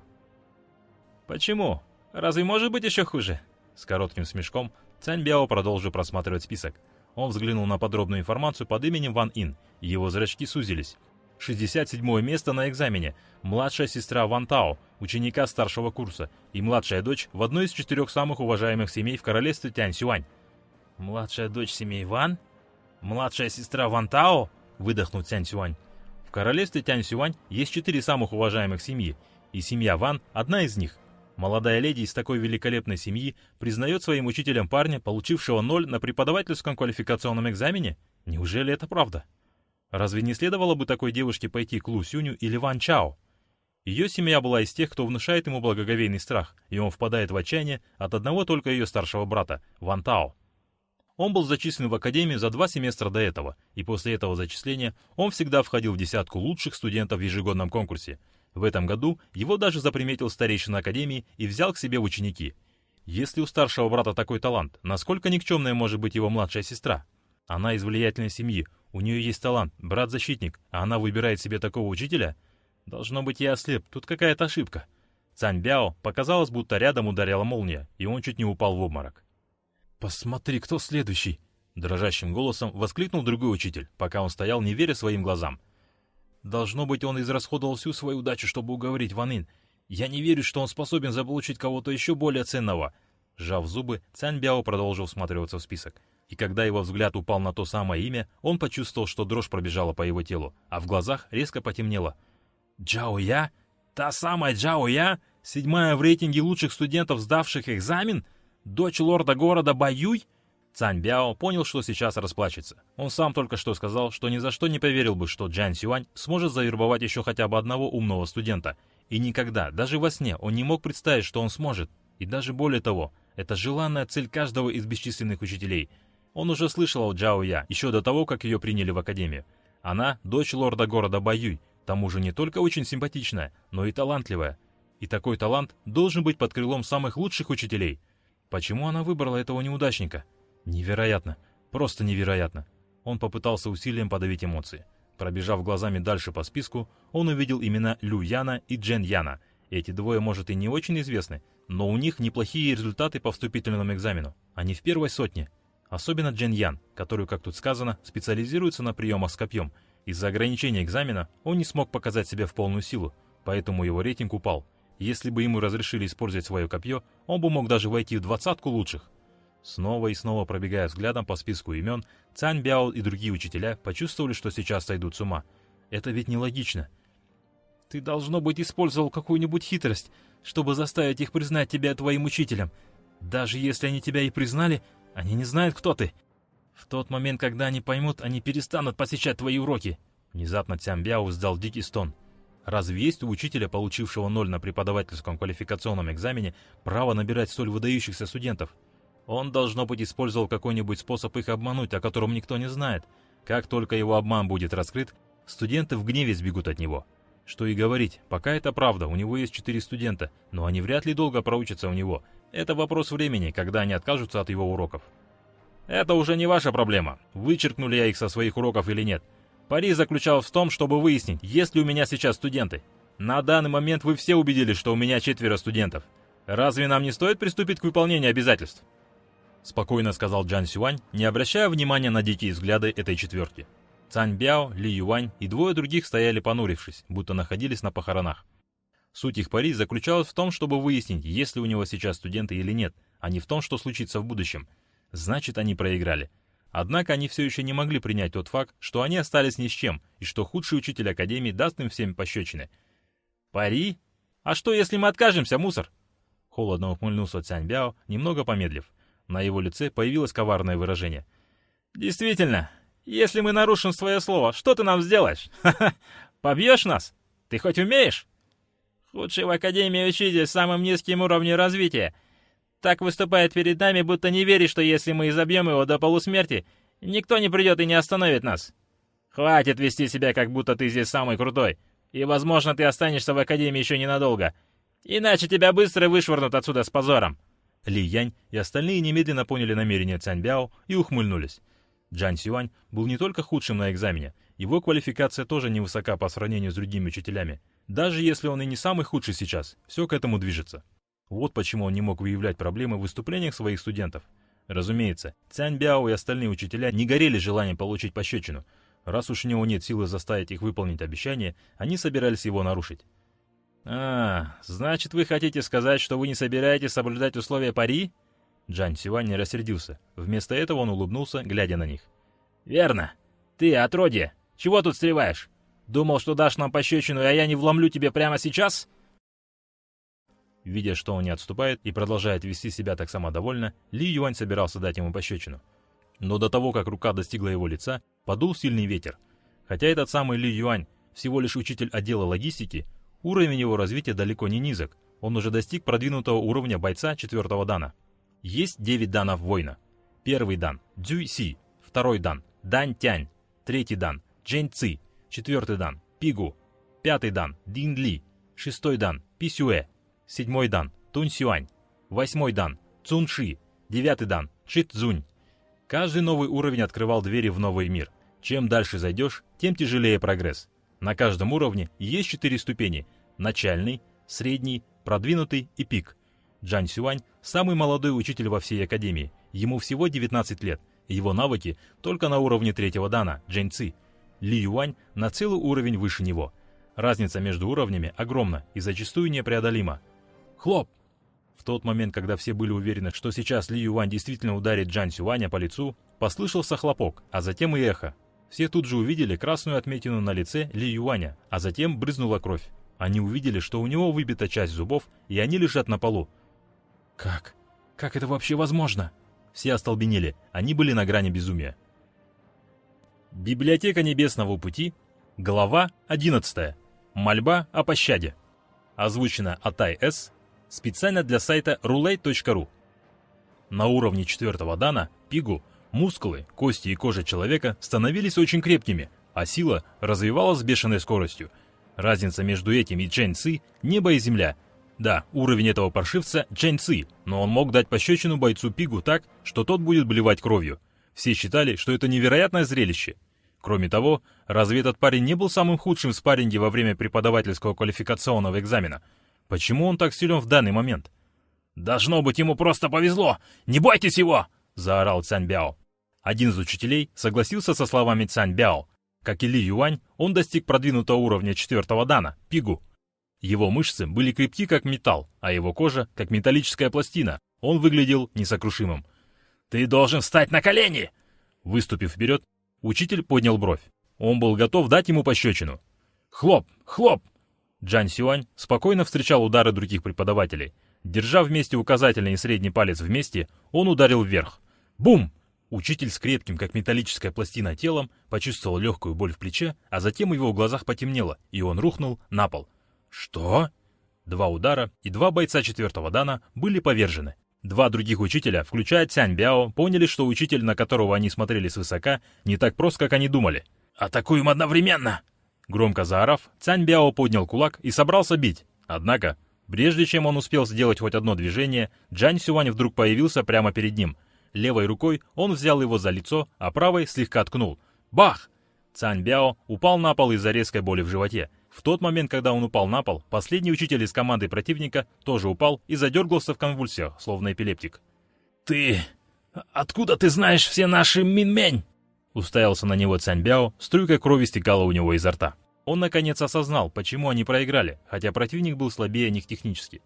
«Почему? Разве может быть еще хуже?» С коротким смешком Цянь Бяо продолжил просматривать список. Он взглянул на подробную информацию под именем Ван Ин, его зрачки сузились. 67 место на экзамене, младшая сестра Ван Тао, ученика старшего курса, и младшая дочь в одной из четырех самых уважаемых семей в королевстве Тянь Сюань. «Младшая дочь семей Ван? Младшая сестра Ван Тао?» — выдохнул Тянь Сюань. В королевстве Тянь Сюань есть четыре самых уважаемых семьи, и семья Ван — одна из них. Молодая леди из такой великолепной семьи признает своим учителем парня, получившего ноль на преподавательском квалификационном экзамене? Неужели это правда? Разве не следовало бы такой девушке пойти к Лу Сюню или Ван Чао? Ее семья была из тех, кто внушает ему благоговейный страх, и он впадает в отчаяние от одного только ее старшего брата, Ван Тао. Он был зачислен в академию за два семестра до этого, и после этого зачисления он всегда входил в десятку лучших студентов в ежегодном конкурсе – в этом году его даже заприметил старейшина Академии и взял к себе в ученики. Если у старшего брата такой талант, насколько никчемная может быть его младшая сестра? Она из влиятельной семьи, у нее есть талант, брат-защитник, а она выбирает себе такого учителя? Должно быть, я ослеп, тут какая-то ошибка. Цань Бяо показалось, будто рядом ударила молния, и он чуть не упал в обморок. «Посмотри, кто следующий!» Дрожащим голосом воскликнул другой учитель, пока он стоял, не веря своим глазам. Должно быть, он израсходовал всю свою удачу, чтобы уговорить Ван Ин. Я не верю, что он способен заполучить кого-то еще более ценного. Сжав зубы, Цянь Бяо продолжил всматриваться в список. И когда его взгляд упал на то самое имя, он почувствовал, что дрожь пробежала по его телу, а в глазах резко потемнело. «Джао Я? Та самая Джао Я? Седьмая в рейтинге лучших студентов, сдавших экзамен? Дочь лорда города Баюй?» Цань Бяо понял, что сейчас расплачется. Он сам только что сказал, что ни за что не поверил бы, что Джан Сюань сможет завербовать еще хотя бы одного умного студента. И никогда, даже во сне, он не мог представить, что он сможет. И даже более того, это желанная цель каждого из бесчисленных учителей. Он уже слышал о Джао Я, еще до того, как ее приняли в академию. Она – дочь лорда города Баюй, тому же не только очень симпатичная, но и талантливая. И такой талант должен быть под крылом самых лучших учителей. Почему она выбрала этого неудачника? Невероятно. Просто невероятно. Он попытался усилием подавить эмоции. Пробежав глазами дальше по списку, он увидел имена Лю Яна и Джен Яна. Эти двое, может, и не очень известны, но у них неплохие результаты по вступительному экзамену. Они в первой сотне. Особенно Джен Ян, который, как тут сказано, специализируется на приемах с копьем. Из-за ограничения экзамена он не смог показать себя в полную силу, поэтому его рейтинг упал. Если бы ему разрешили использовать свое копье, он бы мог даже войти в двадцатку лучших. Снова и снова пробегая взглядом по списку имен, Цань Бяо и другие учителя почувствовали, что сейчас сойдут с ума. Это ведь нелогично. Ты, должно быть, использовал какую-нибудь хитрость, чтобы заставить их признать тебя твоим учителем. Даже если они тебя и признали, они не знают, кто ты. В тот момент, когда они поймут, они перестанут посещать твои уроки. Внезапно Цянь Бяо сдал дикий стон. Разве есть у учителя, получившего ноль на преподавательском квалификационном экзамене, право набирать столь выдающихся студентов? Он, должно быть, использовал какой-нибудь способ их обмануть, о котором никто не знает. Как только его обман будет раскрыт, студенты в гневе сбегут от него. Что и говорить, пока это правда, у него есть четыре студента, но они вряд ли долго проучатся у него. Это вопрос времени, когда они откажутся от его уроков. Это уже не ваша проблема, вычеркнули я их со своих уроков или нет. Пари заключалась в том, чтобы выяснить, есть ли у меня сейчас студенты. На данный момент вы все убедились, что у меня четверо студентов. Разве нам не стоит приступить к выполнению обязательств? Спокойно сказал Джан Сюань, не обращая внимания на дикие взгляды этой четверки. Цань Бяо, Ли Юань и двое других стояли понурившись, будто находились на похоронах. Суть их пари заключалась в том, чтобы выяснить, есть ли у него сейчас студенты или нет, а не в том, что случится в будущем. Значит, они проиграли. Однако они все еще не могли принять тот факт, что они остались ни с чем, и что худший учитель Академии даст им всем пощечины. «Пари? А что, если мы откажемся, мусор?» Холодно ухмыльнулся Цянь Бяо, немного помедлив. На его лице появилось коварное выражение. «Действительно, если мы нарушим свое слово, что ты нам сделаешь? Ха-ха, побьешь нас? Ты хоть умеешь?» «Худший в Академии учитель с самым низким уровнем развития. Так выступает перед нами, будто не верит, что если мы изобьем его до полусмерти, никто не придет и не остановит нас. Хватит вести себя, как будто ты здесь самый крутой, и, возможно, ты останешься в Академии еще ненадолго. Иначе тебя быстро вышвырнут отсюда с позором». Ли Янь и остальные немедленно поняли намерение Цянь Бяо и ухмыльнулись. Джан Сюань был не только худшим на экзамене, его квалификация тоже невысока по сравнению с другими учителями. Даже если он и не самый худший сейчас, все к этому движется. Вот почему он не мог выявлять проблемы в выступлениях своих студентов. Разумеется, Цянь Бяо и остальные учителя не горели желанием получить пощечину. Раз уж у него нет силы заставить их выполнить обещание, они собирались его нарушить. «А, значит, вы хотите сказать, что вы не собираетесь соблюдать условия пари?» Джан Сюань не рассердился. Вместо этого он улыбнулся, глядя на них. «Верно. Ты, отродье, чего тут стреваешь? Думал, что дашь нам пощечину, а я не вломлю тебе прямо сейчас?» Видя, что он не отступает и продолжает вести себя так самодовольно, Ли Юань собирался дать ему пощечину. Но до того, как рука достигла его лица, подул сильный ветер. Хотя этот самый Ли Юань всего лишь учитель отдела логистики, уровень его развития далеко не низок, он уже достиг продвинутого уровня бойца четвертого дана. Есть 9 данов воина. Первый дан – Дзюй Си, второй дан – Дань Тянь, третий дан – Джень Ци, четвертый дан – Пигу, пятый дан – Дин Ли, шестой дан – Писюэ, седьмой дан – Тунь Сюань, восьмой дан – Цун Ши, девятый дан – Чит Цзунь. Каждый новый уровень открывал двери в новый мир. Чем дальше зайдешь, тем тяжелее прогресс. На каждом уровне есть четыре ступени – начальный, средний, продвинутый и пик – Джан Сюань – самый молодой учитель во всей академии. Ему всего 19 лет. Его навыки только на уровне третьего дана, Джен Ци. Ли Юань на целый уровень выше него. Разница между уровнями огромна и зачастую непреодолима. Хлоп! В тот момент, когда все были уверены, что сейчас Ли Юань действительно ударит Джан Сюаня по лицу, послышался хлопок, а затем и эхо. Все тут же увидели красную отметину на лице Ли Юаня, а затем брызнула кровь. Они увидели, что у него выбита часть зубов, и они лежат на полу, «Как? Как это вообще возможно?» Все остолбенели, они были на грани безумия. Библиотека Небесного Пути, глава 11. Мольба о пощаде. Озвучено Атай С. Специально для сайта roulette.ru. На уровне четвертого дана, пигу, мускулы, кости и кожа человека становились очень крепкими, а сила развивалась с бешеной скоростью. Разница между этим и Чэнь Ци – небо и земля – да, уровень этого паршивца Чэнь Ци, но он мог дать пощечину бойцу Пигу так, что тот будет блевать кровью. Все считали, что это невероятное зрелище. Кроме того, разве этот парень не был самым худшим в спарринге во время преподавательского квалификационного экзамена? Почему он так силен в данный момент? «Должно быть, ему просто повезло! Не бойтесь его!» — заорал Цянь Бяо. Один из учителей согласился со словами Цянь Бяо. Как и Ли Юань, он достиг продвинутого уровня четвертого дана, Пигу. Его мышцы были крепки как металл, а его кожа как металлическая пластина. Он выглядел несокрушимым. «Ты должен встать на колени!» Выступив вперед, учитель поднял бровь. Он был готов дать ему пощечину. «Хлоп! Хлоп!» Джан Сюань спокойно встречал удары других преподавателей. Держа вместе указательный и средний палец вместе, он ударил вверх. Бум! Учитель с крепким, как металлическая пластина, телом почувствовал легкую боль в плече, а затем в его глазах потемнело, и он рухнул на пол. «Что?» Два удара, и два бойца четвертого дана были повержены. Два других учителя, включая Цянь Бяо, поняли, что учитель, на которого они смотрели свысока, не так прост, как они думали. «Атакуем одновременно!» Громко заорав, Цянь Бяо поднял кулак и собрался бить. Однако, прежде чем он успел сделать хоть одно движение, Джань Сюань вдруг появился прямо перед ним. Левой рукой он взял его за лицо, а правой слегка ткнул. Бах! Цань Бяо упал на пол из-за резкой боли в животе. В тот момент, когда он упал на пол, последний учитель из команды противника тоже упал и задергался в конвульсиях, словно эпилептик. «Ты... откуда ты знаешь все наши минмень?» Уставился на него Цяньбяо, струйка крови стекала у него изо рта. Он наконец осознал, почему они проиграли, хотя противник был слабее них технически.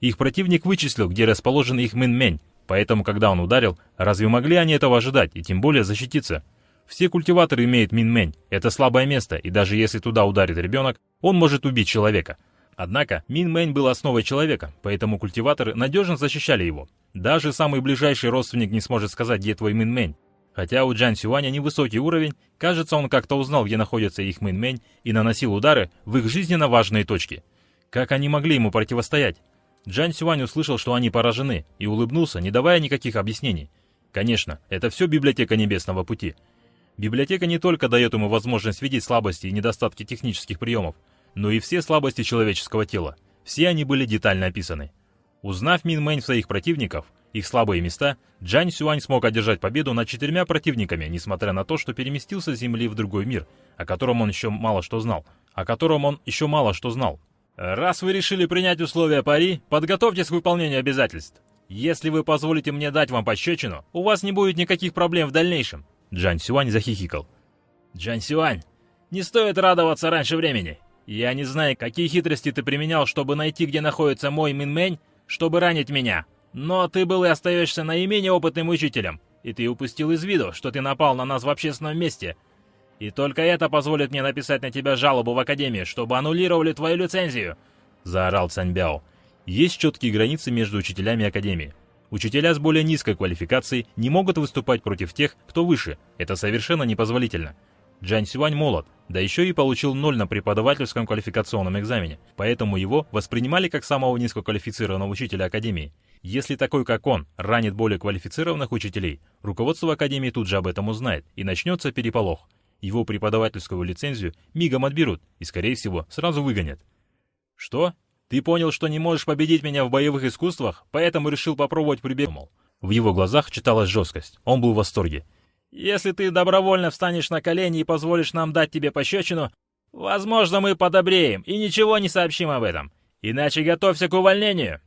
Их противник вычислил, где расположен их минмень, поэтому, когда он ударил, разве могли они этого ожидать и тем более защититься? Все культиваторы имеют минмень, это слабое место, и даже если туда ударит ребенок, он может убить человека. Однако Минмэнь был основой человека, поэтому культиваторы надежно защищали его. Даже самый ближайший родственник не сможет сказать, где твой Минмэнь. Хотя у Джан Сюаня невысокий уровень, кажется, он как-то узнал, где находится их Минмэнь и наносил удары в их жизненно важные точки. Как они могли ему противостоять? Джан Сюань услышал, что они поражены, и улыбнулся, не давая никаких объяснений. Конечно, это все библиотека Небесного Пути — Библиотека не только дает ему возможность видеть слабости и недостатки технических приемов, но и все слабости человеческого тела. Все они были детально описаны. Узнав Мин Мэнь своих противников, их слабые места, Джань Сюань смог одержать победу над четырьмя противниками, несмотря на то, что переместился с Земли в другой мир, о котором он еще мало что знал. О котором он еще мало что знал. «Раз вы решили принять условия пари, подготовьтесь к выполнению обязательств. Если вы позволите мне дать вам пощечину, у вас не будет никаких проблем в дальнейшем. Джан Сюань захихикал. «Джан Сюань, не стоит радоваться раньше времени. Я не знаю, какие хитрости ты применял, чтобы найти, где находится мой Минмэнь, чтобы ранить меня. Но ты был и остаешься наименее опытным учителем, и ты упустил из виду, что ты напал на нас в общественном месте. И только это позволит мне написать на тебя жалобу в Академию, чтобы аннулировали твою лицензию!» Заорал Цаньбяо. Есть четкие границы между учителями Академии. Учителя с более низкой квалификацией не могут выступать против тех, кто выше. Это совершенно непозволительно. Джан Сюань молод, да еще и получил ноль на преподавательском квалификационном экзамене, поэтому его воспринимали как самого низкоквалифицированного учителя Академии. Если такой, как он, ранит более квалифицированных учителей, руководство Академии тут же об этом узнает, и начнется переполох. Его преподавательскую лицензию мигом отберут и, скорее всего, сразу выгонят. Что? Ты понял, что не можешь победить меня в боевых искусствах, поэтому решил попробовать прибегнуть. В его глазах читалась жесткость. Он был в восторге. Если ты добровольно встанешь на колени и позволишь нам дать тебе пощечину, возможно, мы подобреем и ничего не сообщим об этом. Иначе готовься к увольнению.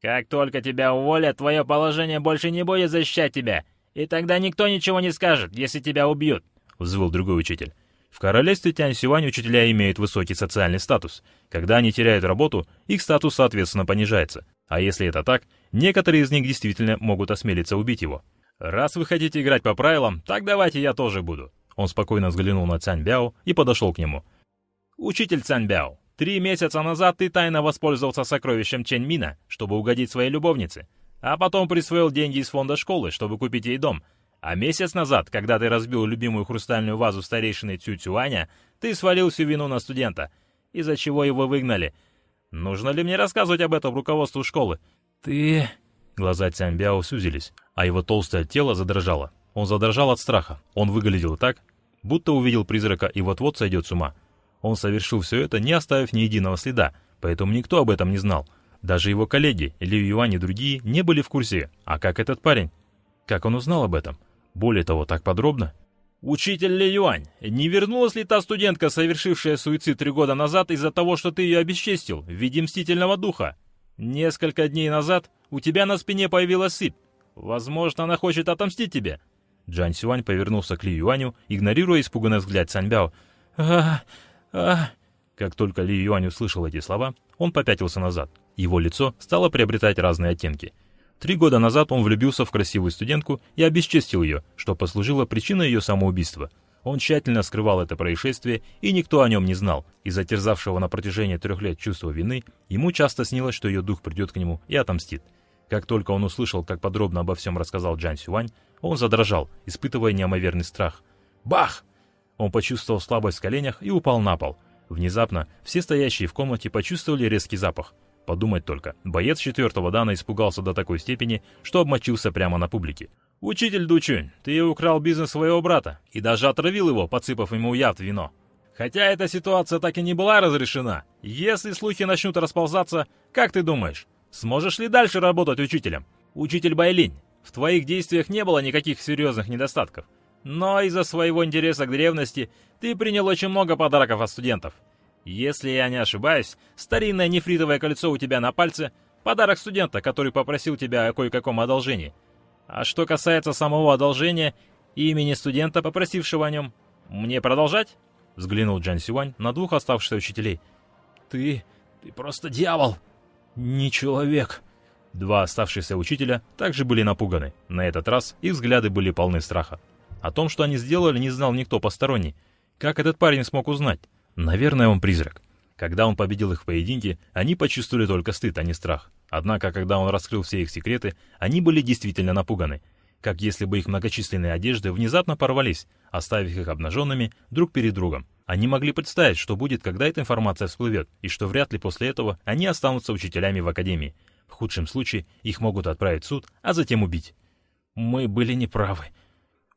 Как только тебя уволят, твое положение больше не будет защищать тебя, и тогда никто ничего не скажет, если тебя убьют», — взвыл другой учитель. В королевстве Тянь-Сюань учителя имеют высокий социальный статус. Когда они теряют работу, их статус, соответственно, понижается. А если это так, некоторые из них действительно могут осмелиться убить его. «Раз вы хотите играть по правилам, так давайте я тоже буду». Он спокойно взглянул на Цянь Бяо и подошел к нему. «Учитель Цянь Бяо, три месяца назад ты тайно воспользовался сокровищем Чэнь Мина, чтобы угодить своей любовнице, а потом присвоил деньги из фонда школы, чтобы купить ей дом, а месяц назад, когда ты разбил любимую хрустальную вазу старейшины Цю Цюаня, ты свалил всю вину на студента, из-за чего его выгнали. Нужно ли мне рассказывать об этом руководству школы? Ты... Глаза Цяньбяо сузились, а его толстое тело задрожало. Он задрожал от страха. Он выглядел так, будто увидел призрака и вот-вот сойдет с ума. Он совершил все это, не оставив ни единого следа, поэтому никто об этом не знал. Даже его коллеги, Ли Юань и другие, не были в курсе. А как этот парень? Как он узнал об этом? Более того, так подробно. «Учитель Ли Юань, не вернулась ли та студентка, совершившая суицид три года назад из-за того, что ты ее обесчестил в виде мстительного духа? Несколько дней назад у тебя на спине появилась сыпь. Возможно, она хочет отомстить тебе». Джан Сюань повернулся к Ли Юаню, игнорируя испуганный взгляд Цаньбяо. «А, а...» Как только Ли Юань услышал эти слова, он попятился назад. Его лицо стало приобретать разные оттенки — Три года назад он влюбился в красивую студентку и обесчестил ее, что послужило причиной ее самоубийства. Он тщательно скрывал это происшествие, и никто о нем не знал. Из-за терзавшего на протяжении трех лет чувства вины, ему часто снилось, что ее дух придет к нему и отомстит. Как только он услышал, как подробно обо всем рассказал Джан Сюань, он задрожал, испытывая неимоверный страх. Бах! Он почувствовал слабость в коленях и упал на пол. Внезапно все стоящие в комнате почувствовали резкий запах. Подумать только, боец четвертого дана испугался до такой степени, что обмочился прямо на публике. «Учитель Дучунь, ты украл бизнес своего брата и даже отравил его, подсыпав ему яд в вино. Хотя эта ситуация так и не была разрешена. Если слухи начнут расползаться, как ты думаешь, сможешь ли дальше работать учителем? Учитель Байлинь, в твоих действиях не было никаких серьезных недостатков. Но из-за своего интереса к древности ты принял очень много подарков от студентов. Если я не ошибаюсь, старинное нефритовое кольцо у тебя на пальце — подарок студента, который попросил тебя о кое-каком одолжении. А что касается самого одолжения и имени студента, попросившего о нем, мне продолжать?» Взглянул Джан Сюань на двух оставшихся учителей. «Ты... ты просто дьявол! Не человек!» Два оставшихся учителя также были напуганы. На этот раз их взгляды были полны страха. О том, что они сделали, не знал никто посторонний. Как этот парень смог узнать? Наверное, он призрак. Когда он победил их в поединке, они почувствовали только стыд, а не страх. Однако, когда он раскрыл все их секреты, они были действительно напуганы. Как если бы их многочисленные одежды внезапно порвались, оставив их обнаженными друг перед другом. Они могли представить, что будет, когда эта информация всплывет, и что вряд ли после этого они останутся учителями в академии. В худшем случае их могут отправить в суд, а затем убить. Мы были неправы.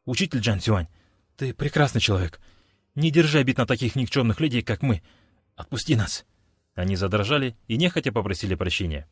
Учитель Джан Сюань, ты прекрасный человек. Не держи обид на таких никчемных людей, как мы. Отпусти нас!» Они задрожали и нехотя попросили прощения.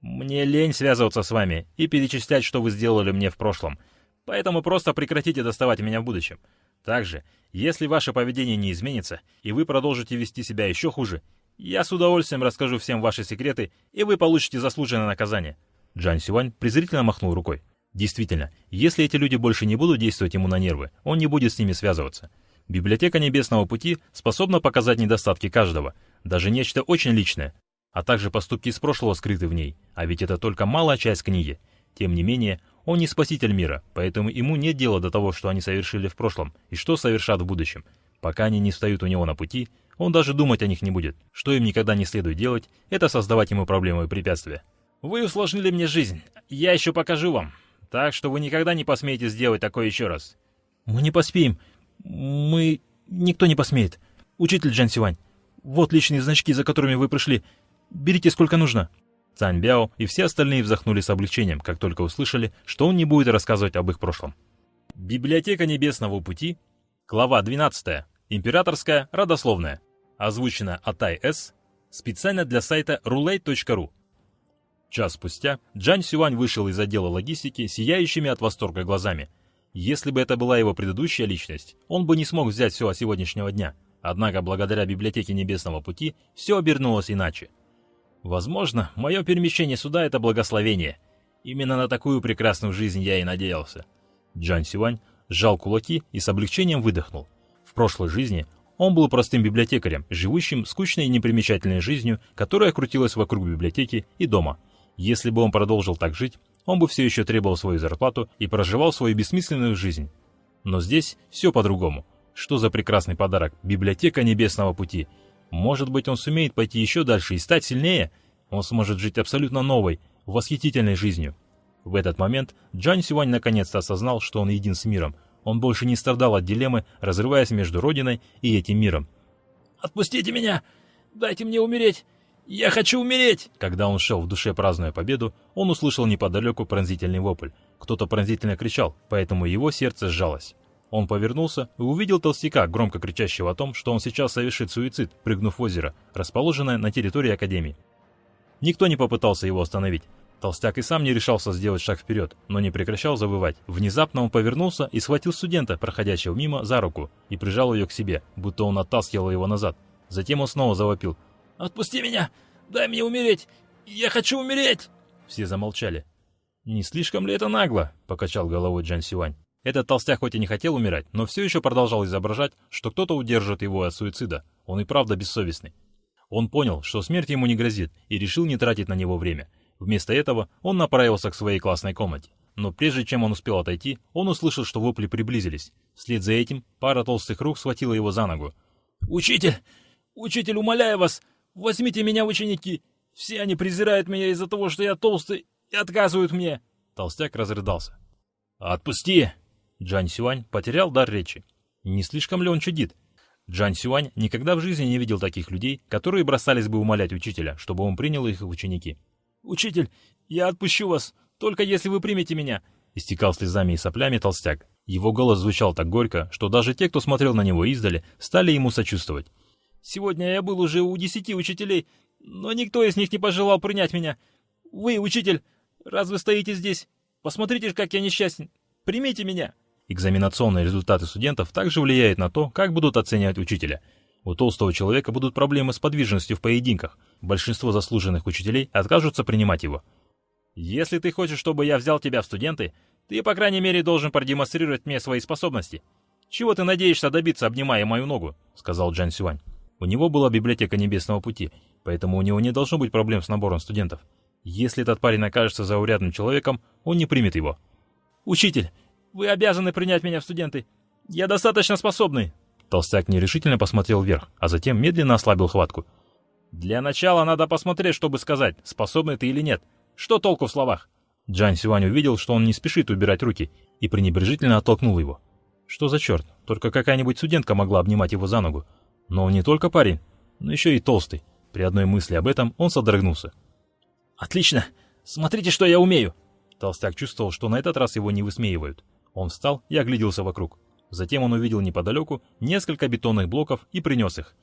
«Мне лень связываться с вами и перечислять, что вы сделали мне в прошлом, поэтому просто прекратите доставать меня в будущем. Также, если ваше поведение не изменится, и вы продолжите вести себя еще хуже, я с удовольствием расскажу всем ваши секреты, и вы получите заслуженное наказание». Джан Сюань презрительно махнул рукой. Действительно, если эти люди больше не будут действовать ему на нервы, он не будет с ними связываться. Библиотека Небесного Пути способна показать недостатки каждого, даже нечто очень личное, а также поступки из прошлого скрыты в ней, а ведь это только малая часть книги. Тем не менее, он не спаситель мира, поэтому ему нет дела до того, что они совершили в прошлом и что совершат в будущем. Пока они не встают у него на пути, он даже думать о них не будет. Что им никогда не следует делать, это создавать ему проблемы и препятствия. «Вы усложнили мне жизнь, я еще покажу вам. Так что вы никогда не посмеете сделать такое еще раз». «Мы не поспеем, «Мы... никто не посмеет. Учитель Джан Сюань, вот личные значки, за которыми вы пришли. Берите сколько нужно». Цань Бяо и все остальные вздохнули с облегчением, как только услышали, что он не будет рассказывать об их прошлом. Библиотека Небесного Пути, глава 12, императорская, родословная, озвучена Атай С, специально для сайта roulette.ru. Час спустя Джан Сюань вышел из отдела логистики сияющими от восторга глазами – если бы это была его предыдущая личность, он бы не смог взять все от сегодняшнего дня. Однако, благодаря библиотеке Небесного Пути, все обернулось иначе. Возможно, мое перемещение сюда — это благословение. Именно на такую прекрасную жизнь я и надеялся. Джан Сюань сжал кулаки и с облегчением выдохнул. В прошлой жизни он был простым библиотекарем, живущим скучной и непримечательной жизнью, которая крутилась вокруг библиотеки и дома. Если бы он продолжил так жить, он бы все еще требовал свою зарплату и проживал свою бессмысленную жизнь. Но здесь все по-другому. Что за прекрасный подарок? Библиотека Небесного Пути. Может быть, он сумеет пойти еще дальше и стать сильнее? Он сможет жить абсолютно новой, восхитительной жизнью. В этот момент Джан Сюань наконец-то осознал, что он един с миром. Он больше не страдал от дилеммы, разрываясь между Родиной и этим миром. «Отпустите меня! Дайте мне умереть! «Я хочу умереть!» Когда он шел в душе празднуя победу, он услышал неподалеку пронзительный вопль. Кто-то пронзительно кричал, поэтому его сердце сжалось. Он повернулся и увидел толстяка, громко кричащего о том, что он сейчас совершит суицид, прыгнув в озеро, расположенное на территории Академии. Никто не попытался его остановить. Толстяк и сам не решался сделать шаг вперед, но не прекращал завывать. Внезапно он повернулся и схватил студента, проходящего мимо, за руку, и прижал ее к себе, будто он оттаскивал его назад. Затем он снова завопил Отпусти меня! Дай мне умереть! Я хочу умереть!» Все замолчали. «Не слишком ли это нагло?» — покачал головой Джан Сюань. Этот толстяк хоть и не хотел умирать, но все еще продолжал изображать, что кто-то удержит его от суицида. Он и правда бессовестный. Он понял, что смерть ему не грозит, и решил не тратить на него время. Вместо этого он направился к своей классной комнате. Но прежде чем он успел отойти, он услышал, что вопли приблизились. Вслед за этим пара толстых рук схватила его за ногу. «Учитель! Учитель, умоляю вас! Возьмите меня в ученики! Все они презирают меня из-за того, что я толстый, и отказывают мне!» Толстяк разрыдался. «Отпусти!» Джан Сюань потерял дар речи. Не слишком ли он чудит? Джан Сюань никогда в жизни не видел таких людей, которые бросались бы умолять учителя, чтобы он принял их в ученики. «Учитель, я отпущу вас, только если вы примете меня!» Истекал слезами и соплями толстяк. Его голос звучал так горько, что даже те, кто смотрел на него издали, стали ему сочувствовать. «Сегодня я был уже у десяти учителей, но никто из них не пожелал принять меня. Вы, учитель, раз вы стоите здесь, посмотрите, как я несчастен. Примите меня!» Экзаменационные результаты студентов также влияют на то, как будут оценивать учителя. У толстого человека будут проблемы с подвижностью в поединках. Большинство заслуженных учителей откажутся принимать его. «Если ты хочешь, чтобы я взял тебя в студенты, ты, по крайней мере, должен продемонстрировать мне свои способности. Чего ты надеешься добиться, обнимая мою ногу?» — сказал Джан Сюань. У него была библиотека Небесного Пути, поэтому у него не должно быть проблем с набором студентов. Если этот парень окажется заурядным человеком, он не примет его. «Учитель, вы обязаны принять меня в студенты. Я достаточно способный. Толстяк нерешительно посмотрел вверх, а затем медленно ослабил хватку. «Для начала надо посмотреть, чтобы сказать, способный ты или нет. Что толку в словах?» Джан Сюань увидел, что он не спешит убирать руки, и пренебрежительно оттолкнул его. Что за черт? Только какая-нибудь студентка могла обнимать его за ногу. Но он не только парень, но еще и толстый. При одной мысли об этом он содрогнулся. «Отлично! Смотрите, что я умею!» Толстяк чувствовал, что на этот раз его не высмеивают. Он встал и огляделся вокруг. Затем он увидел неподалеку несколько бетонных блоков и принес их,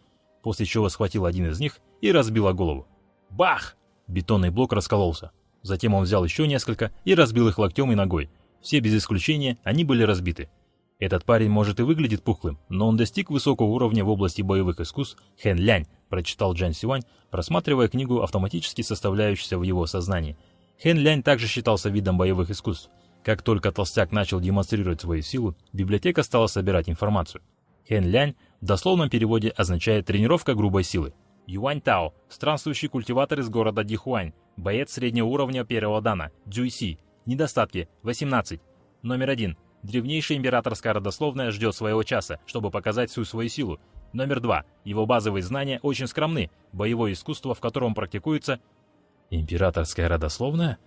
после чего схватил один из них и разбил о голову. Бах! Бетонный блок раскололся. Затем он взял еще несколько и разбил их локтем и ногой. Все без исключения, они были разбиты. Этот парень может и выглядит пухлым, но он достиг высокого уровня в области боевых искусств Хэн Лянь, прочитал Джан Сюань, просматривая книгу, автоматически составляющуюся в его сознании. Хэн Лянь также считался видом боевых искусств, как только толстяк начал демонстрировать свою силу, библиотека стала собирать информацию. Хэн Лянь в дословном переводе означает «тренировка грубой силы». Юань Тао, странствующий культиватор из города Дихуань, боец среднего уровня первого дана, Дзюйси, недостатки, 18. Номер один. Древнейшая императорская родословная ждет своего часа, чтобы показать всю свою силу. Номер два. Его базовые знания очень скромны, боевое искусство, в котором практикуется... Императорская родословная?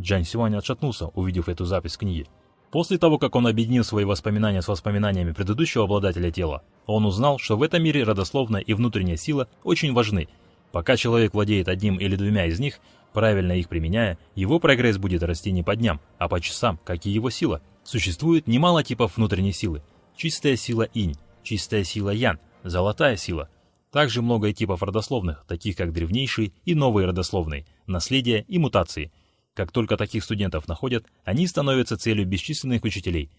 Джан Сюань отшатнулся, увидев эту запись в книге. После того, как он объединил свои воспоминания с воспоминаниями предыдущего обладателя тела, он узнал, что в этом мире родословная и внутренняя сила очень важны. Пока человек владеет одним или двумя из них, правильно их применяя, его прогресс будет расти не по дням, а по часам, как и его сила. Существует немало типов внутренней силы. Чистая сила инь, чистая сила ян, золотая сила. Также много типов родословных, таких как древнейшие и новые родословные, наследие и мутации – как только таких студентов находят, они становятся целью бесчисленных учителей.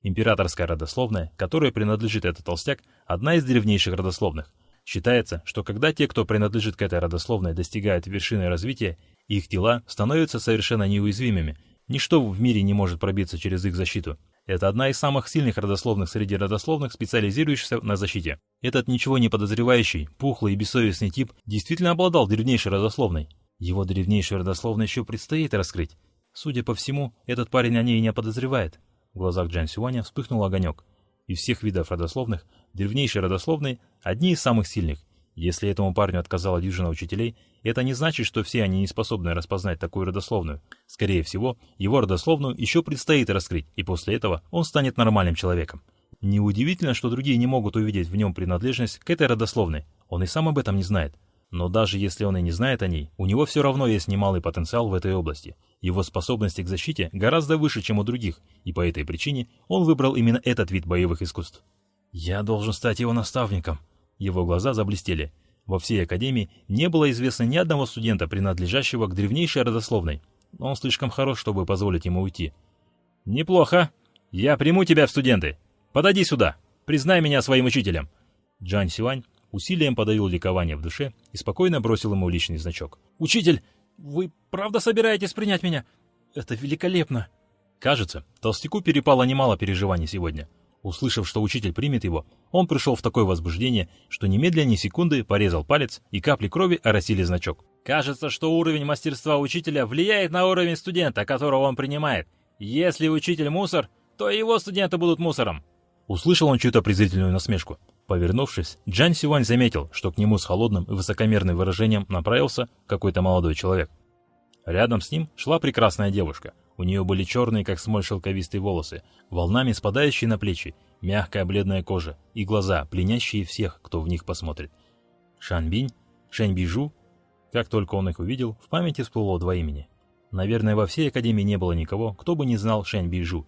Императорская родословная, которой принадлежит этот толстяк, одна из древнейших родословных. Считается, что когда те, кто принадлежит к этой родословной, достигают вершины развития, их тела становятся совершенно неуязвимыми. Ничто в мире не может пробиться через их защиту. Это одна из самых сильных родословных среди родословных, специализирующихся на защите. Этот ничего не подозревающий, пухлый и бессовестный тип действительно обладал древнейшей родословной. Его древнейшую родословную еще предстоит раскрыть. Судя по всему, этот парень о ней не подозревает. В глазах Джан Сюаня вспыхнул огонек. Из всех видов родословных, древнейшие родословные – одни из самых сильных. Если этому парню отказала дюжина учителей, это не значит, что все они не способны распознать такую родословную. Скорее всего, его родословную еще предстоит раскрыть, и после этого он станет нормальным человеком. Неудивительно, что другие не могут увидеть в нем принадлежность к этой родословной. Он и сам об этом не знает. Но даже если он и не знает о ней, у него все равно есть немалый потенциал в этой области. Его способности к защите гораздо выше, чем у других, и по этой причине он выбрал именно этот вид боевых искусств. «Я должен стать его наставником». Его глаза заблестели. Во всей Академии не было известно ни одного студента, принадлежащего к древнейшей родословной. Он слишком хорош, чтобы позволить ему уйти. «Неплохо. Я приму тебя в студенты. Подойди сюда. Признай меня своим учителем». Джан Сюань усилием подавил ликование в душе и спокойно бросил ему личный значок. «Учитель, вы правда собираетесь принять меня? Это великолепно!» Кажется, толстяку перепало немало переживаний сегодня. Услышав, что учитель примет его, он пришел в такое возбуждение, что немедленно ни секунды порезал палец, и капли крови оросили значок. «Кажется, что уровень мастерства учителя влияет на уровень студента, которого он принимает. Если учитель мусор, то его студенты будут мусором». Услышал он чью-то презрительную насмешку. Повернувшись, Джан Сюань заметил, что к нему с холодным и высокомерным выражением направился какой-то молодой человек. Рядом с ним шла прекрасная девушка. У нее были черные, как смоль, шелковистые волосы, волнами спадающие на плечи, мягкая бледная кожа и глаза, пленящие всех, кто в них посмотрит. Шанбинь, Шэньбижу. Как только он их увидел, в памяти всплыло два имени. Наверное, во всей Академии не было никого, кто бы не знал Шэньбижу.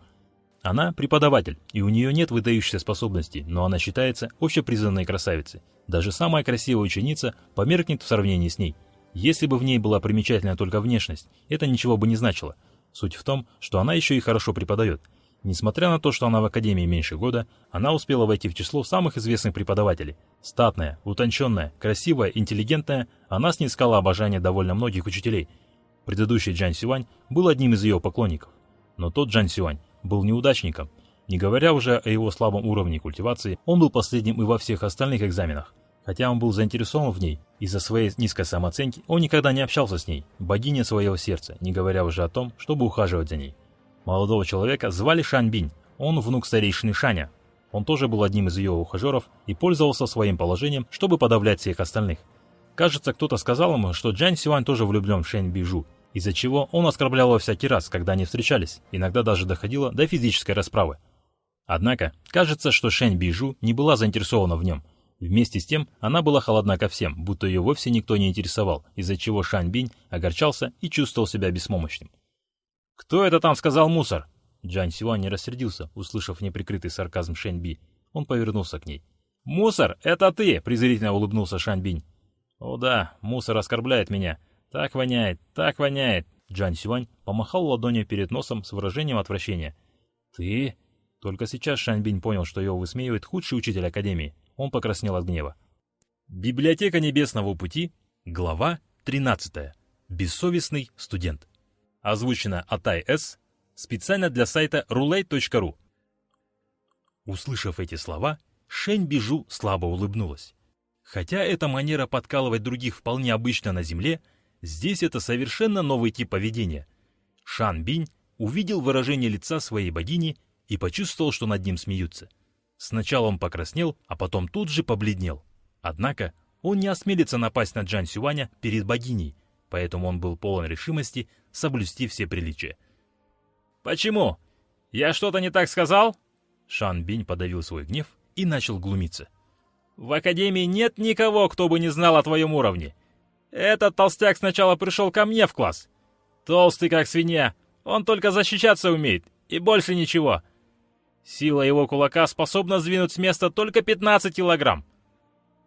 Она преподаватель, и у нее нет выдающихся способностей, но она считается общепризнанной красавицей. Даже самая красивая ученица померкнет в сравнении с ней – если бы в ней была примечательна только внешность, это ничего бы не значило. Суть в том, что она еще и хорошо преподает. Несмотря на то, что она в академии меньше года, она успела войти в число самых известных преподавателей. Статная, утонченная, красивая, интеллигентная, она снискала обожание довольно многих учителей. Предыдущий Джан Сюань был одним из ее поклонников. Но тот Джан Сюань был неудачником. Не говоря уже о его слабом уровне культивации, он был последним и во всех остальных экзаменах. Хотя он был заинтересован в ней, из-за своей низкой самооценки он никогда не общался с ней, богиней своего сердца, не говоря уже о том, чтобы ухаживать за ней. Молодого человека звали Шанбинь, он внук старейшины Шаня. Он тоже был одним из ее ухажеров и пользовался своим положением, чтобы подавлять всех остальных. Кажется, кто-то сказал ему, что Джан Сюань тоже влюблен в Шэнь Бижу, из-за чего он оскорблял его всякий раз, когда они встречались, иногда даже доходило до физической расправы. Однако, кажется, что Шэнь Бижу не была заинтересована в нем – Вместе с тем она была холодна ко всем, будто ее вовсе никто не интересовал, из-за чего Шань Бинь огорчался и чувствовал себя беспомощным. «Кто это там сказал мусор?» Джан Сюань не рассердился, услышав неприкрытый сарказм Шэнь Би. Он повернулся к ней. «Мусор, это ты!» — презрительно улыбнулся Шань Бинь. «О да, мусор оскорбляет меня. Так воняет, так воняет!» Джан Сюань помахал ладонью перед носом с выражением отвращения. «Ты?» Только сейчас Шань Бинь понял, что его высмеивает худший учитель Академии. Он покраснел от гнева. Библиотека Небесного Пути, глава 13. Бессовестный студент. Озвучено Атай С. Специально для сайта roulette.ru. Услышав эти слова, Шень Бижу слабо улыбнулась. Хотя эта манера подкалывать других вполне обычна на Земле, здесь это совершенно новый тип поведения. Шан Бинь увидел выражение лица своей богини и почувствовал, что над ним смеются. Сначала он покраснел, а потом тут же побледнел. Однако он не осмелится напасть на Джан Сюаня перед богиней, поэтому он был полон решимости соблюсти все приличия. «Почему? Я что-то не так сказал?» Шан Бинь подавил свой гнев и начал глумиться. «В Академии нет никого, кто бы не знал о твоем уровне. Этот толстяк сначала пришел ко мне в класс. Толстый как свинья, он только защищаться умеет, и больше ничего. Сила его кулака способна сдвинуть с места только 15 килограмм.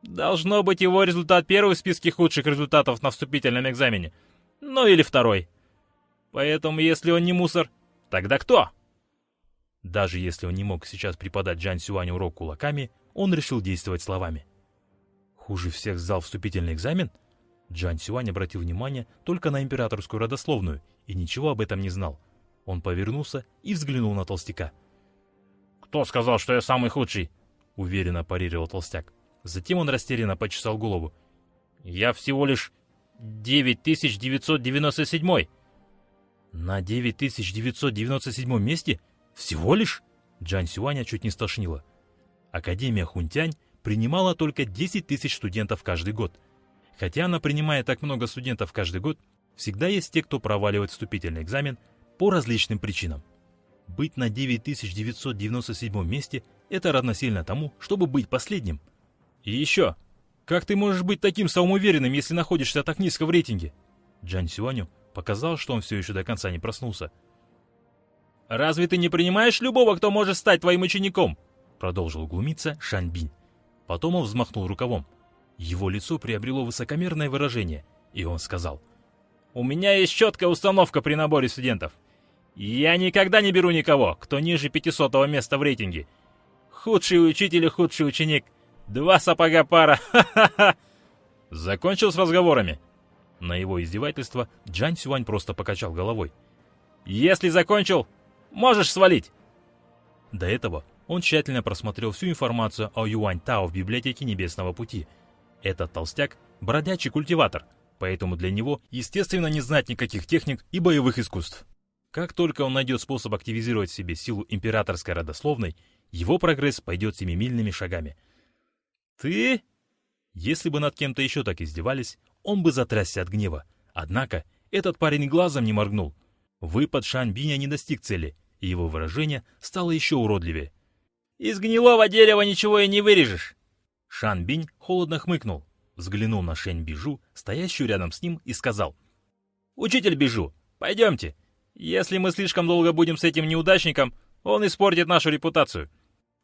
Должно быть его результат первый в списке худших результатов на вступительном экзамене. Ну или второй. Поэтому если он не мусор, тогда кто? Даже если он не мог сейчас преподать Джан Сюаню урок кулаками, он решил действовать словами. Хуже всех сдал вступительный экзамен? Джан Сюань обратил внимание только на императорскую родословную и ничего об этом не знал. Он повернулся и взглянул на толстяка. «Кто сказал, что я самый худший?» — уверенно парировал толстяк. Затем он растерянно почесал голову. «Я всего лишь 9997 «На 9997 месте? Всего лишь?» Джан Сюаня чуть не стошнило. Академия Хунтянь принимала только 10 тысяч студентов каждый год. Хотя она принимает так много студентов каждый год, всегда есть те, кто проваливает вступительный экзамен по различным причинам. Быть на 9997 месте – это равносильно тому, чтобы быть последним. И еще, как ты можешь быть таким самоуверенным, если находишься так низко в рейтинге? Джан Сюаню показал, что он все еще до конца не проснулся. «Разве ты не принимаешь любого, кто может стать твоим учеником?» Продолжил глумиться Шань Бинь. Потом он взмахнул рукавом. Его лицо приобрело высокомерное выражение, и он сказал. «У меня есть четкая установка при наборе студентов. Я никогда не беру никого, кто ниже 500 места в рейтинге. Худший учитель и худший ученик. Два сапога пара. Ха-ха-ха. Закончил с разговорами. На его издевательство Джан Сюань просто покачал головой. «Если закончил, можешь свалить!» До этого он тщательно просмотрел всю информацию о Юань Тао в библиотеке Небесного Пути. Этот толстяк – бродячий культиватор, поэтому для него, естественно, не знать никаких техник и боевых искусств. Как только он найдет способ активизировать в себе силу императорской родословной, его прогресс пойдет семимильными шагами. «Ты?» Если бы над кем-то еще так издевались, он бы затрясся от гнева. Однако Этот парень глазом не моргнул. Выпад Шанбиня не достиг цели, и его выражение стало еще уродливее. «Из гнилого дерева ничего и не вырежешь!» Шанбинь холодно хмыкнул, взглянул на Шень Бижу, стоящую рядом с ним, и сказал. «Учитель Бижу, пойдемте. Если мы слишком долго будем с этим неудачником, он испортит нашу репутацию».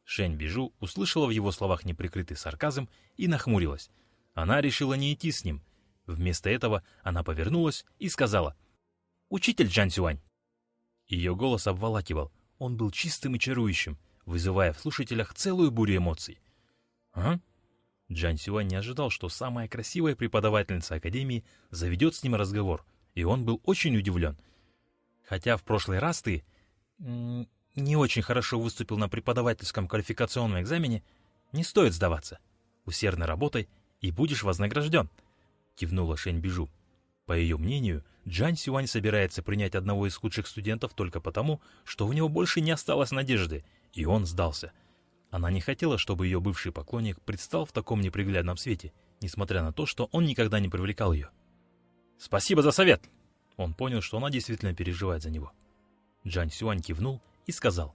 Шень Бижу услышала в его словах неприкрытый сарказм и нахмурилась. Она решила не идти с ним. Вместо этого она повернулась и сказала «Учитель Джан Сюань». Ее голос обволакивал, он был чистым и чарующим, вызывая в слушателях целую бурю эмоций. «А?» Джан Сюань не ожидал, что самая красивая преподавательница Академии заведет с ним разговор, и он был очень удивлен. «Хотя в прошлый раз ты не очень хорошо выступил на преподавательском квалификационном экзамене, не стоит сдаваться. Усердно работай и будешь вознагражден», — кивнула Шэнь Бижу. По ее мнению, Джан Сюань собирается принять одного из худших студентов только потому, что у него больше не осталось надежды, и он сдался. Она не хотела, чтобы ее бывший поклонник предстал в таком неприглядном свете, несмотря на то, что он никогда не привлекал ее. «Спасибо за совет!» Он понял, что она действительно переживает за него. Джан Сюань кивнул и сказал.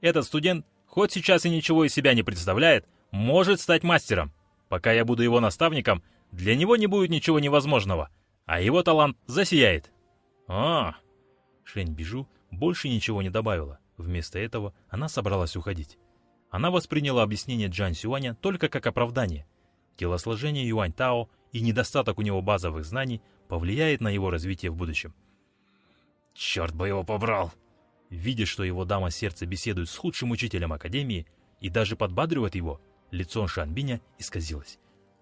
«Этот студент, хоть сейчас и ничего из себя не представляет, может стать мастером. Пока я буду его наставником, для него не будет ничего невозможного, а его талант засияет». «А!» Шень Бижу больше ничего не добавила. Вместо этого она собралась уходить. Она восприняла объяснение Джан Сюаня только как оправдание. Телосложение Юань Тао и недостаток у него базовых знаний повлияет на его развитие в будущем. «Черт бы его побрал!» Видя, что его дама сердца беседует с худшим учителем Академии и даже подбадривает его, лицо Шанбиня исказилось.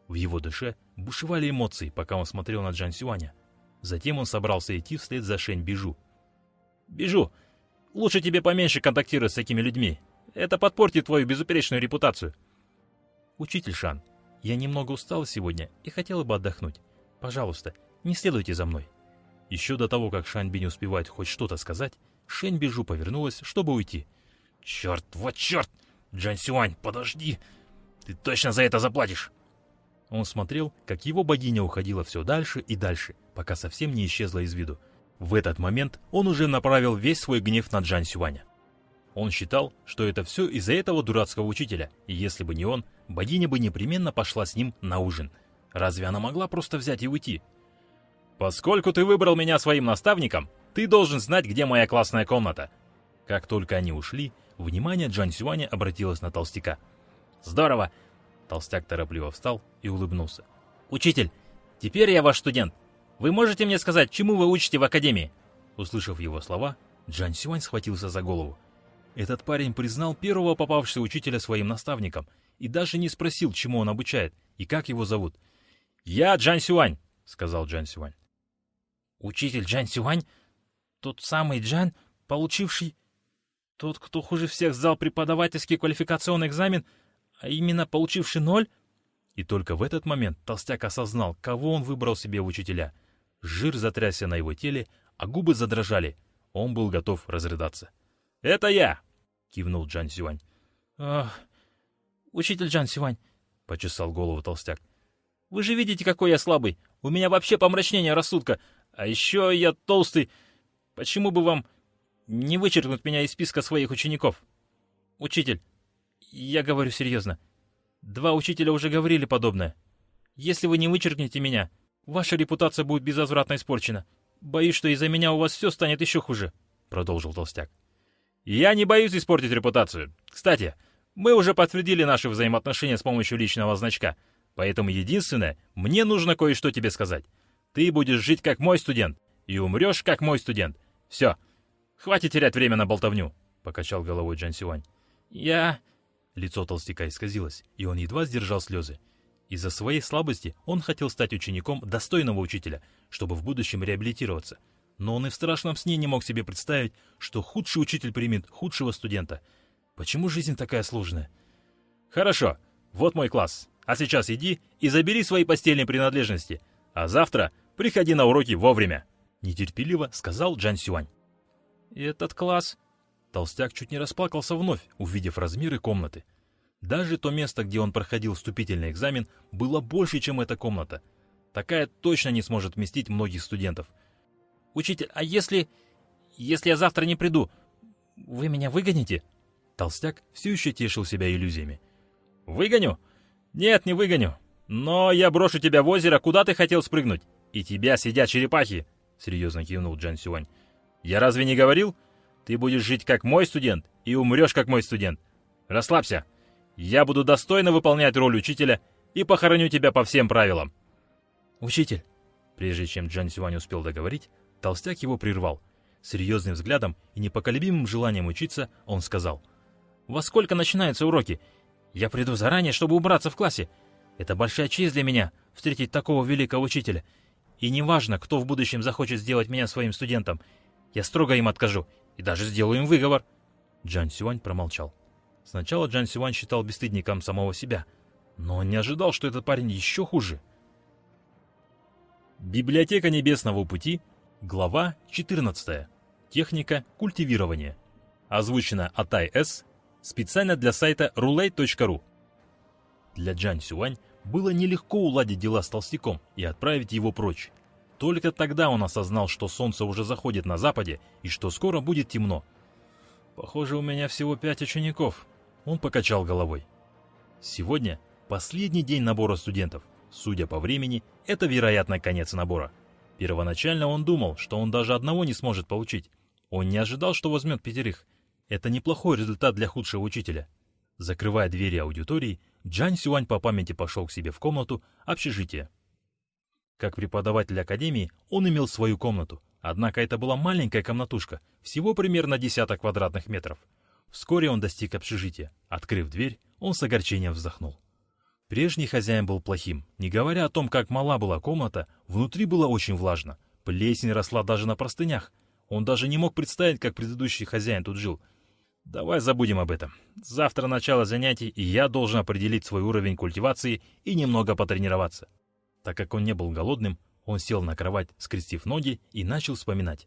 В его душе бушевали эмоции, пока он смотрел на Джан Сюаня. Затем он собрался идти вслед за Шень Бижу. «Бижу, лучше тебе поменьше контактировать с такими людьми. Это подпортит твою безупречную репутацию». «Учитель Шан, я немного устал сегодня и хотела бы отдохнуть. Пожалуйста, не следуйте за мной». Еще до того, как Шань Бинь успевает хоть что-то сказать, Шень Бижу повернулась, чтобы уйти. «Черт, вот черт! Джан Сюань, подожди! Ты точно за это заплатишь!» Он смотрел, как его богиня уходила все дальше и дальше, пока совсем не исчезла из виду. В этот момент он уже направил весь свой гнев на Джан Сюаня. Он считал, что это все из-за этого дурацкого учителя, и если бы не он, богиня бы непременно пошла с ним на ужин. Разве она могла просто взять и уйти? «Поскольку ты выбрал меня своим наставником, ты должен знать, где моя классная комната». Как только они ушли, внимание Джан Сюаня обратилось на толстяка. «Здорово!» Толстяк торопливо встал и улыбнулся. «Учитель, теперь я ваш студент. Вы можете мне сказать, чему вы учите в академии?» Услышав его слова, Джан Сюань схватился за голову. Этот парень признал первого попавшегося учителя своим наставником и даже не спросил, чему он обучает и как его зовут. «Я Джан Сюань», — сказал Джан Сюань. «Учитель Джан Сюань? Тот самый Джан, получивший... Тот, кто хуже всех сдал преподавательский квалификационный экзамен, а именно получивший ноль?» И только в этот момент толстяк осознал, кого он выбрал себе в учителя. Жир затрясся на его теле, а губы задрожали. Он был готов разрыдаться. «Это я!» — кивнул Джан Сюань. «Ах, учитель Джан Сюань!» — почесал голову толстяк. Вы же видите, какой я слабый. У меня вообще помрачнение рассудка. А еще я толстый. Почему бы вам не вычеркнуть меня из списка своих учеников? Учитель, я говорю серьезно. Два учителя уже говорили подобное. Если вы не вычеркнете меня, ваша репутация будет безвозвратно испорчена. Боюсь, что из-за меня у вас все станет еще хуже», — продолжил Толстяк. «Я не боюсь испортить репутацию. Кстати, мы уже подтвердили наши взаимоотношения с помощью личного значка — Поэтому единственное, мне нужно кое-что тебе сказать. Ты будешь жить как мой студент и умрешь как мой студент. Все. Хватит терять время на болтовню, — покачал головой Джан Сюань. Я... Лицо толстяка исказилось, и он едва сдержал слезы. Из-за своей слабости он хотел стать учеником достойного учителя, чтобы в будущем реабилитироваться. Но он и в страшном сне не мог себе представить, что худший учитель примет худшего студента. Почему жизнь такая сложная? Хорошо, вот мой класс. А сейчас иди и забери свои постельные принадлежности, а завтра приходи на уроки вовремя», — нетерпеливо сказал Джан Сюань. «Этот класс...» Толстяк чуть не расплакался вновь, увидев размеры комнаты. Даже то место, где он проходил вступительный экзамен, было больше, чем эта комната. Такая точно не сможет вместить многих студентов. Учитель, а если... если я завтра не приду, вы меня выгоните?» Толстяк все еще тешил себя иллюзиями. «Выгоню? Нет, не выгоню. Но я брошу тебя в озеро, куда ты хотел спрыгнуть. И тебя сидят черепахи!» Серьезно кивнул Джан Сюань. «Я разве не говорил? Ты будешь жить как мой студент и умрешь как мой студент. Расслабься. Я буду достойно выполнять роль учителя и похороню тебя по всем правилам». «Учитель!» Прежде чем Джан Сюань успел договорить, толстяк его прервал. Серьезным взглядом и непоколебимым желанием учиться он сказал. «Во сколько начинаются уроки? Я приду заранее, чтобы убраться в классе. Это большая честь для меня — встретить такого великого учителя. И неважно, кто в будущем захочет сделать меня своим студентом, я строго им откажу и даже сделаю им выговор». Джан Сюань промолчал. Сначала Джан Сюань считал бесстыдником самого себя, но он не ожидал, что этот парень еще хуже. Библиотека Небесного Пути, глава 14. Техника культивирования. Озвучено Атай С. Специально для сайта roulette.ru. Для Джан Сюань было нелегко уладить дела с толстяком и отправить его прочь. Только тогда он осознал, что солнце уже заходит на западе и что скоро будет темно. «Похоже, у меня всего пять учеников», — он покачал головой. Сегодня последний день набора студентов. Судя по времени, это, вероятно, конец набора. Первоначально он думал, что он даже одного не сможет получить. Он не ожидал, что возьмет пятерых. Это неплохой результат для худшего учителя. Закрывая двери аудитории, Джан Сюань по памяти пошел к себе в комнату общежития. Как преподаватель академии он имел свою комнату, однако это была маленькая комнатушка, всего примерно десяток квадратных метров. Вскоре он достиг общежития. Открыв дверь, он с огорчением вздохнул. Прежний хозяин был плохим. Не говоря о том, как мала была комната, внутри было очень влажно. Плесень росла даже на простынях. Он даже не мог представить, как предыдущий хозяин тут жил. Давай забудем об этом. Завтра начало занятий, и я должен определить свой уровень культивации и немного потренироваться. Так как он не был голодным, он сел на кровать, скрестив ноги, и начал вспоминать.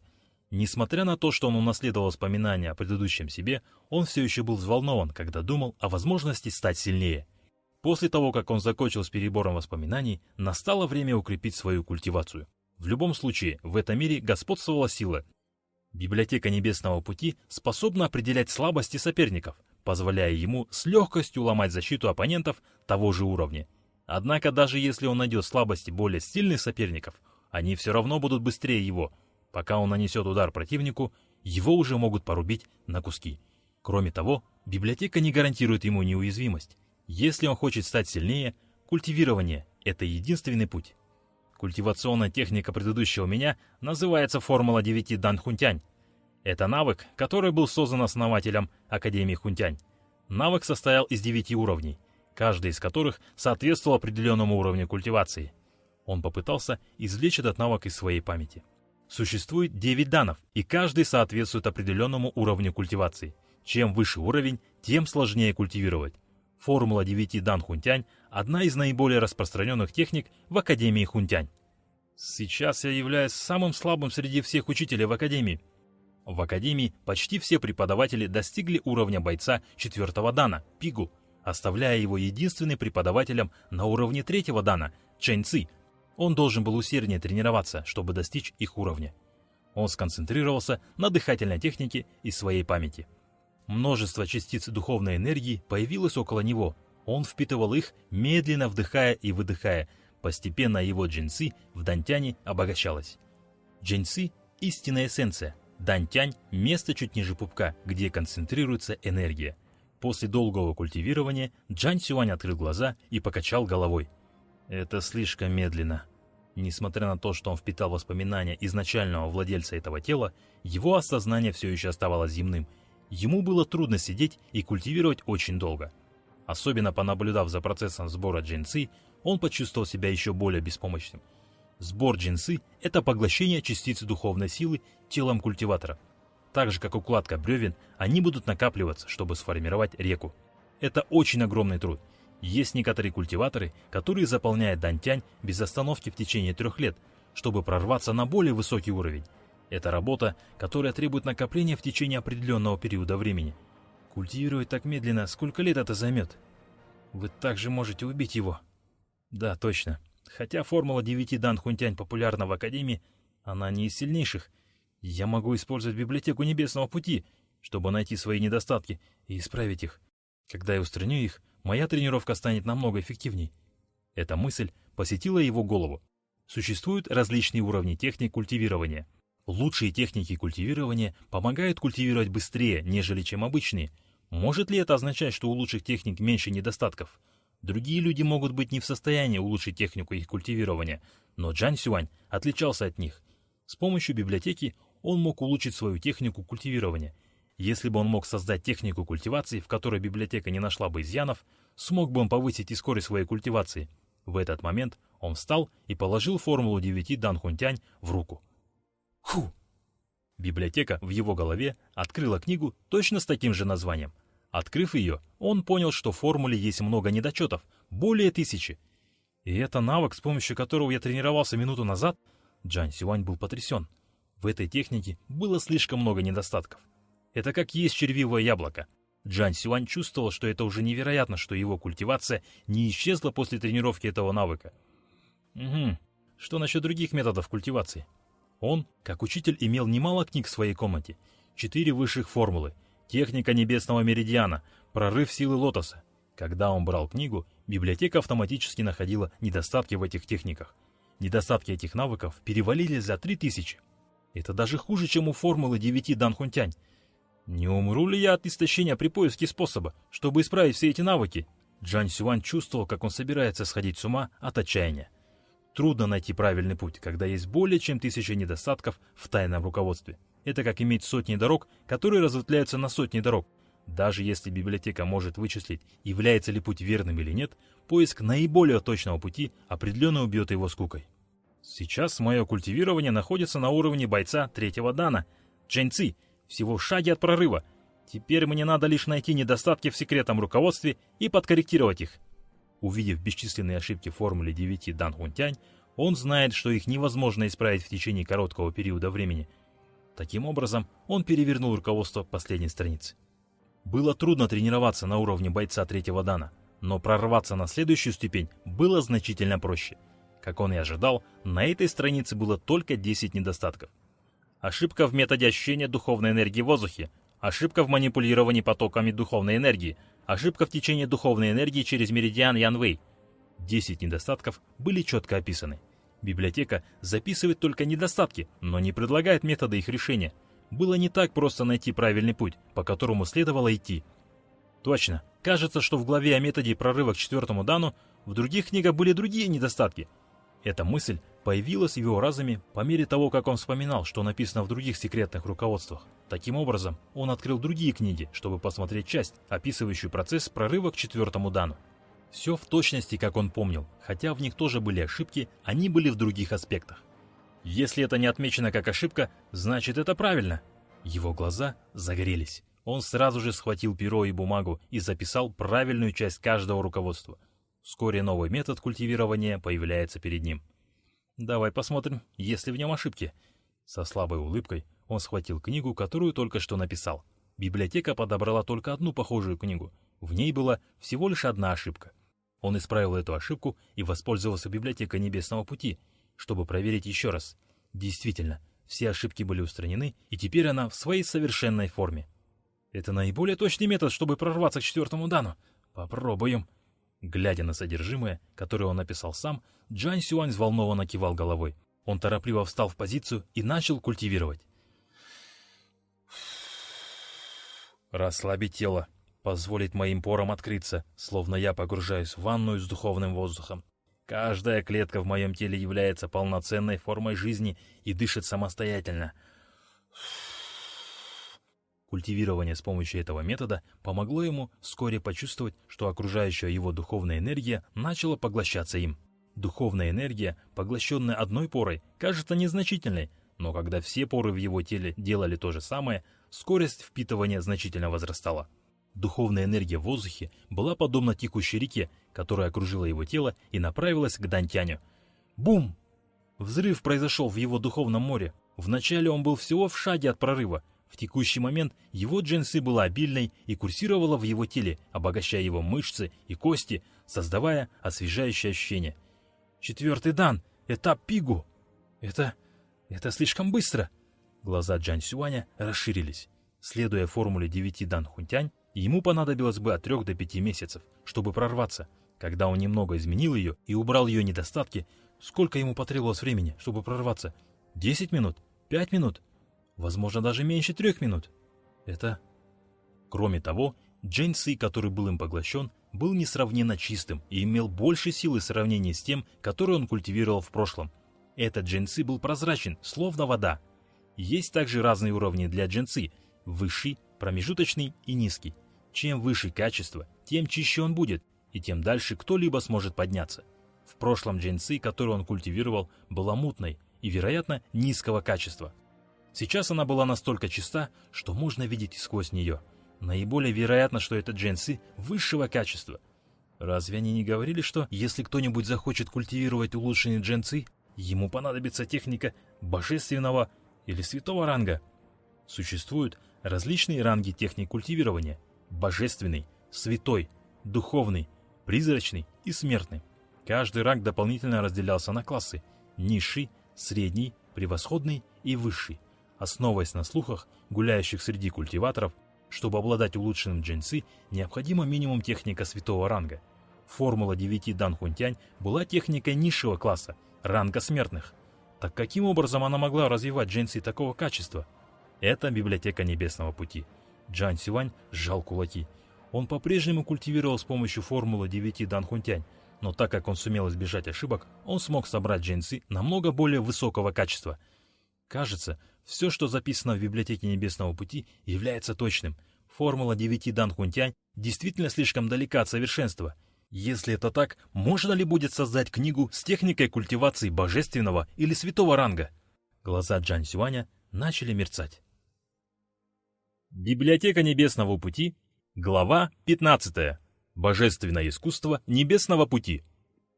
Несмотря на то, что он унаследовал воспоминания о предыдущем себе, он все еще был взволнован, когда думал о возможности стать сильнее. После того, как он закончил с перебором воспоминаний, настало время укрепить свою культивацию. В любом случае, в этом мире господствовала сила. Библиотека Небесного Пути способна определять слабости соперников, позволяя ему с легкостью ломать защиту оппонентов того же уровня. Однако даже если он найдет слабости более сильных соперников, они все равно будут быстрее его. Пока он нанесет удар противнику, его уже могут порубить на куски. Кроме того, библиотека не гарантирует ему неуязвимость. Если он хочет стать сильнее, культивирование – это единственный путь. Культивационная техника предыдущего меня называется формула 9 Дан Хунтянь. Это навык, который был создан основателем Академии Хунтянь. Навык состоял из 9 уровней – каждый из которых соответствовал определенному уровню культивации. Он попытался извлечь этот навык из своей памяти. Существует 9 данов, и каждый соответствует определенному уровню культивации. Чем выше уровень, тем сложнее культивировать. Формула 9 дан хунтянь – одна из наиболее распространенных техник в Академии хунтянь. Сейчас я являюсь самым слабым среди всех учителей в Академии. В Академии почти все преподаватели достигли уровня бойца четвертого дана – пигу, оставляя его единственным преподавателем на уровне третьего дана – Чэнь Ци. Он должен был усерднее тренироваться, чтобы достичь их уровня. Он сконцентрировался на дыхательной технике и своей памяти. Множество частиц духовной энергии появилось около него. Он впитывал их, медленно вдыхая и выдыхая. Постепенно его джинсы в Дантяне обогащалось. Джинсы – истинная эссенция. Дантянь – место чуть ниже пупка, где концентрируется энергия – После долгого культивирования Джан Сюань открыл глаза и покачал головой. Это слишком медленно. Несмотря на то, что он впитал воспоминания изначального владельца этого тела, его осознание все еще оставалось земным. Ему было трудно сидеть и культивировать очень долго. Особенно понаблюдав за процессом сбора джинсы, он почувствовал себя еще более беспомощным. Сбор джинсы – это поглощение частиц духовной силы телом культиватора – так же, как укладка бревен, они будут накапливаться, чтобы сформировать реку. Это очень огромный труд. Есть некоторые культиваторы, которые заполняют дантянь без остановки в течение трех лет, чтобы прорваться на более высокий уровень. Это работа, которая требует накопления в течение определенного периода времени. Культивировать так медленно, сколько лет это займет? Вы также можете убить его. Да, точно. Хотя формула 9 дан хунтянь популярна в Академии, Она не из сильнейших. Я могу использовать библиотеку Небесного Пути, чтобы найти свои недостатки и исправить их. Когда я устраню их, моя тренировка станет намного эффективней. Эта мысль посетила его голову. Существуют различные уровни техник культивирования. Лучшие техники культивирования помогают культивировать быстрее, нежели чем обычные. Может ли это означать, что у лучших техник меньше недостатков? Другие люди могут быть не в состоянии улучшить технику их культивирования, но Джан Сюань отличался от них. С помощью библиотеки он мог улучшить свою технику культивирования. Если бы он мог создать технику культивации, в которой библиотека не нашла бы изъянов, смог бы он повысить и скорость своей культивации. В этот момент он встал и положил формулу 9 Дан Хунтянь в руку. Ху! Библиотека в его голове открыла книгу точно с таким же названием — Открыв ее, он понял, что в формуле есть много недочетов, более тысячи. И это навык, с помощью которого я тренировался минуту назад, Джан Сюань был потрясен. В этой технике было слишком много недостатков. Это как есть червивое яблоко. Джан Сюань чувствовал, что это уже невероятно, что его культивация не исчезла после тренировки этого навыка. Угу. Что насчет других методов культивации? Он, как учитель, имел немало книг в своей комнате. Четыре высших формулы — Техника небесного меридиана, прорыв силы лотоса. Когда он брал книгу, библиотека автоматически находила недостатки в этих техниках. Недостатки этих навыков перевалили за 3000. Это даже хуже, чем у формулы 9 Дан Хунтянь. Не умру ли я от истощения при поиске способа, чтобы исправить все эти навыки? Джан Сюань чувствовал, как он собирается сходить с ума от отчаяния. Трудно найти правильный путь, когда есть более чем тысяча недостатков в тайном руководстве. Это как иметь сотни дорог, которые разветвляются на сотни дорог. Даже если библиотека может вычислить, является ли путь верным или нет, поиск наиболее точного пути определенно убьет его скукой. Сейчас мое культивирование находится на уровне бойца третьего дана, Джэньци, всего в шаге от прорыва. Теперь мне надо лишь найти недостатки в секретном руководстве и подкорректировать их. Увидев бесчисленные ошибки в формуле 9 Дан Хунтянь, он знает, что их невозможно исправить в течение короткого периода времени – Таким образом, он перевернул руководство последней страницы. Было трудно тренироваться на уровне бойца третьего дана, но прорваться на следующую ступень было значительно проще. Как он и ожидал, на этой странице было только 10 недостатков. Ошибка в методе ощущения духовной энергии в воздухе, ошибка в манипулировании потоками духовной энергии, ошибка в течении духовной энергии через меридиан Янвей. 10 недостатков были четко описаны. Библиотека записывает только недостатки, но не предлагает методы их решения. Было не так просто найти правильный путь, по которому следовало идти. Точно, кажется, что в главе о методе прорыва к четвертому дану в других книгах были другие недостатки. Эта мысль появилась в его разуме по мере того, как он вспоминал, что написано в других секретных руководствах. Таким образом, он открыл другие книги, чтобы посмотреть часть, описывающую процесс прорыва к четвертому дану. Все в точности, как он помнил, хотя в них тоже были ошибки, они были в других аспектах. Если это не отмечено как ошибка, значит это правильно. Его глаза загорелись. Он сразу же схватил перо и бумагу и записал правильную часть каждого руководства. Вскоре новый метод культивирования появляется перед ним. Давай посмотрим, есть ли в нем ошибки. Со слабой улыбкой он схватил книгу, которую только что написал. Библиотека подобрала только одну похожую книгу. В ней была всего лишь одна ошибка. Он исправил эту ошибку и воспользовался библиотекой Небесного Пути, чтобы проверить еще раз. Действительно, все ошибки были устранены, и теперь она в своей совершенной форме. Это наиболее точный метод, чтобы прорваться к четвертому дану. Попробуем. Глядя на содержимое, которое он написал сам, Джан Сюань взволнованно кивал головой. Он торопливо встал в позицию и начал культивировать. Расслабить тело, позволить моим порам открыться, словно я погружаюсь в ванную с духовным воздухом. Каждая клетка в моем теле является полноценной формой жизни и дышит самостоятельно. Культивирование с помощью этого метода помогло ему вскоре почувствовать, что окружающая его духовная энергия начала поглощаться им. Духовная энергия, поглощенная одной порой, кажется незначительной, но когда все поры в его теле делали то же самое, скорость впитывания значительно возрастала. Духовная энергия в воздухе была подобна текущей реке, которая окружила его тело и направилась к Дантяню. Бум! Взрыв произошел в его духовном море. Вначале он был всего в шаге от прорыва. В текущий момент его джинсы была обильной и курсировала в его теле, обогащая его мышцы и кости, создавая освежающее ощущение. Четвертый дан! Этап Пигу! Это... Это слишком быстро. Глаза Джан Сюаня расширились. Следуя формуле 9 дан хунтянь, ему понадобилось бы от 3 до 5 месяцев, чтобы прорваться. Когда он немного изменил ее и убрал ее недостатки, сколько ему потребовалось времени, чтобы прорваться? 10 минут? 5 минут? Возможно, даже меньше 3 минут. Это... Кроме того, Джейн Си, который был им поглощен, был несравненно чистым и имел больше силы в сравнении с тем, который он культивировал в прошлом. Этот джинсы был прозрачен, словно вода. Есть также разные уровни для джинсы – высший, промежуточный и низкий. Чем выше качество, тем чище он будет, и тем дальше кто-либо сможет подняться. В прошлом джинсы, который он культивировал, была мутной и, вероятно, низкого качества. Сейчас она была настолько чиста, что можно видеть сквозь нее – Наиболее вероятно, что это джинсы высшего качества. Разве они не говорили, что если кто-нибудь захочет культивировать улучшенные джинсы, ему понадобится техника божественного или святого ранга? Существуют различные ранги техник культивирования. Божественный, святой, духовный, призрачный и смертный. Каждый ранг дополнительно разделялся на классы – низший, средний, превосходный и высший. Основываясь на слухах, гуляющих среди культиваторов – чтобы обладать улучшенным джинсы, необходимо минимум техника святого ранга. Формула 9 Дан Хунтянь была техникой низшего класса, ранга смертных. Так каким образом она могла развивать джинсы такого качества? Это библиотека Небесного Пути. Джан Сюань сжал кулаки. Он по-прежнему культивировал с помощью формулы 9 Дан Хунтянь, но так как он сумел избежать ошибок, он смог собрать джинсы намного более высокого качества. Кажется, все, что записано в библиотеке Небесного Пути, является точным. Формула 9 Дан Хунтянь действительно слишком далека от совершенства. Если это так, можно ли будет создать книгу с техникой культивации божественного или святого ранга? Глаза Джан Сюаня начали мерцать. Библиотека Небесного Пути, глава 15. Божественное искусство Небесного Пути.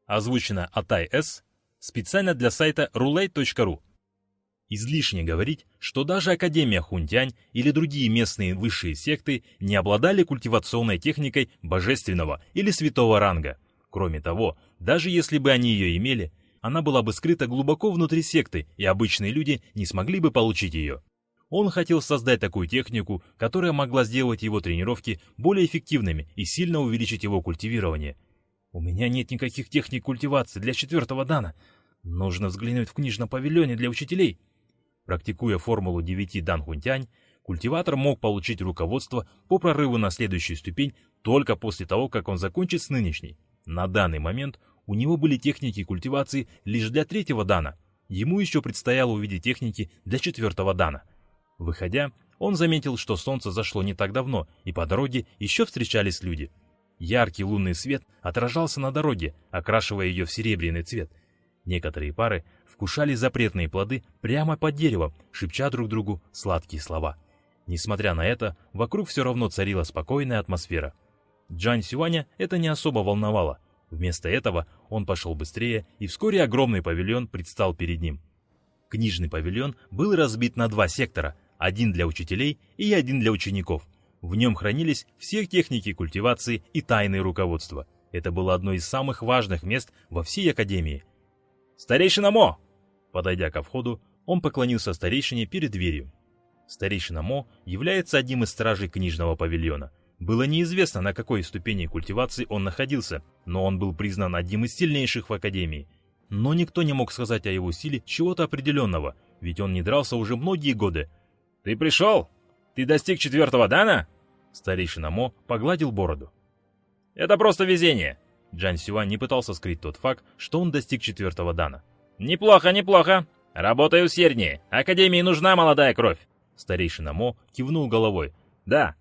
Озвучено Атай С. Специально для сайта roulette.ru. Излишне говорить, что даже Академия Хунтянь или другие местные высшие секты не обладали культивационной техникой божественного или святого ранга. Кроме того, даже если бы они ее имели, она была бы скрыта глубоко внутри секты, и обычные люди не смогли бы получить ее. Он хотел создать такую технику, которая могла сделать его тренировки более эффективными и сильно увеличить его культивирование. «У меня нет никаких техник культивации для четвертого дана. Нужно взглянуть в книжном павильоне для учителей», Практикуя формулу 9 Данхунтянь, культиватор мог получить руководство по прорыву на следующую ступень только после того, как он закончит с нынешней. На данный момент у него были техники культивации лишь для третьего дана. Ему еще предстояло увидеть техники для четвертого дана. Выходя, он заметил, что солнце зашло не так давно, и по дороге еще встречались люди. Яркий лунный свет отражался на дороге, окрашивая ее в серебряный цвет. Некоторые пары вкушали запретные плоды прямо под деревом, шепча друг другу сладкие слова. Несмотря на это, вокруг все равно царила спокойная атмосфера. Джан Сюаня это не особо волновало. Вместо этого он пошел быстрее, и вскоре огромный павильон предстал перед ним. Книжный павильон был разбит на два сектора, один для учителей и один для учеников. В нем хранились все техники культивации и тайные руководства. Это было одно из самых важных мест во всей Академии. «Старейшина Мо!» Подойдя ко входу, он поклонился старейшине перед дверью. Старейшина Мо является одним из стражей книжного павильона. Было неизвестно, на какой ступени культивации он находился, но он был признан одним из сильнейших в Академии. Но никто не мог сказать о его силе чего-то определенного, ведь он не дрался уже многие годы. «Ты пришел? Ты достиг четвертого дана?» Старейшина Мо погладил бороду. «Это просто везение!» Джан Сюань не пытался скрыть тот факт, что он достиг четвертого дана. «Неплохо, неплохо. Работай усерднее. Академии нужна молодая кровь». Старейшина Мо кивнул головой. «Да».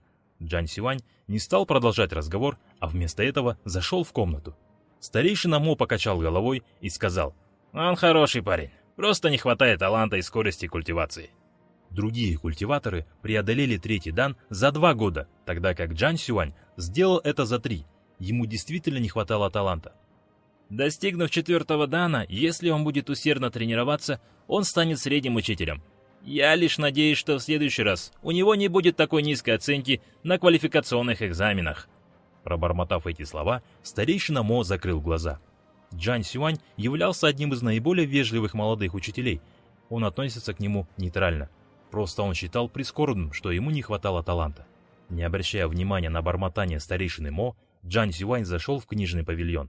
Джан Сюань не стал продолжать разговор, а вместо этого зашел в комнату. Старейшина Мо покачал головой и сказал. «Он хороший парень. Просто не хватает таланта и скорости культивации». Другие культиваторы преодолели третий дан за два года, тогда как Джан Сюань сделал это за три. Ему действительно не хватало таланта. Достигнув четвертого дана, если он будет усердно тренироваться, он станет средним учителем. Я лишь надеюсь, что в следующий раз у него не будет такой низкой оценки на квалификационных экзаменах. Пробормотав эти слова, старейшина Мо закрыл глаза. Джан Сюань являлся одним из наиболее вежливых молодых учителей. он относится к нему нейтрально. Просто он считал прискорбным, что ему не хватало таланта. Не обращая внимания на бормотание старейшины Мо, Джан Сюань зашел в книжный павильон.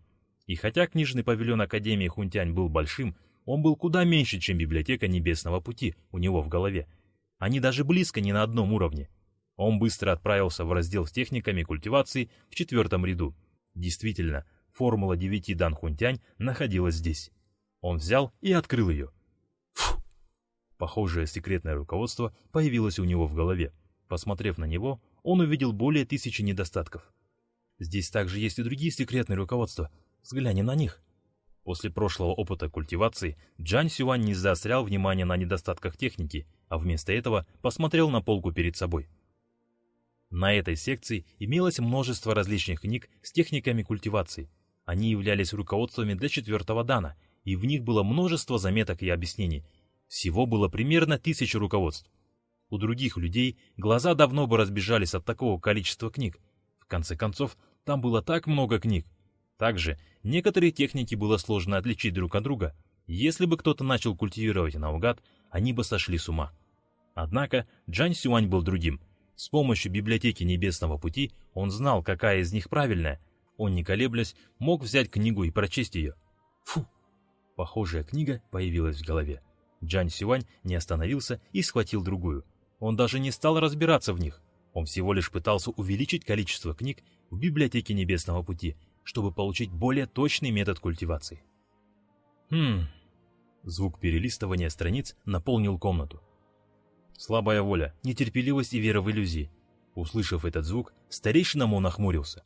И хотя книжный павильон Академии Хунтянь был большим, он был куда меньше, чем библиотека Небесного Пути у него в голове. Они даже близко не на одном уровне. Он быстро отправился в раздел с техниками культивации в четвертом ряду. Действительно, формула 9 Дан Хунтянь находилась здесь. Он взял и открыл ее. Фу! Похожее секретное руководство появилось у него в голове. Посмотрев на него, он увидел более тысячи недостатков. Здесь также есть и другие секретные руководства. Взглянем на них. После прошлого опыта культивации Джан Сюань не заострял внимание на недостатках техники, а вместо этого посмотрел на полку перед собой. На этой секции имелось множество различных книг с техниками культивации. Они являлись руководствами для четвертого дана, и в них было множество заметок и объяснений. Всего было примерно тысяча руководств. У других людей глаза давно бы разбежались от такого количества книг. В конце концов, там было так много книг. Также некоторые техники было сложно отличить друг от друга. Если бы кто-то начал культивировать наугад, они бы сошли с ума. Однако Джан Сюань был другим. С помощью библиотеки Небесного Пути он знал, какая из них правильная. Он, не колеблясь, мог взять книгу и прочесть ее. Фу! Похожая книга появилась в голове. Джан Сюань не остановился и схватил другую. Он даже не стал разбираться в них. Он всего лишь пытался увеличить количество книг в библиотеке Небесного Пути, чтобы получить более точный метод культивации. Хм... Звук перелистывания страниц наполнил комнату. Слабая воля, нетерпеливость и вера в иллюзии. Услышав этот звук, старейшина Мо нахмурился.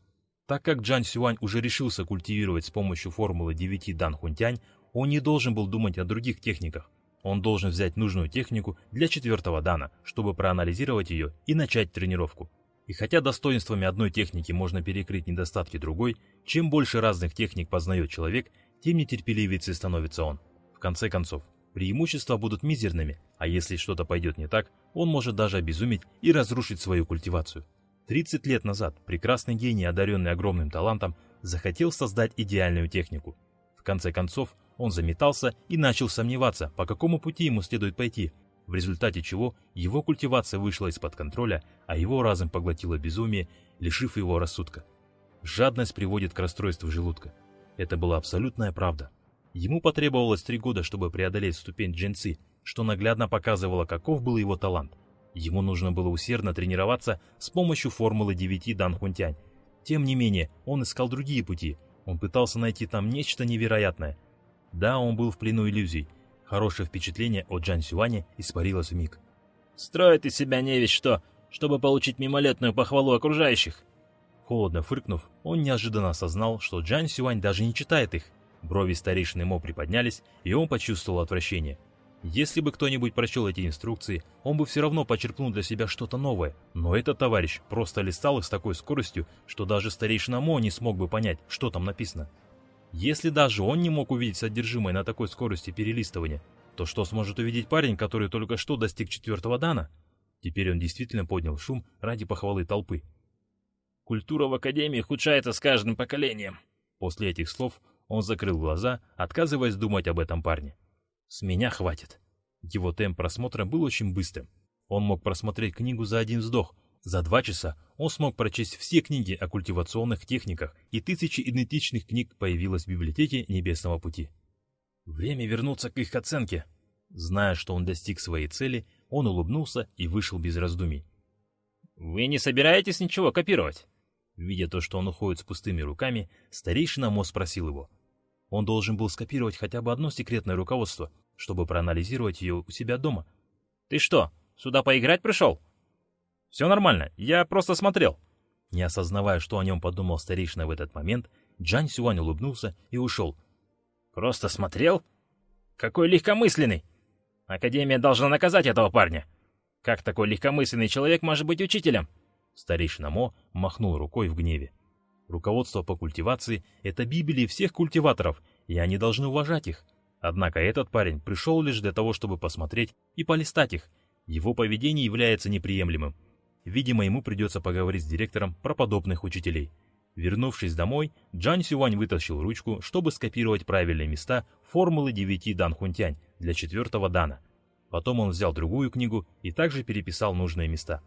Так как Джан Сюань уже решился культивировать с помощью формулы 9 Дан Хунтянь, он не должен был думать о других техниках. Он должен взять нужную технику для четвертого дана, чтобы проанализировать ее и начать тренировку. И хотя достоинствами одной техники можно перекрыть недостатки другой, чем больше разных техник познает человек, тем нетерпеливее становится он. В конце концов, преимущества будут мизерными, а если что-то пойдет не так, он может даже обезуметь и разрушить свою культивацию. 30 лет назад прекрасный гений, одаренный огромным талантом, захотел создать идеальную технику. В конце концов, он заметался и начал сомневаться, по какому пути ему следует пойти, в результате чего его культивация вышла из-под контроля, а его разум поглотило безумие, лишив его рассудка. Жадность приводит к расстройству желудка. Это была абсолютная правда. Ему потребовалось три года, чтобы преодолеть ступень джинсы, что наглядно показывало, каков был его талант. Ему нужно было усердно тренироваться с помощью формулы 9 Дан Хунтянь. Тем не менее, он искал другие пути. Он пытался найти там нечто невероятное. Да, он был в плену иллюзий, Хорошее впечатление о Джан Сюане испарилось в миг. «Строит из себя не весь что, чтобы получить мимолетную похвалу окружающих!» Холодно фыркнув, он неожиданно осознал, что Джан Сюань даже не читает их. Брови старейшины Мо приподнялись, и он почувствовал отвращение. Если бы кто-нибудь прочел эти инструкции, он бы все равно почерпнул для себя что-то новое, но этот товарищ просто листал их с такой скоростью, что даже старейшина Мо не смог бы понять, что там написано. Если даже он не мог увидеть содержимое на такой скорости перелистывания, то что сможет увидеть парень, который только что достиг четвертого дана? Теперь он действительно поднял шум ради похвалы толпы. Культура в Академии ухудшается с каждым поколением. После этих слов он закрыл глаза, отказываясь думать об этом парне. С меня хватит. Его темп просмотра был очень быстрым. Он мог просмотреть книгу за один вздох, за два часа он смог прочесть все книги о культивационных техниках, и тысячи идентичных книг появилось в библиотеке Небесного Пути. Время вернуться к их оценке. Зная, что он достиг своей цели, он улыбнулся и вышел без раздумий. «Вы не собираетесь ничего копировать?» Видя то, что он уходит с пустыми руками, старейшина Мо спросил его. Он должен был скопировать хотя бы одно секретное руководство, чтобы проанализировать ее у себя дома. «Ты что, сюда поиграть пришел?» Все нормально, я просто смотрел». Не осознавая, что о нем подумал старейшина в этот момент, Джан Сюань улыбнулся и ушел. «Просто смотрел? Какой легкомысленный! Академия должна наказать этого парня. Как такой легкомысленный человек может быть учителем?» Старейшина Мо махнул рукой в гневе. Руководство по культивации — это Библия всех культиваторов, и они должны уважать их. Однако этот парень пришел лишь для того, чтобы посмотреть и полистать их. Его поведение является неприемлемым. Видимо, ему придется поговорить с директором про подобных учителей. Вернувшись домой, Джан Сюань вытащил ручку, чтобы скопировать правильные места формулы 9 Дан Хунтянь для четвертого дана. Потом он взял другую книгу и также переписал нужные места.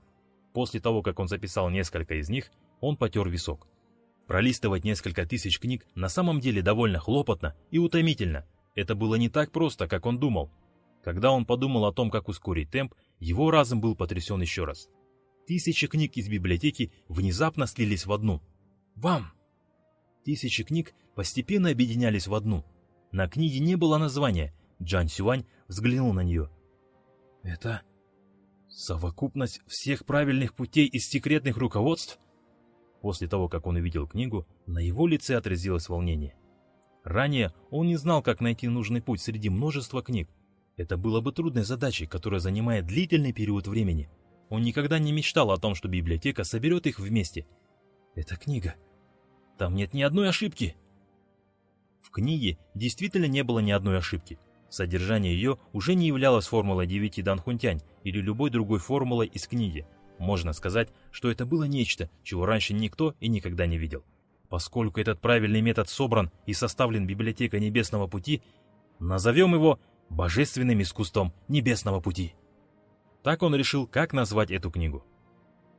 После того, как он записал несколько из них, он потер висок. Пролистывать несколько тысяч книг на самом деле довольно хлопотно и утомительно. Это было не так просто, как он думал. Когда он подумал о том, как ускорить темп, его разум был потрясен еще раз. Тысячи книг из библиотеки внезапно слились в одну. «Вам!» Тысячи книг постепенно объединялись в одну. На книге не было названия. Джан Сюань взглянул на нее. «Это совокупность всех правильных путей из секретных руководств?» После того, как он увидел книгу, на его лице отразилось волнение. Ранее он не знал, как найти нужный путь среди множества книг. Это было бы трудной задачей, которая занимает длительный период времени. Он никогда не мечтал о том, что библиотека соберет их вместе. Это книга. Там нет ни одной ошибки. В книге действительно не было ни одной ошибки. Содержание ее уже не являлось формулой 9 Данхунтянь или любой другой формулой из книги – можно сказать, что это было нечто, чего раньше никто и никогда не видел. Поскольку этот правильный метод собран и составлен библиотекой Небесного Пути, назовем его Божественным искусством Небесного Пути. Так он решил, как назвать эту книгу.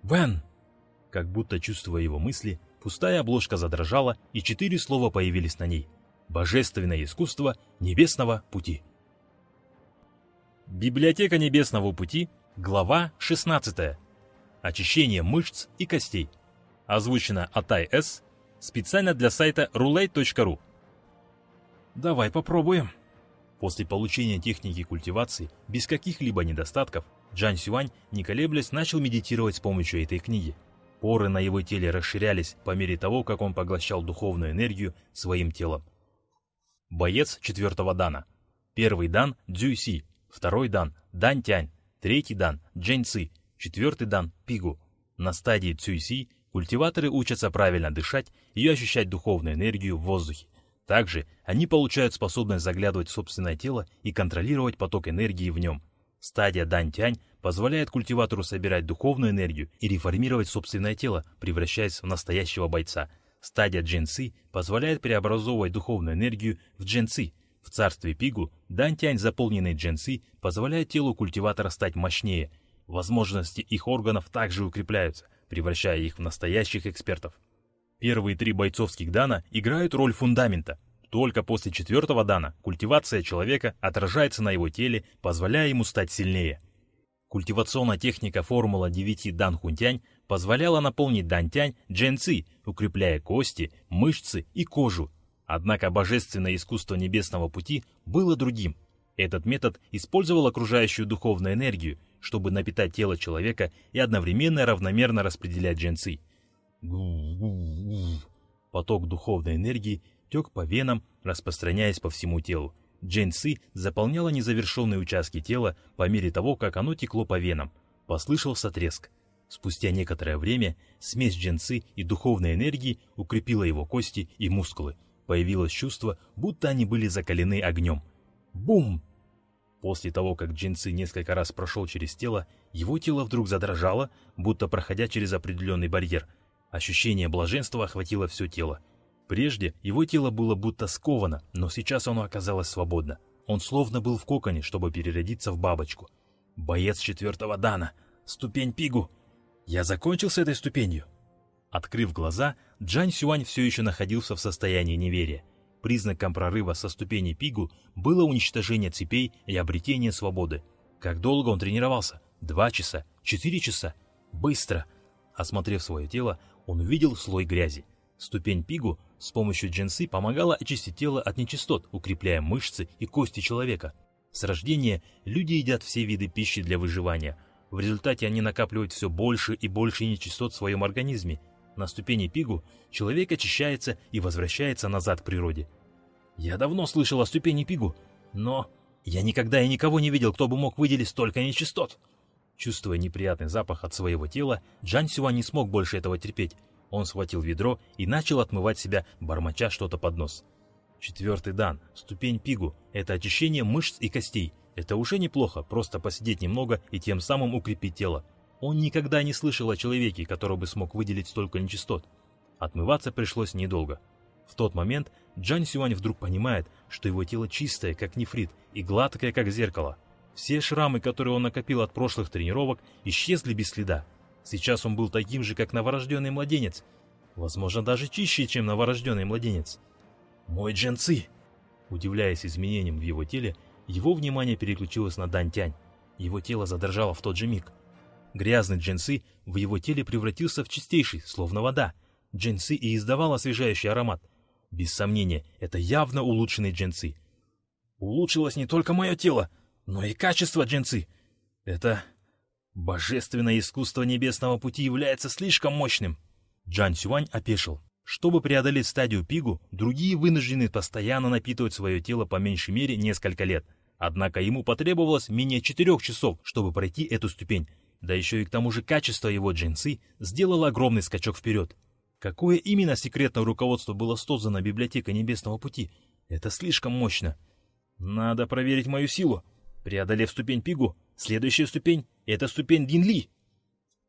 «Вен!» Как будто чувствуя его мысли, пустая обложка задрожала, и четыре слова появились на ней. «Божественное искусство Небесного Пути». Библиотека Небесного Пути, глава 16. Очищение мышц и костей. Озвучено Атай С. Специально для сайта roulette.ru. Давай попробуем. После получения техники культивации, без каких-либо недостатков, Джан Сюань, не колеблясь, начал медитировать с помощью этой книги. Поры на его теле расширялись по мере того, как он поглощал духовную энергию своим телом. Боец четвертого дана. Первый дан – Дзюйси, второй дан – Дан Тянь, третий дан – Джэнь Ци, Четвертый дан – пигу. На стадии цюйси культиваторы учатся правильно дышать и ощущать духовную энергию в воздухе. Также они получают способность заглядывать в собственное тело и контролировать поток энергии в нем. Стадия дань-тянь позволяет культиватору собирать духовную энергию и реформировать собственное тело, превращаясь в настоящего бойца. Стадия джинсы позволяет преобразовывать духовную энергию в джинсы. В царстве пигу дань-тянь, заполненный джинсы, позволяет телу культиватора стать мощнее – Возможности их органов также укрепляются, превращая их в настоящих экспертов. Первые три бойцовских дана играют роль фундамента. Только после четвертого дана культивация человека отражается на его теле, позволяя ему стать сильнее. Культивационная техника формула 9 дан хунтянь позволяла наполнить дантянь дженци, укрепляя кости, мышцы и кожу. Однако божественное искусство небесного пути было другим. Этот метод использовал окружающую духовную энергию, чтобы напитать тело человека и одновременно равномерно распределять дженцы. Поток духовной энергии тек по венам, распространяясь по всему телу. Дженцы заполняла незавершенные участки тела по мере того, как оно текло по венам. Послышался треск. Спустя некоторое время смесь дженцы и духовной энергии укрепила его кости и мускулы. Появилось чувство, будто они были закалены огнем. Бум! После того, как Джинсы несколько раз прошел через тело, его тело вдруг задрожало, будто проходя через определенный барьер. Ощущение блаженства охватило все тело. Прежде его тело было будто сковано, но сейчас оно оказалось свободно. Он словно был в коконе, чтобы переродиться в бабочку. Боец четвертого дана. Ступень пигу. Я закончил с этой ступенью. Открыв глаза, Джань Сюань все еще находился в состоянии неверия. Признаком прорыва со ступени Пигу было уничтожение цепей и обретение свободы. Как долго он тренировался? Два часа? Четыре часа? Быстро! Осмотрев свое тело, он увидел слой грязи. Ступень Пигу с помощью джинсы помогала очистить тело от нечистот, укрепляя мышцы и кости человека. С рождения люди едят все виды пищи для выживания. В результате они накапливают все больше и больше нечистот в своем организме, на ступени Пигу человек очищается и возвращается назад к природе. Я давно слышал о ступени Пигу, но я никогда и никого не видел, кто бы мог выделить столько нечистот. Чувствуя неприятный запах от своего тела, Джан Сюа не смог больше этого терпеть. Он схватил ведро и начал отмывать себя, бормоча что-то под нос. Четвертый дан, ступень Пигу, это очищение мышц и костей. Это уже неплохо, просто посидеть немного и тем самым укрепить тело. Он никогда не слышал о человеке, который бы смог выделить столько нечистот. Отмываться пришлось недолго. В тот момент Джан Сюань вдруг понимает, что его тело чистое, как нефрит, и гладкое, как зеркало. Все шрамы, которые он накопил от прошлых тренировок, исчезли без следа. Сейчас он был таким же, как новорожденный младенец. Возможно, даже чище, чем новорожденный младенец. «Мой Дженци!» Удивляясь изменениям в его теле, его внимание переключилось на Дантянь. Его тело задрожало в тот же миг. Грязный Джинсы в его теле превратился в чистейший, словно вода. Джинсы и издавал освежающий аромат. Без сомнения, это явно улучшенный Джинсы. Улучшилось не только мое тело, но и качество Джинсы. Это божественное искусство небесного пути является слишком мощным. Джан Сюань опешил. Чтобы преодолеть стадию пигу, другие вынуждены постоянно напитывать свое тело по меньшей мере несколько лет. Однако ему потребовалось менее четырех часов, чтобы пройти эту ступень, да еще и к тому же качество его джинсы сделало огромный скачок вперед. Какое именно секретное руководство было создано библиотекой Небесного Пути? Это слишком мощно. Надо проверить мою силу. Преодолев ступень Пигу, следующая ступень — это ступень Динли.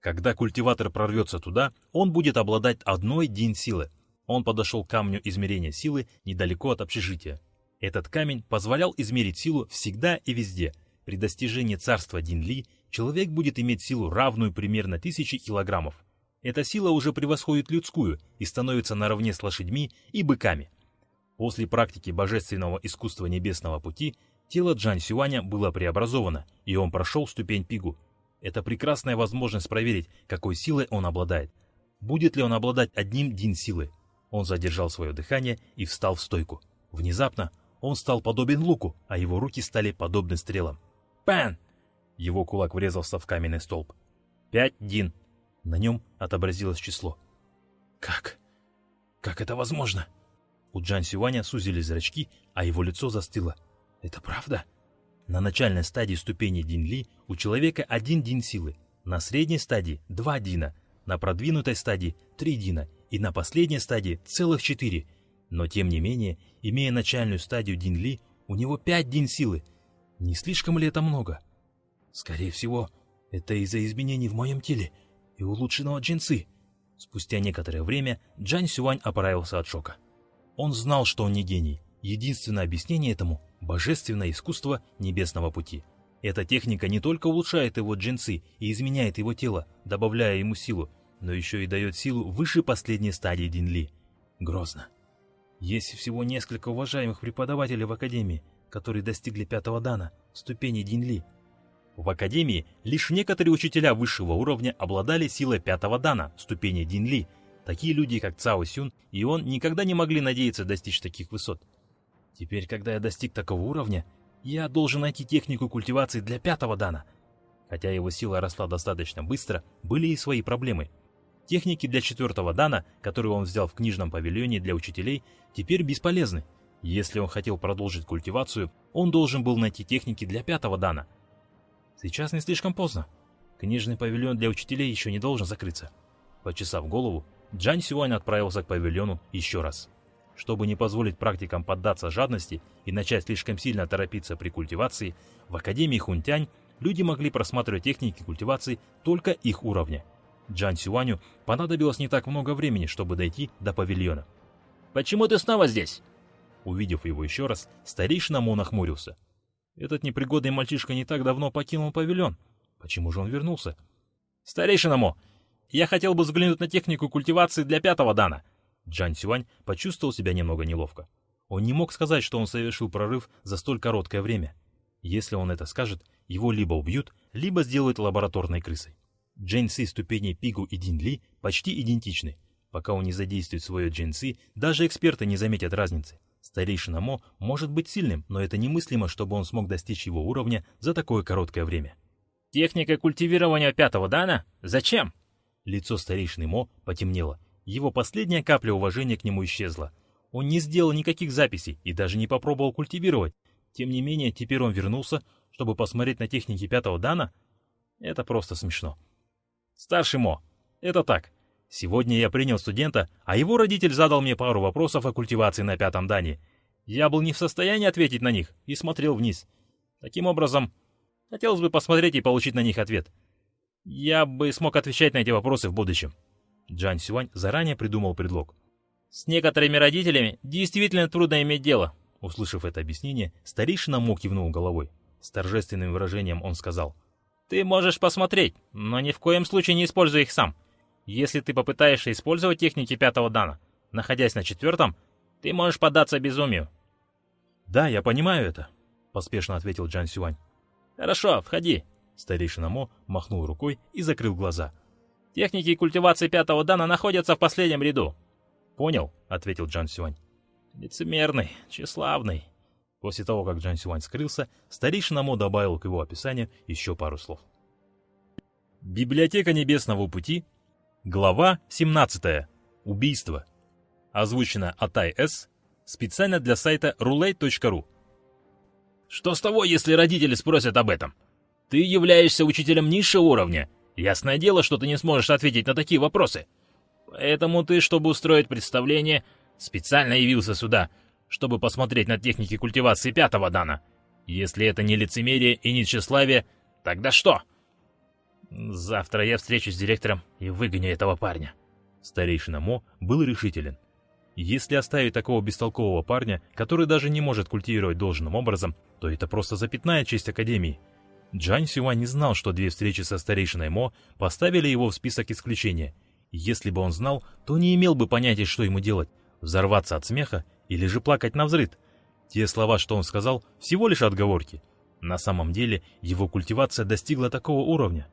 Когда культиватор прорвется туда, он будет обладать одной Дин силы. Он подошел к камню измерения силы недалеко от общежития. Этот камень позволял измерить силу всегда и везде. При достижении царства Динли человек будет иметь силу, равную примерно тысячи килограммов. Эта сила уже превосходит людскую и становится наравне с лошадьми и быками. После практики божественного искусства небесного пути тело Джан Сюаня было преобразовано, и он прошел ступень Пигу. Это прекрасная возможность проверить, какой силой он обладает. Будет ли он обладать одним дин силы? Он задержал свое дыхание и встал в стойку. Внезапно он стал подобен луку, а его руки стали подобны стрелам. «Пэн!» Его кулак врезался в каменный столб. «Пять дин!» На нем отобразилось число. «Как? Как это возможно?» У Джан Сюаня сузились зрачки, а его лицо застыло. «Это правда?» На начальной стадии ступени Дин-Ли у человека один дин силы, на средней стадии два дина, на продвинутой стадии три дина и на последней стадии целых четыре. Но тем не менее, имея начальную стадию Дин-Ли, у него пять дин силы. Не слишком ли это много? Скорее всего, это из-за изменений в моем теле и улучшенного джинсы. Спустя некоторое время Джан Сюань оправился от шока. Он знал, что он не гений. Единственное объяснение этому – божественное искусство небесного пути. Эта техника не только улучшает его джинсы и изменяет его тело, добавляя ему силу, но еще и дает силу выше последней стадии Динли. Грозно. Есть всего несколько уважаемых преподавателей в Академии, которые достигли пятого дана, ступени Динли – в Академии лишь некоторые учителя высшего уровня обладали силой пятого дана, ступени Динли. Такие люди, как Цао Сюн и он, никогда не могли надеяться достичь таких высот. Теперь, когда я достиг такого уровня, я должен найти технику культивации для пятого дана. Хотя его сила росла достаточно быстро, были и свои проблемы. Техники для четвертого дана, которые он взял в книжном павильоне для учителей, теперь бесполезны. Если он хотел продолжить культивацию, он должен был найти техники для пятого дана – Сейчас не слишком поздно. Книжный павильон для учителей еще не должен закрыться. Почесав голову, Джан Сюань отправился к павильону еще раз. Чтобы не позволить практикам поддаться жадности и начать слишком сильно торопиться при культивации, в Академии Хунтянь люди могли просматривать техники культивации только их уровня. Джан Сюаню понадобилось не так много времени, чтобы дойти до павильона. «Почему ты снова здесь?» Увидев его еще раз, старейшина Мо нахмурился – этот непригодный мальчишка не так давно покинул павильон. Почему же он вернулся? «Старейшина Мо, я хотел бы взглянуть на технику культивации для пятого дана». Джан Сюань почувствовал себя немного неловко. Он не мог сказать, что он совершил прорыв за столь короткое время. Если он это скажет, его либо убьют, либо сделают лабораторной крысой. Джейнсы ступени Пигу и Динли почти идентичны. Пока он не задействует свое джейнсы, даже эксперты не заметят разницы. Старейшина Мо может быть сильным, но это немыслимо, чтобы он смог достичь его уровня за такое короткое время. «Техника культивирования пятого дана? Зачем?» Лицо старейшины Мо потемнело. Его последняя капля уважения к нему исчезла. Он не сделал никаких записей и даже не попробовал культивировать. Тем не менее, теперь он вернулся, чтобы посмотреть на техники пятого дана? Это просто смешно. «Старший Мо, это так. Сегодня я принял студента, а его родитель задал мне пару вопросов о культивации на пятом дане. Я был не в состоянии ответить на них и смотрел вниз. Таким образом, хотелось бы посмотреть и получить на них ответ. Я бы смог отвечать на эти вопросы в будущем. Джан Сюань заранее придумал предлог. «С некоторыми родителями действительно трудно иметь дело», Услышав это объяснение, старейшина Мо кивнул головой. С торжественным выражением он сказал. «Ты можешь посмотреть, но ни в коем случае не используй их сам. Если ты попытаешься использовать техники пятого дана, находясь на четвертом, ты можешь поддаться безумию». «Да, я понимаю это», — поспешно ответил Джан Сюань. «Хорошо, входи». Старейшина Мо махнул рукой и закрыл глаза. «Техники культивации пятого дана находятся в последнем ряду». «Понял», — ответил Джан Сюань. «Лицемерный, тщеславный». После того, как Джан Сюань скрылся, старейшина Мо добавил к его описанию еще пару слов. Библиотека Небесного Пути, глава 17. Убийство. Озвучено Атай С. Специально для сайта roulette.ru. Что с того, если родители спросят об этом? Ты являешься учителем низшего уровня. Ясное дело, что ты не сможешь ответить на такие вопросы. Поэтому ты, чтобы устроить представление, специально явился сюда, чтобы посмотреть на техники культивации пятого дана. Если это не лицемерие и не тщеславие, тогда что? Завтра я встречусь с директором и выгоню этого парня. Старейшина Мо был решителен. Если оставить такого бестолкового парня, который даже не может культивировать должным образом, то это просто запятнает честь Академии. Джан Сюань не знал, что две встречи со старейшиной Мо поставили его в список исключения. Если бы он знал, то не имел бы понятия, что ему делать – взорваться от смеха или же плакать на взрыд. Те слова, что он сказал, всего лишь отговорки. На самом деле, его культивация достигла такого уровня.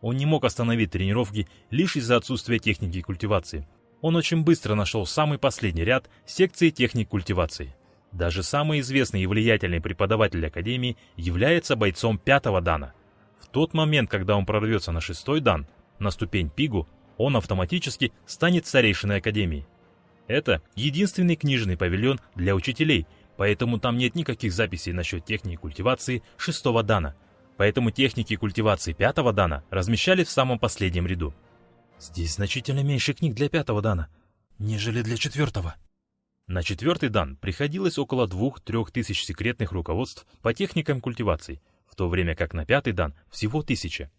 Он не мог остановить тренировки лишь из-за отсутствия техники культивации – он очень быстро нашел самый последний ряд секции техник культивации. Даже самый известный и влиятельный преподаватель Академии является бойцом пятого дана. В тот момент, когда он прорвется на шестой дан, на ступень Пигу, он автоматически станет старейшиной Академии. Это единственный книжный павильон для учителей, поэтому там нет никаких записей насчет техники культивации шестого дана, поэтому техники культивации пятого дана размещали в самом последнем ряду. Здесь значительно меньше книг для пятого дана, нежели для четвертого. На четвертый дан приходилось около двух-трех тысяч секретных руководств по техникам культивации, в то время как на пятый дан всего тысяча.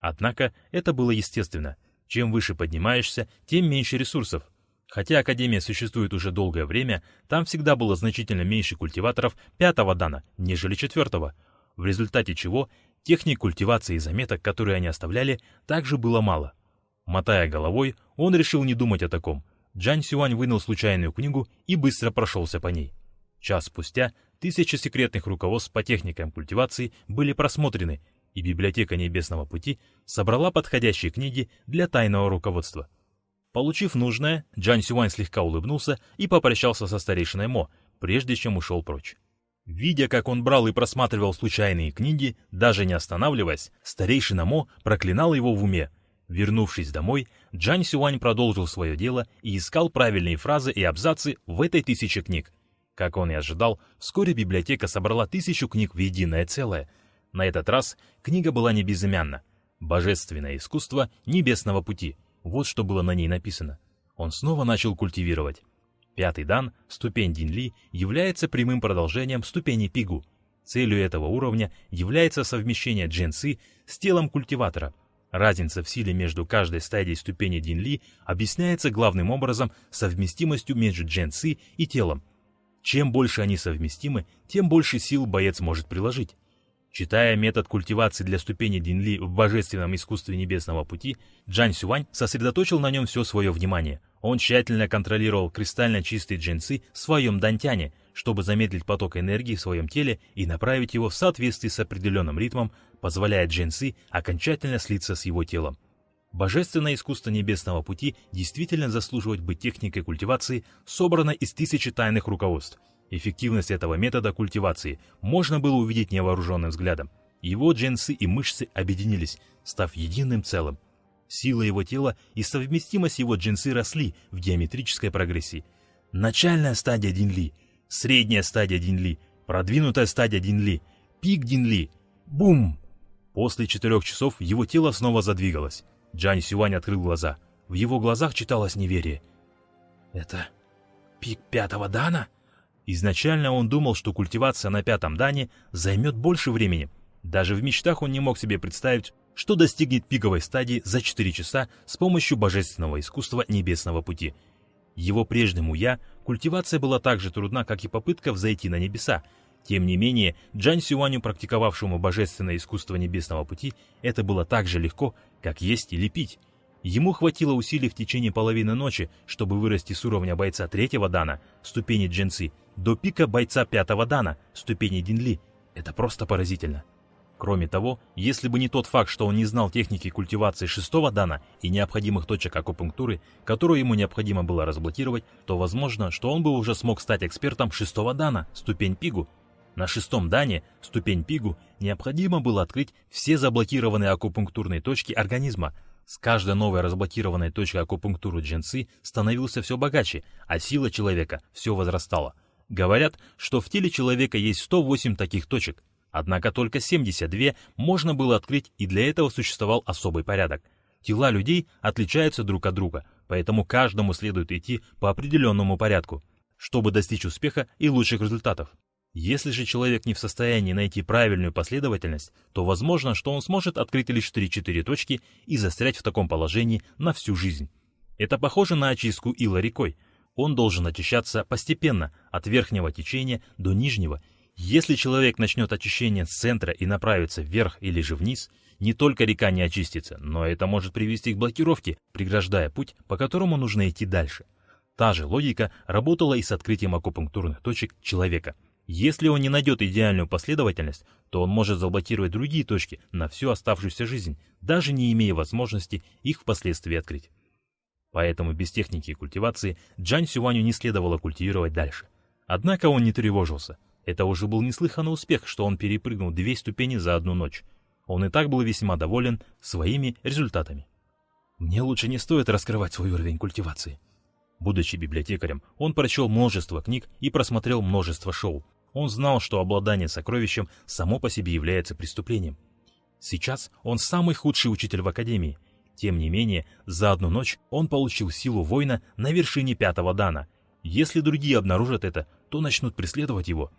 Однако это было естественно. Чем выше поднимаешься, тем меньше ресурсов. Хотя Академия существует уже долгое время, там всегда было значительно меньше культиваторов пятого дана, нежели четвертого, в результате чего техник культивации и заметок, которые они оставляли, также было мало. Мотая головой, он решил не думать о таком. Джан Сюань вынул случайную книгу и быстро прошелся по ней. Час спустя тысячи секретных руководств по техникам культивации были просмотрены, и библиотека Небесного Пути собрала подходящие книги для тайного руководства. Получив нужное, Джан Сюань слегка улыбнулся и попрощался со старейшиной Мо, прежде чем ушел прочь. Видя, как он брал и просматривал случайные книги, даже не останавливаясь, старейшина Мо проклинал его в уме, Вернувшись домой, Джан Сюань продолжил свое дело и искал правильные фразы и абзацы в этой тысяче книг. Как он и ожидал, вскоре библиотека собрала тысячу книг в единое целое. На этот раз книга была не безымянна. «Божественное искусство небесного пути». Вот что было на ней написано. Он снова начал культивировать. Пятый дан, ступень Динли, является прямым продолжением ступени Пигу. Целью этого уровня является совмещение джинсы с телом культиватора – Разница в силе между каждой стадией ступени Динли объясняется главным образом совместимостью между дженси и телом. Чем больше они совместимы, тем больше сил боец может приложить. Читая метод культивации для ступени Динли в божественном искусстве небесного пути, Джан Сюань сосредоточил на нем все свое внимание. Он тщательно контролировал кристально чистый джинсы в своем дантяне – чтобы замедлить поток энергии в своем теле и направить его в соответствии с определенным ритмом, позволяя джинсы окончательно слиться с его телом. Божественное искусство небесного пути действительно заслуживает быть техникой культивации, собранной из тысячи тайных руководств. Эффективность этого метода культивации можно было увидеть невооруженным взглядом. Его джинсы и мышцы объединились, став единым целым. Сила его тела и совместимость его джинсы росли в геометрической прогрессии. Начальная стадия Динли — средняя стадия Динли, продвинутая стадия Динли, пик Динли. Бум! После четырех часов его тело снова задвигалось. Джан Сюань открыл глаза. В его глазах читалось неверие. «Это пик пятого дана?» Изначально он думал, что культивация на пятом дане займет больше времени. Даже в мечтах он не мог себе представить, что достигнет пиковой стадии за 4 часа с помощью божественного искусства небесного пути – его прежнему «я» культивация была так же трудна, как и попытка взойти на небеса. Тем не менее, Джан Сюаню, практиковавшему божественное искусство небесного пути, это было так же легко, как есть или пить. Ему хватило усилий в течение половины ночи, чтобы вырасти с уровня бойца третьего дана, ступени джинсы, до пика бойца пятого дана, ступени динли. Это просто поразительно. Кроме того, если бы не тот факт, что он не знал техники культивации шестого дана и необходимых точек акупунктуры, которую ему необходимо было разблокировать, то возможно, что он бы уже смог стать экспертом шестого дана, ступень пигу. На шестом дане, ступень пигу, необходимо было открыть все заблокированные акупунктурные точки организма. С каждой новой разблокированной точкой акупунктуры джинсы становился все богаче, а сила человека все возрастала. Говорят, что в теле человека есть 108 таких точек – Однако только 72 можно было открыть, и для этого существовал особый порядок. Тела людей отличаются друг от друга, поэтому каждому следует идти по определенному порядку, чтобы достичь успеха и лучших результатов. Если же человек не в состоянии найти правильную последовательность, то возможно, что он сможет открыть лишь 3-4 точки и застрять в таком положении на всю жизнь. Это похоже на очистку ила рекой. Он должен очищаться постепенно, от верхнего течения до нижнего, если человек начнет очищение с центра и направится вверх или же вниз, не только река не очистится, но это может привести к блокировке, преграждая путь, по которому нужно идти дальше. Та же логика работала и с открытием акупунктурных точек человека. Если он не найдет идеальную последовательность, то он может заблокировать другие точки на всю оставшуюся жизнь, даже не имея возможности их впоследствии открыть. Поэтому без техники культивации Джан Сюваню не следовало культивировать дальше. Однако он не тревожился. Это уже был неслыханный успех, что он перепрыгнул две ступени за одну ночь. Он и так был весьма доволен своими результатами. Мне лучше не стоит раскрывать свой уровень культивации. Будучи библиотекарем, он прочел множество книг и просмотрел множество шоу. Он знал, что обладание сокровищем само по себе является преступлением. Сейчас он самый худший учитель в Академии. Тем не менее, за одну ночь он получил силу воина на вершине пятого дана. Если другие обнаружат это, то начнут преследовать его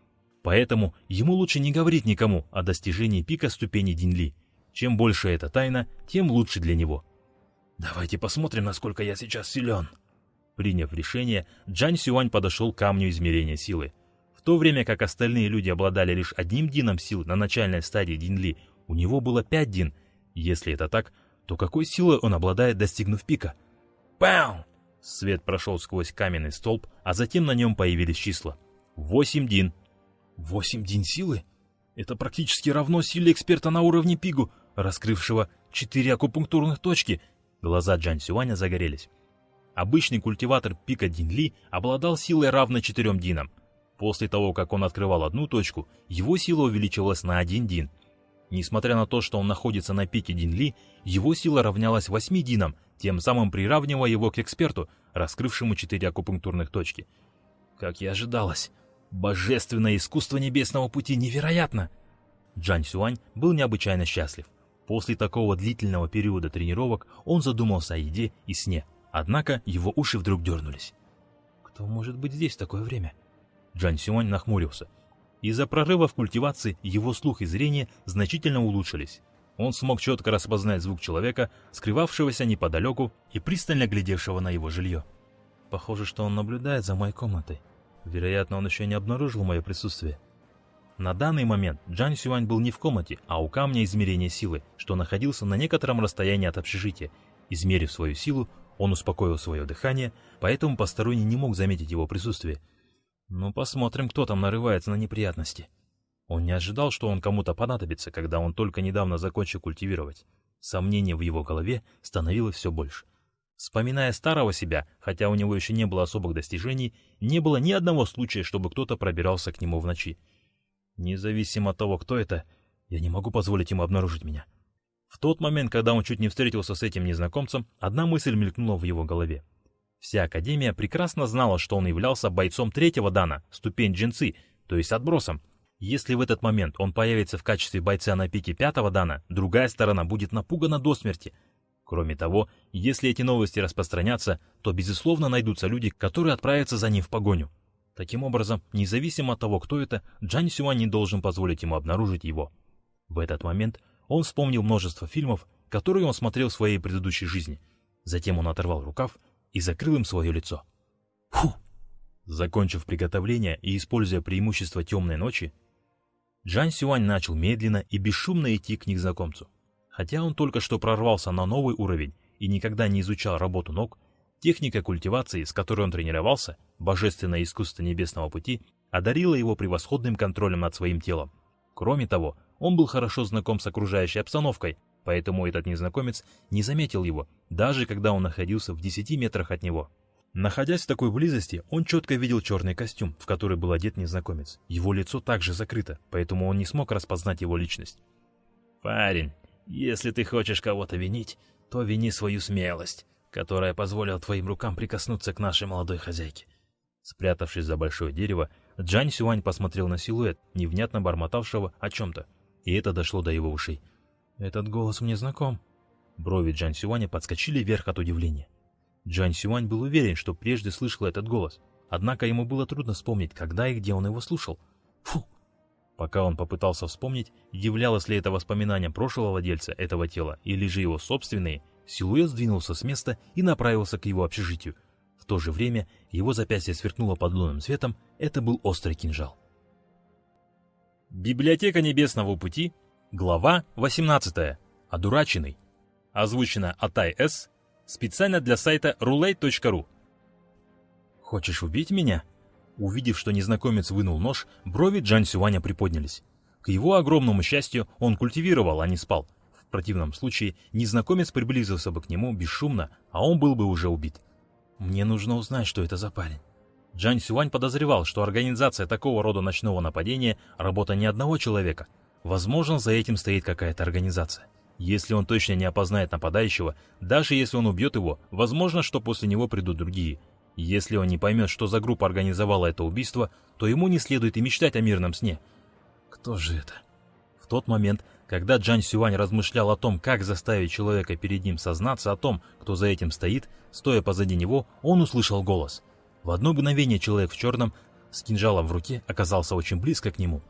Поэтому ему лучше не говорить никому о достижении пика ступени Динли. Чем больше эта тайна, тем лучше для него. «Давайте посмотрим, насколько я сейчас силен». Приняв решение, Джан Сюань подошел к камню измерения силы. То время как остальные люди обладали лишь одним дином сил на начальной стадии Динли, у него было пять дин. Если это так, то какой силой он обладает, достигнув пика? Пау! Свет прошел сквозь каменный столб, а затем на нем появились числа. Восемь дин, Восемь день силы? Это практически равно силе эксперта на уровне Пигу, раскрывшего четыре акупунктурных точки. Глаза Джан Сюаня загорелись. Обычный культиватор Пика Динли обладал силой равной четырем динам. После того, как он открывал одну точку, его сила увеличивалась на один дин. Несмотря на то, что он находится на пике Динли, его сила равнялась восьми динам, тем самым приравнивая его к эксперту, раскрывшему четыре акупунктурных точки. Как и ожидалось, Божественное искусство небесного пути невероятно! Джан Сюань был необычайно счастлив. После такого длительного периода тренировок он задумался о еде и сне. Однако его уши вдруг дернулись. «Кто может быть здесь в такое время?» Джан Сюань нахмурился. Из-за прорыва в культивации его слух и зрение значительно улучшились. Он смог четко распознать звук человека, скрывавшегося неподалеку и пристально глядевшего на его жилье. Похоже, что он наблюдает за моей комнатой. Вероятно, он еще не обнаружил мое присутствие. На данный момент Джан Сюань был не в комнате, а у камня измерения силы, что находился на некотором расстоянии от общежития. Измерив свою силу, он успокоил свое дыхание, поэтому посторонний не мог заметить его присутствие. Ну, посмотрим, кто там нарывается на неприятности. Он не ожидал, что он кому-то понадобится, когда он только недавно закончил культивировать. Сомнение в его голове становилось все больше. Вспоминая старого себя, хотя у него еще не было особых достижений, не было ни одного случая, чтобы кто-то пробирался к нему в ночи. Независимо от того, кто это, я не могу позволить ему обнаружить меня. В тот момент, когда он чуть не встретился с этим незнакомцем, одна мысль мелькнула в его голове. Вся Академия прекрасно знала, что он являлся бойцом третьего дана, ступень джинсы, то есть отбросом. Если в этот момент он появится в качестве бойца на пике пятого дана, другая сторона будет напугана до смерти — Кроме того, если эти новости распространятся, то, безусловно, найдутся люди, которые отправятся за ним в погоню. Таким образом, независимо от того, кто это, Джан Сюань не должен позволить ему обнаружить его. В этот момент он вспомнил множество фильмов, которые он смотрел в своей предыдущей жизни. Затем он оторвал рукав и закрыл им свое лицо. Фу! Закончив приготовление и используя преимущество темной ночи, Джан Сюань начал медленно и бесшумно идти к незнакомцу. Хотя он только что прорвался на новый уровень и никогда не изучал работу ног, техника культивации, с которой он тренировался, божественное искусство небесного пути, одарила его превосходным контролем над своим телом. Кроме того, он был хорошо знаком с окружающей обстановкой, поэтому этот незнакомец не заметил его, даже когда он находился в 10 метрах от него. Находясь в такой близости, он четко видел черный костюм, в который был одет незнакомец. Его лицо также закрыто, поэтому он не смог распознать его личность. «Парень, если ты хочешь кого-то винить, то вини свою смелость, которая позволила твоим рукам прикоснуться к нашей молодой хозяйке». Спрятавшись за большое дерево, Джань Сюань посмотрел на силуэт, невнятно бормотавшего о чем-то, и это дошло до его ушей. «Этот голос мне знаком». Брови Джан Сюаня подскочили вверх от удивления. Джан Сюань был уверен, что прежде слышал этот голос, однако ему было трудно вспомнить, когда и где он его слушал. Фу! Пока он попытался вспомнить, являлось ли это воспоминанием прошлого владельца этого тела или же его собственные, силуэт сдвинулся с места и направился к его общежитию. В то же время его запястье сверкнуло под лунным светом, это был острый кинжал. Библиотека Небесного Пути, глава 18. Одураченный. Озвучено Атай С Специально для сайта roulette.ru. «Хочешь убить меня?» Увидев, что незнакомец вынул нож, брови Джан Сюаня приподнялись. К его огромному счастью, он культивировал, а не спал. В противном случае незнакомец приблизился бы к нему бесшумно, а он был бы уже убит. «Мне нужно узнать, что это за парень». Джан Сюань подозревал, что организация такого рода ночного нападения – работа не одного человека. Возможно, за этим стоит какая-то организация. Если он точно не опознает нападающего, даже если он убьет его, возможно, что после него придут другие. Если он не поймет, что за группа организовала это убийство, то ему не следует и мечтать о мирном сне. Кто же это? В тот момент, когда Джан Сюань размышлял о том, как заставить человека перед ним сознаться о том, кто за этим стоит, стоя позади него, он услышал голос. В одно мгновение человек в черном с кинжалом в руке оказался очень близко к нему.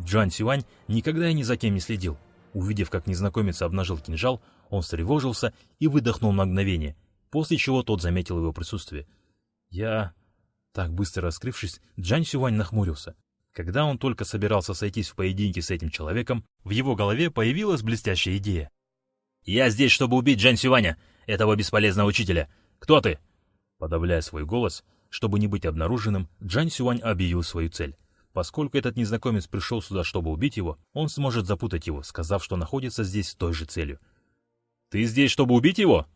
Джан Сюань никогда и ни за кем не следил. Увидев, как незнакомец обнажил кинжал, он встревожился и выдохнул на мгновение, после чего тот заметил его присутствие. Я... Так быстро раскрывшись, Джан Сювань нахмурился. Когда он только собирался сойтись в поединке с этим человеком, в его голове появилась блестящая идея. «Я здесь, чтобы убить Джан Сюваня, этого бесполезного учителя. Кто ты?» Подавляя свой голос, чтобы не быть обнаруженным, Джан Сюань объявил свою цель. Поскольку этот незнакомец пришел сюда, чтобы убить его, он сможет запутать его, сказав, что находится здесь с той же целью. «Ты здесь, чтобы убить его?»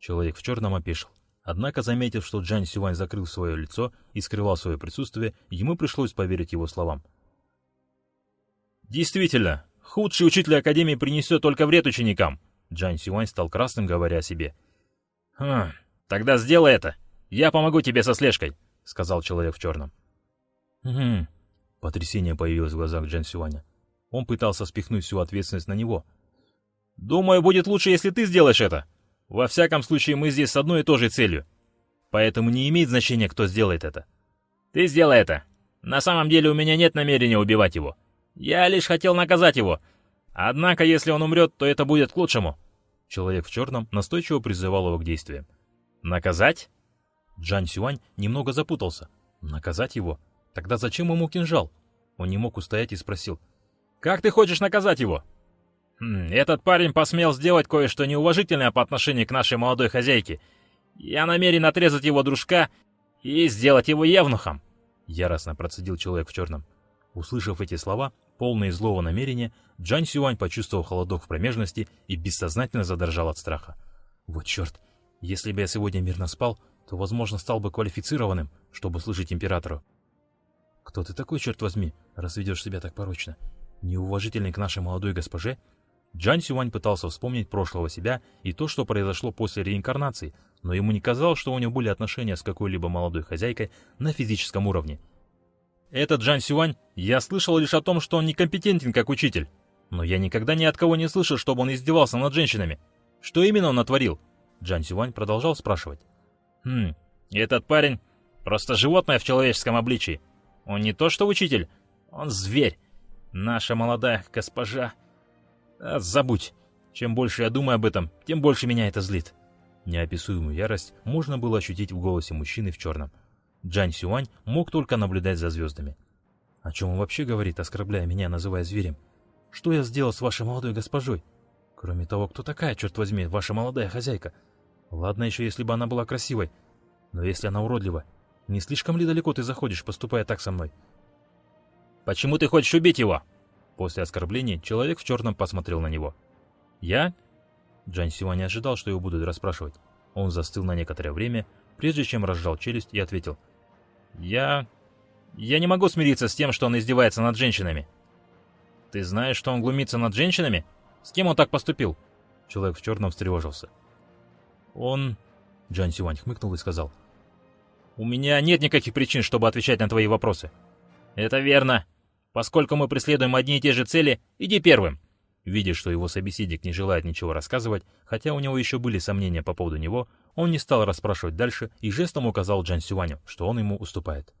Человек в черном опешил. Однако, заметив, что Джан Сюань закрыл свое лицо и скрывал свое присутствие, ему пришлось поверить его словам. «Действительно, худший учитель Академии принесет только вред ученикам!» Джан Сюань стал красным, говоря о себе. «Хм, тогда сделай это! Я помогу тебе со слежкой!» — сказал человек в черном. «Угу, Потрясение появилось в глазах Джан Сюаня. Он пытался спихнуть всю ответственность на него. «Думаю, будет лучше, если ты сделаешь это. Во всяком случае, мы здесь с одной и той же целью. Поэтому не имеет значения, кто сделает это. Ты сделай это. На самом деле у меня нет намерения убивать его. Я лишь хотел наказать его. Однако, если он умрет, то это будет к лучшему». Человек в черном настойчиво призывал его к действиям. «Наказать?» Джан Сюань немного запутался. «Наказать его? Тогда зачем ему кинжал? Он не мог устоять и спросил. «Как ты хочешь наказать его?» хм, «Этот парень посмел сделать кое-что неуважительное по отношению к нашей молодой хозяйке. Я намерен отрезать его дружка и сделать его евнухом», — яростно процедил человек в черном. Услышав эти слова, полные злого намерения, Джан Сюань почувствовал холодок в промежности и бессознательно задрожал от страха. «Вот черт! Если бы я сегодня мирно спал, то, возможно, стал бы квалифицированным, чтобы служить императору. «Кто ты такой, черт возьми, раз ведешь себя так порочно? Неуважительный к нашей молодой госпоже?» Джан Сюань пытался вспомнить прошлого себя и то, что произошло после реинкарнации, но ему не казалось, что у него были отношения с какой-либо молодой хозяйкой на физическом уровне. «Этот Джан Сюань, я слышал лишь о том, что он некомпетентен как учитель, но я никогда ни от кого не слышал, чтобы он издевался над женщинами. Что именно он натворил?» Джан Сюань продолжал спрашивать. «Хм, этот парень просто животное в человеческом обличии. Он не то что учитель, он зверь. Наша молодая госпожа... А, забудь. Чем больше я думаю об этом, тем больше меня это злит. Неописуемую ярость можно было ощутить в голосе мужчины в черном. Джан Сюань мог только наблюдать за звездами. О чем он вообще говорит, оскорбляя меня, называя зверем? Что я сделал с вашей молодой госпожой? Кроме того, кто такая, черт возьми, ваша молодая хозяйка? Ладно еще, если бы она была красивой. Но если она уродлива, не слишком ли далеко ты заходишь, поступая так со мной? «Почему ты хочешь убить его?» После оскорблений человек в черном посмотрел на него. «Я?» Джан Сюань не ожидал, что его будут расспрашивать. Он застыл на некоторое время, прежде чем разжал челюсть и ответил. «Я... я не могу смириться с тем, что он издевается над женщинами». «Ты знаешь, что он глумится над женщинами? С кем он так поступил?» Человек в черном встревожился. «Он...» Джан Сюань хмыкнул и сказал. «У меня нет никаких причин, чтобы отвечать на твои вопросы». «Это верно. Поскольку мы преследуем одни и те же цели, иди первым». Видя, что его собеседник не желает ничего рассказывать, хотя у него еще были сомнения по поводу него, он не стал расспрашивать дальше и жестом указал Джан Сюаню, что он ему уступает.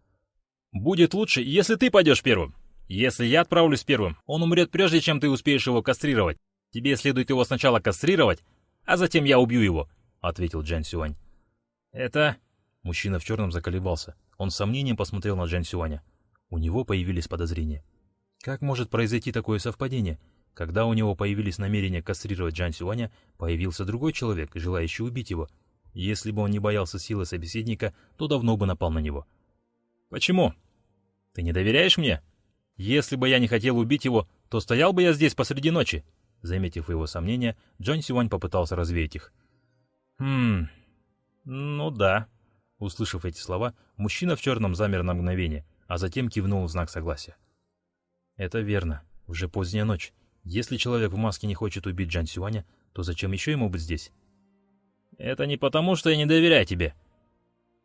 «Будет лучше, если ты пойдешь первым. Если я отправлюсь первым, он умрет прежде, чем ты успеешь его кастрировать. Тебе следует его сначала кастрировать, а затем я убью его», — ответил Джан Сюань. «Это...» Мужчина в черном заколебался. Он с сомнением посмотрел на Джан Сюаня. У него появились подозрения. Как может произойти такое совпадение? Когда у него появились намерения кастрировать Джан Сюаня, появился другой человек, желающий убить его. Если бы он не боялся силы собеседника, то давно бы напал на него. «Почему? Ты не доверяешь мне? Если бы я не хотел убить его, то стоял бы я здесь посреди ночи». Заметив его сомнения, Джан Сюань попытался развеять их. «Хм... ну да». Услышав эти слова, мужчина в черном замер на мгновение, а затем кивнул в знак согласия. «Это верно. Уже поздняя ночь. Если человек в маске не хочет убить Джан Сюаня, то зачем еще ему быть здесь? Это не потому, что я не доверяю тебе.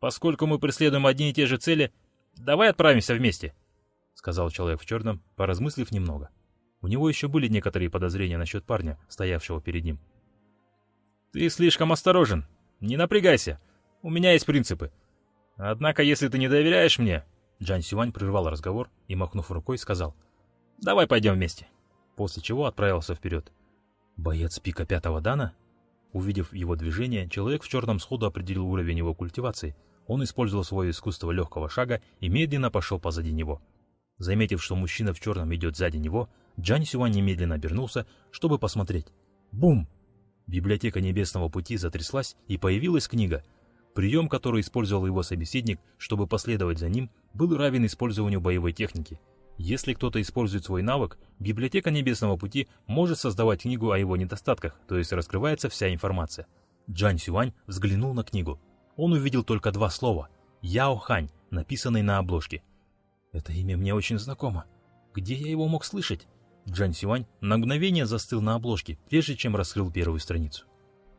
Поскольку мы преследуем одни и те же цели, давай отправимся вместе, — сказал человек в черном, поразмыслив немного. У него еще были некоторые подозрения насчет парня, стоявшего перед ним. Ты слишком осторожен. Не напрягайся. У меня есть принципы. Однако, если ты не доверяешь мне... Джан Сюань прервал разговор и, махнув рукой, сказал. Давай пойдем вместе после чего отправился вперед. Боец пика пятого дана? Увидев его движение, человек в черном сходу определил уровень его культивации. Он использовал свое искусство легкого шага и медленно пошел позади него. Заметив, что мужчина в черном идет сзади него, Джан Сюань немедленно обернулся, чтобы посмотреть. Бум! Библиотека Небесного Пути затряслась, и появилась книга. Прием, который использовал его собеседник, чтобы последовать за ним, был равен использованию боевой техники — если кто-то использует свой навык, библиотека Небесного Пути может создавать книгу о его недостатках, то есть раскрывается вся информация. Джан Сюань взглянул на книгу. Он увидел только два слова «Яо Хань», написанные на обложке. Это имя мне очень знакомо. Где я его мог слышать? Джан Сюань на мгновение застыл на обложке, прежде чем раскрыл первую страницу.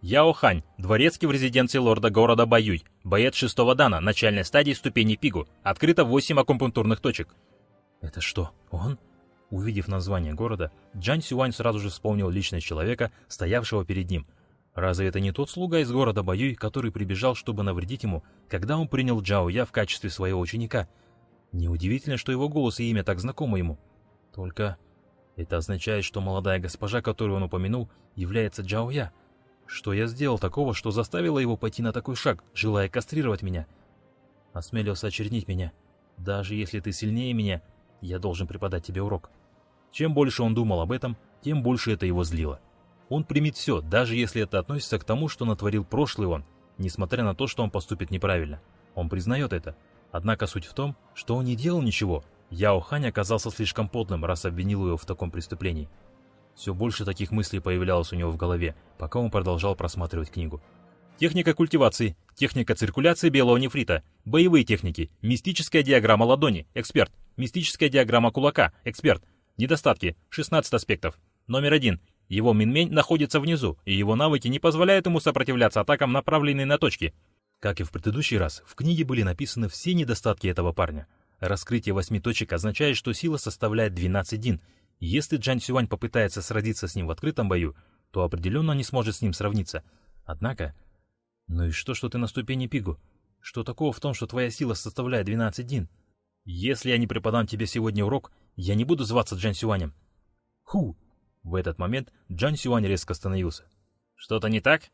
Яо Хань, дворецкий в резиденции лорда города Баюй, боец шестого дана, начальной стадии ступени Пигу, открыто 8 акупунктурных точек. «Это что, он?» Увидев название города, Джан Сюань сразу же вспомнил личность человека, стоявшего перед ним. Разве это не тот слуга из города Баюй, который прибежал, чтобы навредить ему, когда он принял Джао Я в качестве своего ученика? Неудивительно, что его голос и имя так знакомы ему. Только это означает, что молодая госпожа, которую он упомянул, является Джао Я. Что я сделал такого, что заставило его пойти на такой шаг, желая кастрировать меня? Осмелился очернить меня. Даже если ты сильнее меня, я должен преподать тебе урок. Чем больше он думал об этом, тем больше это его злило. Он примет все, даже если это относится к тому, что натворил прошлый он, несмотря на то, что он поступит неправильно. Он признает это. Однако суть в том, что он не делал ничего. Яо Хань оказался слишком подлым, раз обвинил его в таком преступлении. Все больше таких мыслей появлялось у него в голове, пока он продолжал просматривать книгу. Техника культивации, техника циркуляции белого нефрита, боевые техники, мистическая диаграмма ладони, эксперт, Мистическая диаграмма кулака. Эксперт. Недостатки. 16 аспектов. Номер один. Его минмень находится внизу, и его навыки не позволяют ему сопротивляться атакам, направленным на точки. Как и в предыдущий раз, в книге были написаны все недостатки этого парня. Раскрытие восьми точек означает, что сила составляет 12 дин. Если Джан Сюань попытается сразиться с ним в открытом бою, то определенно не сможет с ним сравниться. Однако... Ну и что, что ты на ступени Пигу? Что такого в том, что твоя сила составляет 12 дин? Если я не преподам тебе сегодня урок, я не буду зваться Джан Сюанем. Ху! В этот момент Джан Сюань резко остановился. Что-то не так?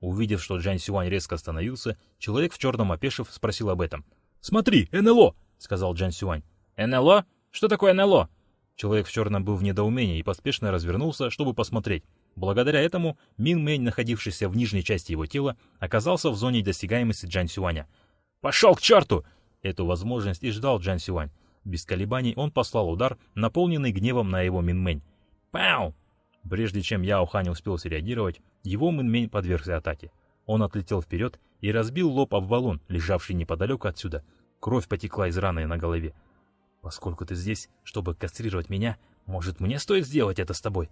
Увидев, что Джан Сюань резко остановился, человек в черном опешив спросил об этом. «Смотри, НЛО!» — сказал Джан Сюань. «НЛО? Что такое НЛО?» Человек в черном был в недоумении и поспешно развернулся, чтобы посмотреть. Благодаря этому Мин Мэнь, находившийся в нижней части его тела, оказался в зоне досягаемости Джан Сюаня. «Пошел к черту!» Эту возможность и ждал Джан Сюань. Без колебаний он послал удар, наполненный гневом на его Мин Мэнь. «Пау!» Прежде чем Яо Хань успел среагировать, его Мин Мэнь подвергся атаке. Он отлетел вперед и разбил лоб об валун, лежавший неподалеку отсюда. Кровь потекла из раны на голове. Поскольку ты здесь, чтобы кастрировать меня, может, мне стоит сделать это с тобой?»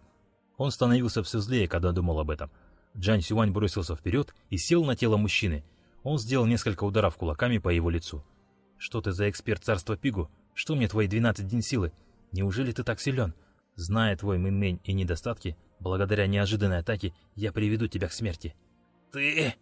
Он становился все злее, когда думал об этом. Джан Сюань бросился вперед и сел на тело мужчины. Он сделал несколько ударов кулаками по его лицу. «Что ты за эксперт царства Пигу? Что мне твои 12 дней силы? Неужели ты так силен? Зная твой мэнь и недостатки, благодаря неожиданной атаке я приведу тебя к смерти». «Ты...»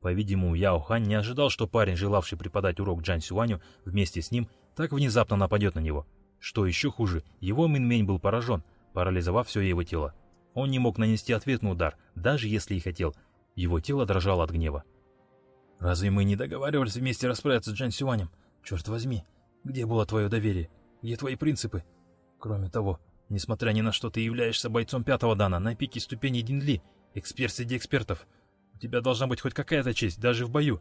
По-видимому, Яо Хань не ожидал, что парень, желавший преподать урок Джан Сюаню, вместе с ним так внезапно нападет на него. Что еще хуже, его Минмень был поражен, парализовав все его тело. Он не мог нанести ответный удар, даже если и хотел. Его тело дрожало от гнева. «Разве мы не договаривались вместе расправиться с Джан Сюанем? Черт возьми, где было твое доверие? Где твои принципы? Кроме того, несмотря ни на что, ты являешься бойцом пятого дана на пике ступени Динли, эксперт среди экспертов. У тебя должна быть хоть какая-то честь, даже в бою.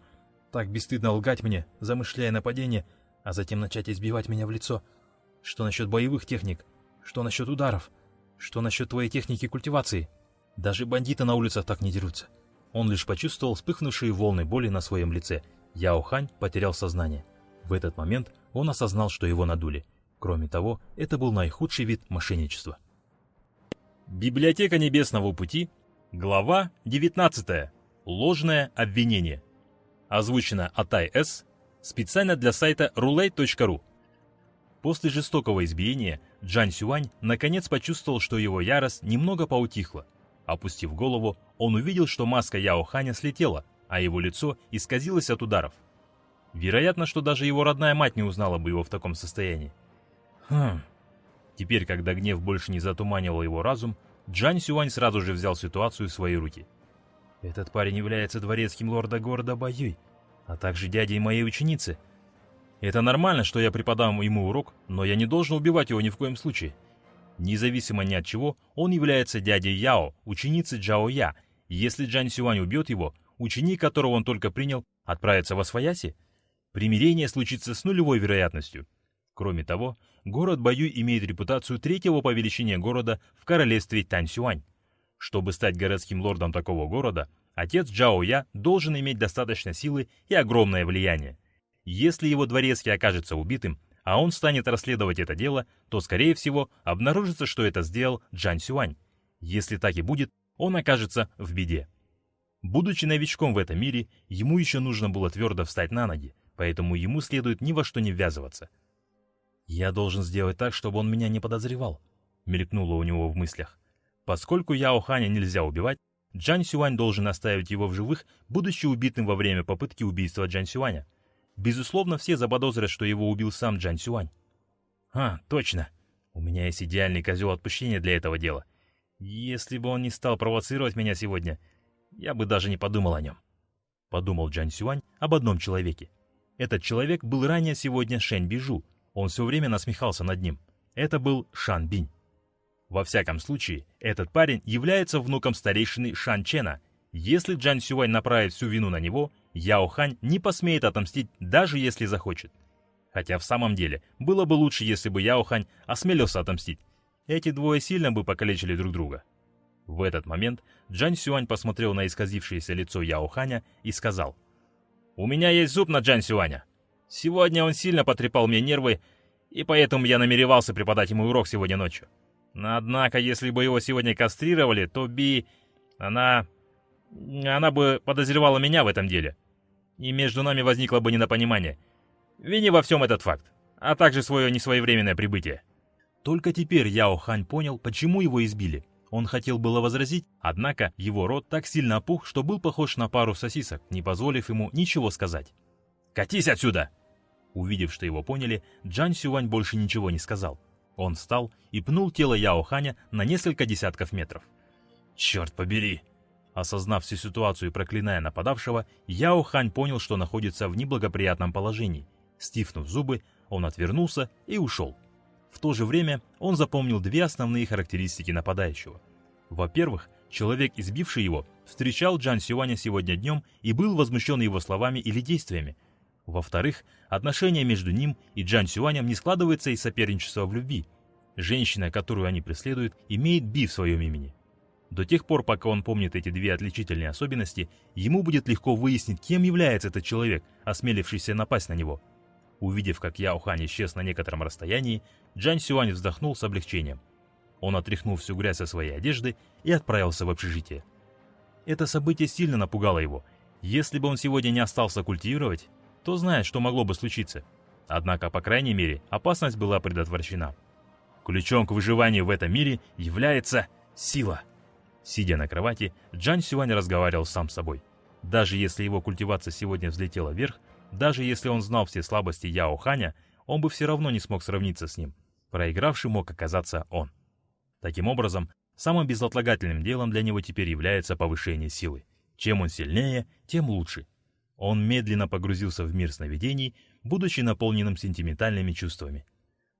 Так бесстыдно лгать мне, замышляя нападение, а затем начать избивать меня в лицо. Что насчет боевых техник? Что насчет ударов? Что насчет твоей техники культивации? Даже бандиты на улицах так не дерутся. Он лишь почувствовал вспыхнувшие волны боли на своем лице. Яо Хань потерял сознание. В этот момент он осознал, что его надули. Кроме того, это был наихудший вид мошенничества. Библиотека Небесного Пути, глава 19. Ложное обвинение. Озвучено Атай С специально для сайта roulette.ru. После жестокого избиения Джан Сюань наконец почувствовал, что его ярость немного поутихла. Опустив голову, он увидел, что маска Яо Ханя слетела, а его лицо исказилось от ударов. Вероятно, что даже его родная мать не узнала бы его в таком состоянии. Хм. Теперь, когда гнев больше не затуманивал его разум, Джан Сюань сразу же взял ситуацию в свои руки. «Этот парень является дворецким лорда города Баюй а также дядей моей ученицы. Это нормально, что я преподам ему урок, но я не должен убивать его ни в коем случае. Независимо ни от чего, он является дядей Яо, ученицей Джао Я. Если Джан Сюань убьет его, ученик, которого он только принял, отправится во свояси, примирение случится с нулевой вероятностью. Кроме того, город Баюй имеет репутацию третьего по величине города в королевстве Таньсюань. Чтобы стать городским лордом такого города, Отец Джао Я должен иметь достаточно силы и огромное влияние. Если его дворецкий окажется убитым, а он станет расследовать это дело, то, скорее всего, обнаружится, что это сделал Джан Сюань. Если так и будет, он окажется в беде. Будучи новичком в этом мире, ему еще нужно было твердо встать на ноги, поэтому ему следует ни во что не ввязываться. «Я должен сделать так, чтобы он меня не подозревал», — мелькнуло у него в мыслях. Поскольку Яо Ханя нельзя убивать, Джан Сюань должен оставить его в живых, будучи убитым во время попытки убийства Джан Сюаня. Безусловно, все заподозрят, что его убил сам Джан Сюань. А, точно. У меня есть идеальный козел отпущения для этого дела. Если бы он не стал провоцировать меня сегодня, я бы даже не подумал о нем. Подумал Джан Сюань об одном человеке. Этот человек был ранее сегодня Шэнь Бижу. Он все время насмехался над ним. Это был Шан Бинь. Во всяком случае, этот парень является внуком старейшины Шан Чена. Если Джан Сюань направит всю вину на него, Яо Хань не посмеет отомстить, даже если захочет. Хотя в самом деле, было бы лучше, если бы Яо Хань осмелился отомстить. Эти двое сильно бы покалечили друг друга. В этот момент Джан Сюань посмотрел на исказившееся лицо Яо Ханя и сказал, «У меня есть зуб на Джан Сюаня. Сегодня он сильно потрепал мне нервы, и поэтому я намеревался преподать ему урок сегодня ночью. Однако, если бы его сегодня кастрировали, то Би... Она... Она бы подозревала меня в этом деле. И между нами возникло бы недопонимание. Вини во всем этот факт, а также свое несвоевременное прибытие. Только теперь Яо Хань понял, почему его избили. Он хотел было возразить, однако его рот так сильно опух, что был похож на пару сосисок, не позволив ему ничего сказать. «Катись отсюда!» Увидев, что его поняли, Джан Сювань больше ничего не сказал. Он встал и пнул тело Яо Ханя на несколько десятков метров. «Черт побери!» Осознав всю ситуацию и проклиная нападавшего, Яо Хань понял, что находится в неблагоприятном положении. Стиснув зубы, он отвернулся и ушел. В то же время он запомнил две основные характеристики нападающего. Во-первых, человек, избивший его, встречал Джан Сюаня сегодня днем и был возмущен его словами или действиями. Во-вторых, отношения между ним и Джан Сюанем не складываются из соперничества в любви. Женщина, которую они преследуют, имеет Би в своем имени. До тех пор, пока он помнит эти две отличительные особенности, ему будет легко выяснить, кем является этот человек, осмелившийся напасть на него. Увидев, как Яо Хань исчез на некотором расстоянии, Джан Сюань вздохнул с облегчением. Он отряхнул всю грязь со своей одежды и отправился в общежитие. Это событие сильно напугало его. Если бы он сегодня не остался культивировать, то знает, что могло бы случиться. Однако, по крайней мере, опасность была предотвращена. Ключом к выживанию в этом мире является сила. Сидя на кровати, Джан Сюань разговаривал сам с собой. Даже если его культивация сегодня взлетела вверх, даже если он знал все слабости Яо Ханя, он бы все равно не смог сравниться с ним. Проигравший мог оказаться он. Таким образом, самым безотлагательным делом для него теперь является повышение силы. Чем он сильнее, тем лучше. Он медленно погрузился в мир сновидений, будучи наполненным сентиментальными чувствами.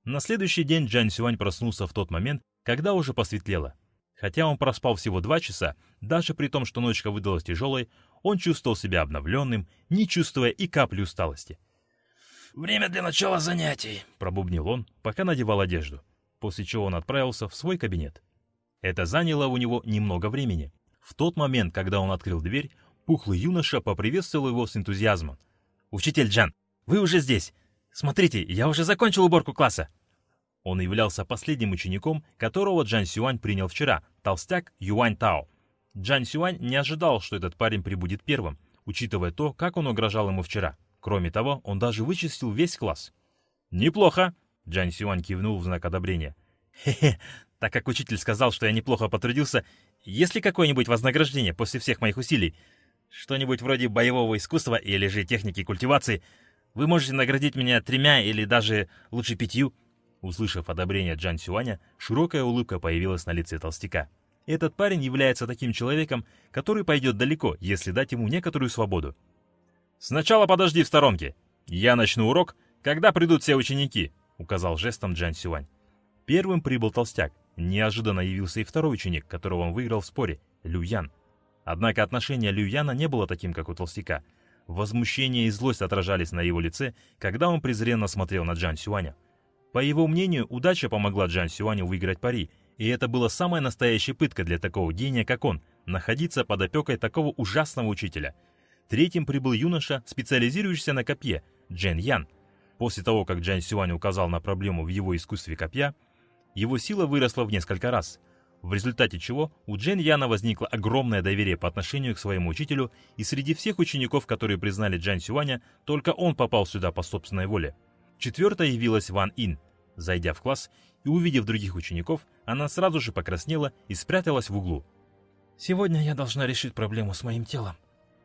На следующий день Джан Сюань проснулся в тот момент, когда уже посветлело – Хотя он проспал всего два часа, даже при том, что ночка выдалась тяжелой, он чувствовал себя обновленным, не чувствуя и капли усталости. «Время для начала занятий», — пробубнил он, пока надевал одежду, после чего он отправился в свой кабинет. Это заняло у него немного времени. В тот момент, когда он открыл дверь, пухлый юноша поприветствовал его с энтузиазмом. «Учитель Джан, вы уже здесь! Смотрите, я уже закончил уборку класса!» Он являлся последним учеником, которого Джан Сюань принял вчера, толстяк Юань Тао. Джан Сюань не ожидал, что этот парень прибудет первым, учитывая то, как он угрожал ему вчера. Кроме того, он даже вычистил весь класс. «Неплохо!» — Джан Сюань кивнул в знак одобрения. «Хе-хе, так как учитель сказал, что я неплохо потрудился, есть ли какое-нибудь вознаграждение после всех моих усилий? Что-нибудь вроде боевого искусства или же техники культивации? Вы можете наградить меня тремя или даже лучше пятью?» Услышав одобрение Джан Сюаня, широкая улыбка появилась на лице толстяка. Этот парень является таким человеком, который пойдет далеко, если дать ему некоторую свободу. «Сначала подожди в сторонке. Я начну урок, когда придут все ученики», — указал жестом Джан Сюань. Первым прибыл толстяк. Неожиданно явился и второй ученик, которого он выиграл в споре, Лю Ян. Однако отношение Лю Яна не было таким, как у толстяка. Возмущение и злость отражались на его лице, когда он презренно смотрел на Джан Сюаня. По его мнению, удача помогла Джан Сюаню выиграть пари, и это была самая настоящая пытка для такого гения, как он, находиться под опекой такого ужасного учителя. Третьим прибыл юноша, специализирующийся на копье, Джен Ян. После того, как Джан Сюань указал на проблему в его искусстве копья, его сила выросла в несколько раз, в результате чего у Джен Яна возникло огромное доверие по отношению к своему учителю, и среди всех учеников, которые признали Джан Сюаня, только он попал сюда по собственной воле. Четвертой явилась Ван Ин. Зайдя в класс и увидев других учеников, она сразу же покраснела и спряталась в углу. «Сегодня я должна решить проблему с моим телом».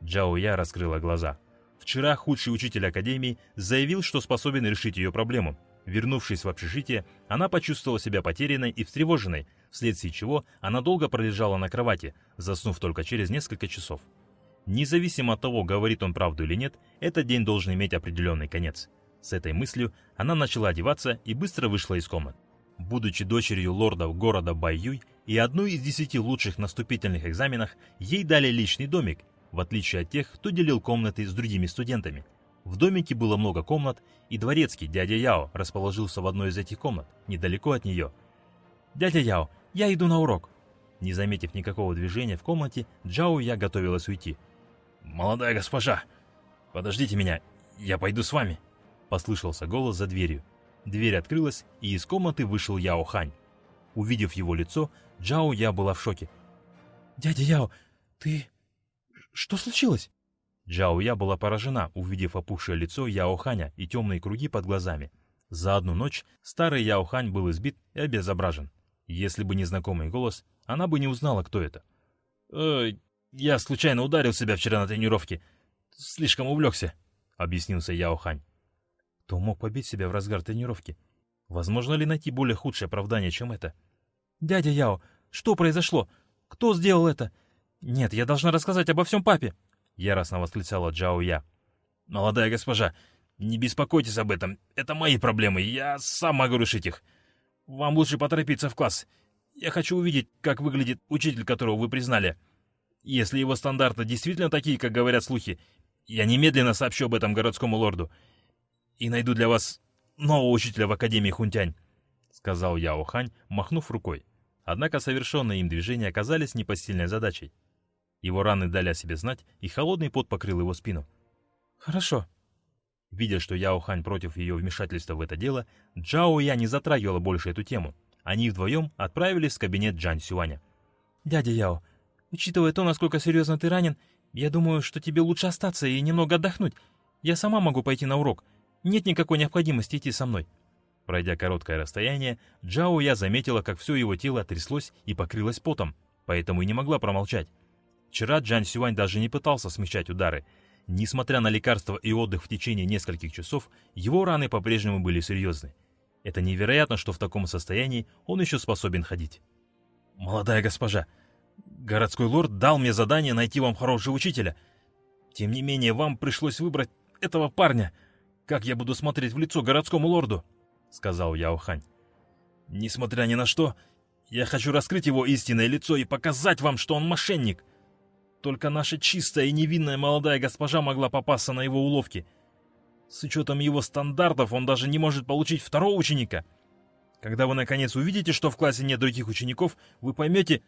Джао Я раскрыла глаза. Вчера худший учитель Академии заявил, что способен решить ее проблему. Вернувшись в общежитие, она почувствовала себя потерянной и встревоженной, вследствие чего она долго пролежала на кровати, заснув только через несколько часов. Независимо от того, говорит он правду или нет, этот день должен иметь определенный конец. С этой мыслью она начала одеваться и быстро вышла из комнат. Будучи дочерью лордов города Байюй и одной из десяти лучших на вступительных экзаменах, ей дали личный домик, в отличие от тех, кто делил комнаты с другими студентами. В домике было много комнат, и дворецкий дядя Яо расположился в одной из этих комнат, недалеко от нее. «Дядя Яо, я иду на урок!» Не заметив никакого движения в комнате, Джао Я готовилась уйти. «Молодая госпожа, подождите меня, я пойду с вами!» Послышался голос за дверью. Дверь открылась, и из комнаты вышел Яо Хань. Увидев его лицо, Джао Я была в шоке. «Дядя Яо, ты... Что случилось?» Джао Я была поражена, увидев опухшее лицо Яо Ханя и темные круги под глазами. За одну ночь старый Яо Хань был избит и обезображен. Если бы не знакомый голос, она бы не узнала, кто это. «Э, «Я случайно ударил себя вчера на тренировке. Слишком увлекся», — объяснился Яо Хань. Кто мог побить себя в разгар тренировки? Возможно ли найти более худшее оправдание, чем это? «Дядя Яо, что произошло? Кто сделал это? Нет, я должна рассказать обо всем папе!» Яростно восклицала Джао Я. «Молодая госпожа, не беспокойтесь об этом. Это мои проблемы, я сам могу решить их. Вам лучше поторопиться в класс. Я хочу увидеть, как выглядит учитель, которого вы признали. Если его стандарты действительно такие, как говорят слухи, я немедленно сообщу об этом городскому лорду и найду для вас нового учителя в Академии Хунтянь», — сказал Яо Хань, махнув рукой. Однако совершенные им движения оказались непосильной задачей. Его раны дали о себе знать, и холодный пот покрыл его спину. «Хорошо». Видя, что Яо Хань против ее вмешательства в это дело, Джао Я не затрагивала больше эту тему. Они вдвоем отправились в кабинет Джан Сюаня. «Дядя Яо, учитывая то, насколько серьезно ты ранен, я думаю, что тебе лучше остаться и немного отдохнуть. Я сама могу пойти на урок. Нет никакой необходимости идти со мной». Пройдя короткое расстояние, Джао Я заметила, как все его тело тряслось и покрылось потом, поэтому и не могла промолчать. Вчера Джан Сюань даже не пытался смещать удары. Несмотря на лекарства и отдых в течение нескольких часов, его раны по-прежнему были серьезны. Это невероятно, что в таком состоянии он еще способен ходить. «Молодая госпожа, городской лорд дал мне задание найти вам хорошего учителя. Тем не менее, вам пришлось выбрать этого парня. Как я буду смотреть в лицо городскому лорду?» — сказал Яо Хань. «Несмотря ни на что, я хочу раскрыть его истинное лицо и показать вам, что он мошенник. Только наша чистая и невинная молодая госпожа могла попасться на его уловки. С учетом его стандартов он даже не может получить второго ученика. Когда вы наконец увидите, что в классе нет других учеников, вы поймете...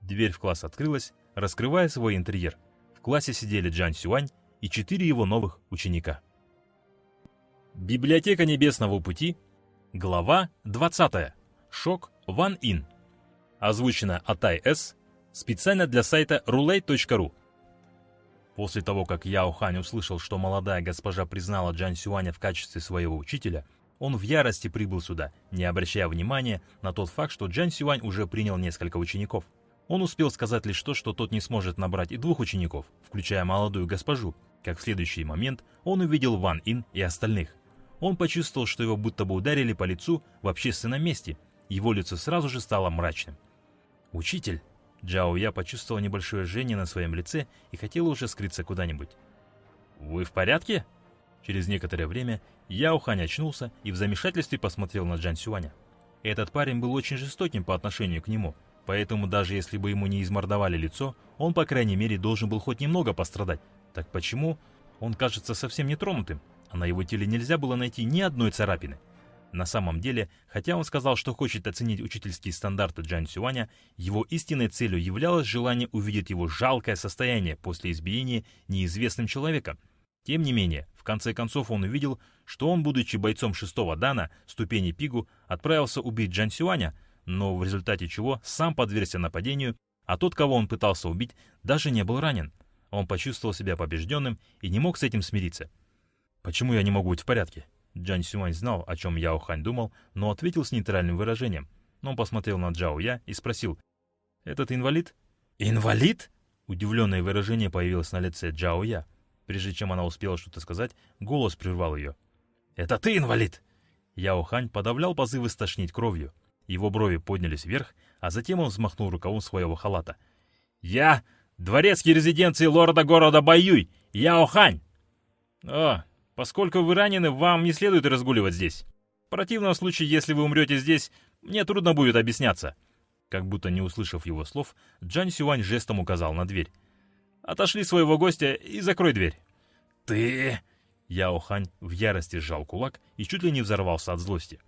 Дверь в класс открылась, раскрывая свой интерьер. В классе сидели Джан Сюань и четыре его новых ученика. Библиотека Небесного Пути, глава 20. Шок Ван Ин. Озвучено Атай С. Специально для сайта roulette.ru. После того, как Яо Хань услышал, что молодая госпожа признала Джан Сюаня в качестве своего учителя, он в ярости прибыл сюда, не обращая внимания на тот факт, что Джан Сюань уже принял несколько учеников. Он успел сказать лишь то, что тот не сможет набрать и двух учеников, включая молодую госпожу, как в следующий момент он увидел Ван Ин и остальных. Он почувствовал, что его будто бы ударили по лицу в общественном месте, его лицо сразу же стало мрачным. «Учитель!» Джао Я почувствовал небольшое жжение на своем лице и хотел уже скрыться куда-нибудь. «Вы в порядке?» Через некоторое время Яо Хань очнулся и в замешательстве посмотрел на Джан Сюаня. Этот парень был очень жестоким по отношению к нему, поэтому даже если бы ему не измордовали лицо, он, по крайней мере, должен был хоть немного пострадать. Так почему он кажется совсем нетронутым, а на его теле нельзя было найти ни одной царапины? На самом деле, хотя он сказал, что хочет оценить учительские стандарты Джан Сюаня, его истинной целью являлось желание увидеть его жалкое состояние после избиения неизвестным человеком. Тем не менее, в конце концов он увидел, что он, будучи бойцом шестого дана, ступени Пигу, отправился убить Джан Сюаня, но в результате чего сам подвергся нападению, а тот, кого он пытался убить, даже не был ранен. Он почувствовал себя побежденным и не мог с этим смириться. «Почему я не могу быть в порядке?» Джан Сюань знал, о чем Яо Хань думал, но ответил с нейтральным выражением. Он посмотрел на Джао Я и спросил, «Этот инвалид?» «Инвалид?» Удивленное выражение появилось на лице Джао Я. Прежде чем она успела что-то сказать, голос прервал ее. «Это ты инвалид?» Яо Хань подавлял позывы стошнить кровью. Его брови поднялись вверх, а затем он взмахнул рукавом своего халата. «Я дворецкий резиденции лорда города Баюй, Яо Хань!» «О, Поскольку вы ранены, вам не следует разгуливать здесь. В противном случае, если вы умрете здесь, мне трудно будет объясняться». Как будто не услышав его слов, Джан Сюань жестом указал на дверь. «Отошли своего гостя и закрой дверь». «Ты...» Яо Хань в ярости сжал кулак и чуть ли не взорвался от злости.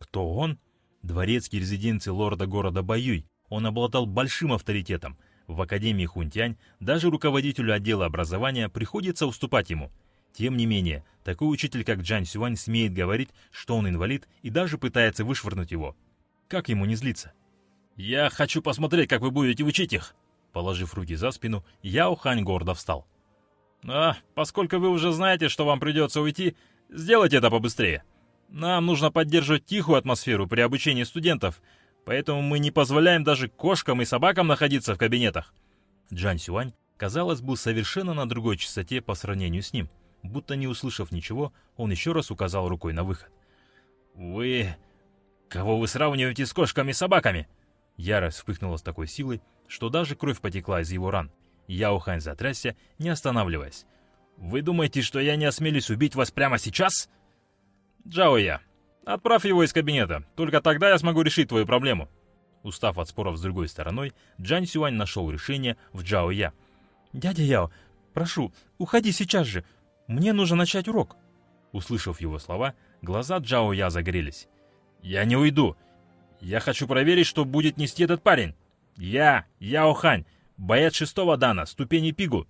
«Кто он?» Дворецкий резиденции лорда города Баюй. Он обладал большим авторитетом. В Академии Хунтянь даже руководителю отдела образования приходится уступать ему – тем не менее, такой учитель, как Джан Сюань, смеет говорить, что он инвалид, и даже пытается вышвырнуть его. Как ему не злиться? «Я хочу посмотреть, как вы будете учить их!» Положив руки за спину, Яо Хань гордо встал. «А, поскольку вы уже знаете, что вам придется уйти, сделайте это побыстрее. Нам нужно поддерживать тихую атмосферу при обучении студентов, поэтому мы не позволяем даже кошкам и собакам находиться в кабинетах». Джан Сюань, казалось, был совершенно на другой частоте по сравнению с ним. Будто не услышав ничего, он еще раз указал рукой на выход. «Вы... кого вы сравниваете с кошками и собаками?» Ярость вспыхнула с такой силой, что даже кровь потекла из его ран. Яо Хань затрясся, не останавливаясь. «Вы думаете, что я не осмелюсь убить вас прямо сейчас?» «Джао Я, Отправь его из кабинета, только тогда я смогу решить твою проблему». Устав от споров с другой стороной, Джан Сюань нашел решение в Джао Я. «Дядя Яо, прошу, уходи сейчас же. Мне нужно начать урок». Услышав его слова, глаза Джао Я загорелись. «Я не уйду. Я хочу проверить, что будет нести этот парень. Я, Яо Хань, боец шестого дана, ступени Пигу.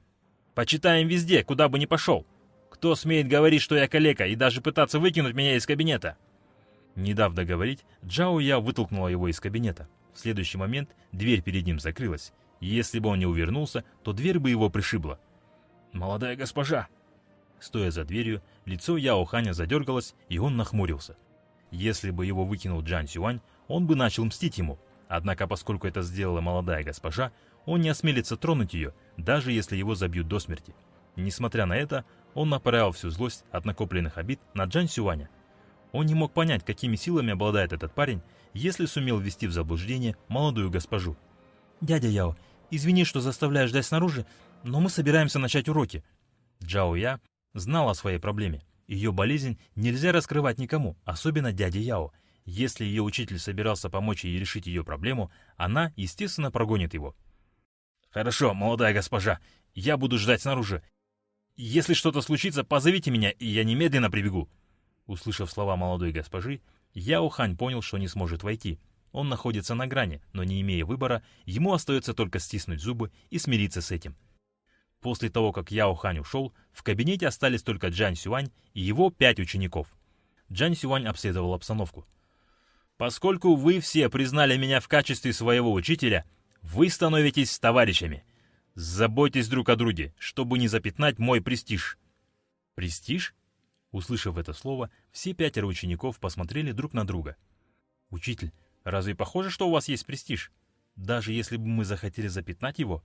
Почитаем везде, куда бы ни пошел. Кто смеет говорить, что я калека, и даже пытаться выкинуть меня из кабинета?» Не дав договорить, Джао Я вытолкнула его из кабинета. В следующий момент дверь перед ним закрылась. Если бы он не увернулся, то дверь бы его пришибла. «Молодая госпожа!» Стоя за дверью, лицо Яо Ханя задергалось, и он нахмурился. Если бы его выкинул Джан Сюань, он бы начал мстить ему. Однако, поскольку это сделала молодая госпожа, он не осмелится тронуть ее, даже если его забьют до смерти. Несмотря на это, он направил всю злость от накопленных обид на Джан Сюаня. Он не мог понять, какими силами обладает этот парень, если сумел ввести в заблуждение молодую госпожу. «Дядя Яо, извини, что заставляешь ждать снаружи, но мы собираемся начать уроки». Джао Я знал о своей проблеме. Ее болезнь нельзя раскрывать никому, особенно дяде Яо. Если ее учитель собирался помочь ей решить ее проблему, она, естественно, прогонит его. «Хорошо, молодая госпожа, я буду ждать снаружи. Если что-то случится, позовите меня, и я немедленно прибегу». Услышав слова молодой госпожи, Яо Хань понял, что не сможет войти. Он находится на грани, но не имея выбора, ему остается только стиснуть зубы и смириться с этим. После того, как Яо Хань ушел, в кабинете остались только Джан Сюань и его пять учеников. Джан Сюань обследовал обстановку. «Поскольку вы все признали меня в качестве своего учителя, вы становитесь товарищами. Заботьтесь друг о друге, чтобы не запятнать мой престиж». «Престиж?» Услышав это слово, все пятеро учеников посмотрели друг на друга. «Учитель, разве похоже, что у вас есть престиж? Даже если бы мы захотели запятнать его?»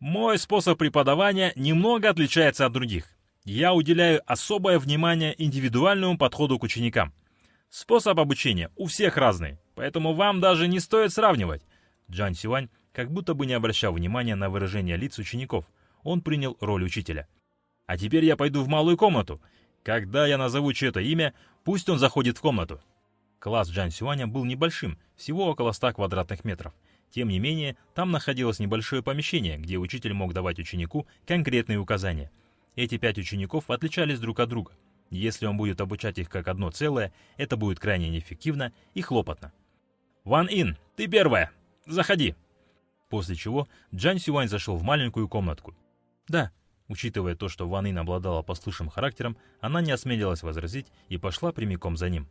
Мой способ преподавания немного отличается от других. Я уделяю особое внимание индивидуальному подходу к ученикам. Способ обучения у всех разный, поэтому вам даже не стоит сравнивать. Джан Сюань как будто бы не обращал внимания на выражение лиц учеников. Он принял роль учителя. А теперь я пойду в малую комнату. Когда я назову чье-то имя, пусть он заходит в комнату. Класс Джан Сюаня был небольшим, всего около 100 квадратных метров. Тем не менее, там находилось небольшое помещение, где учитель мог давать ученику конкретные указания. Эти пять учеников отличались друг от друга. Если он будет обучать их как одно целое, это будет крайне неэффективно и хлопотно. «Ван Ин, ты первая! Заходи!» После чего Джан Сюань зашел в маленькую комнатку. «Да», учитывая то, что Ван Ин обладала послушным характером, она не осмелилась возразить и пошла прямиком за ним.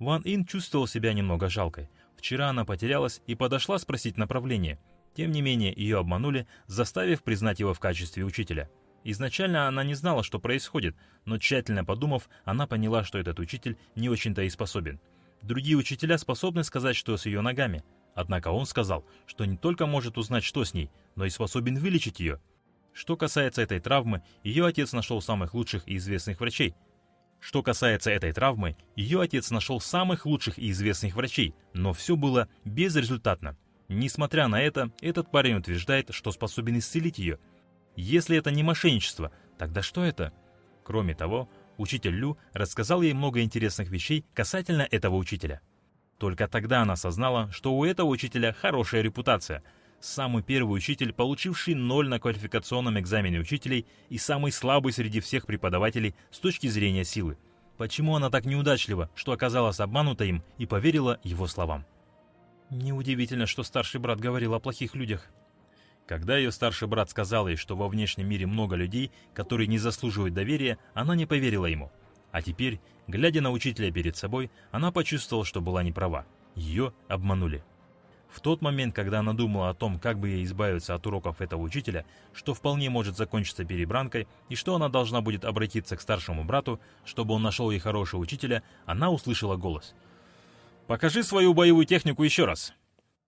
Ван Ин чувствовал себя немного жалкой. Вчера она потерялась и подошла спросить направление. Тем не менее, ее обманули, заставив признать его в качестве учителя. Изначально она не знала, что происходит, но тщательно подумав, она поняла, что этот учитель не очень-то и способен. Другие учителя способны сказать, что с ее ногами. Однако он сказал, что не только может узнать, что с ней, но и способен вылечить ее. Что касается этой травмы, ее отец нашел самых лучших и известных врачей, что касается этой травмы, ее отец нашел самых лучших и известных врачей, но все было безрезультатно. Несмотря на это, этот парень утверждает, что способен исцелить ее. Если это не мошенничество, тогда что это? Кроме того, учитель Лю рассказал ей много интересных вещей касательно этого учителя. Только тогда она осознала, что у этого учителя хорошая репутация – самый первый учитель, получивший ноль на квалификационном экзамене учителей и самый слабый среди всех преподавателей с точки зрения силы. Почему она так неудачлива, что оказалась обманута им и поверила его словам? Неудивительно, что старший брат говорил о плохих людях. Когда ее старший брат сказал ей, что во внешнем мире много людей, которые не заслуживают доверия, она не поверила ему. А теперь, глядя на учителя перед собой, она почувствовала, что была неправа. Ее обманули. В тот момент, когда она думала о том, как бы ей избавиться от уроков этого учителя, что вполне может закончиться перебранкой, и что она должна будет обратиться к старшему брату, чтобы он нашел ей хорошего учителя, она услышала голос. «Покажи свою боевую технику еще раз!»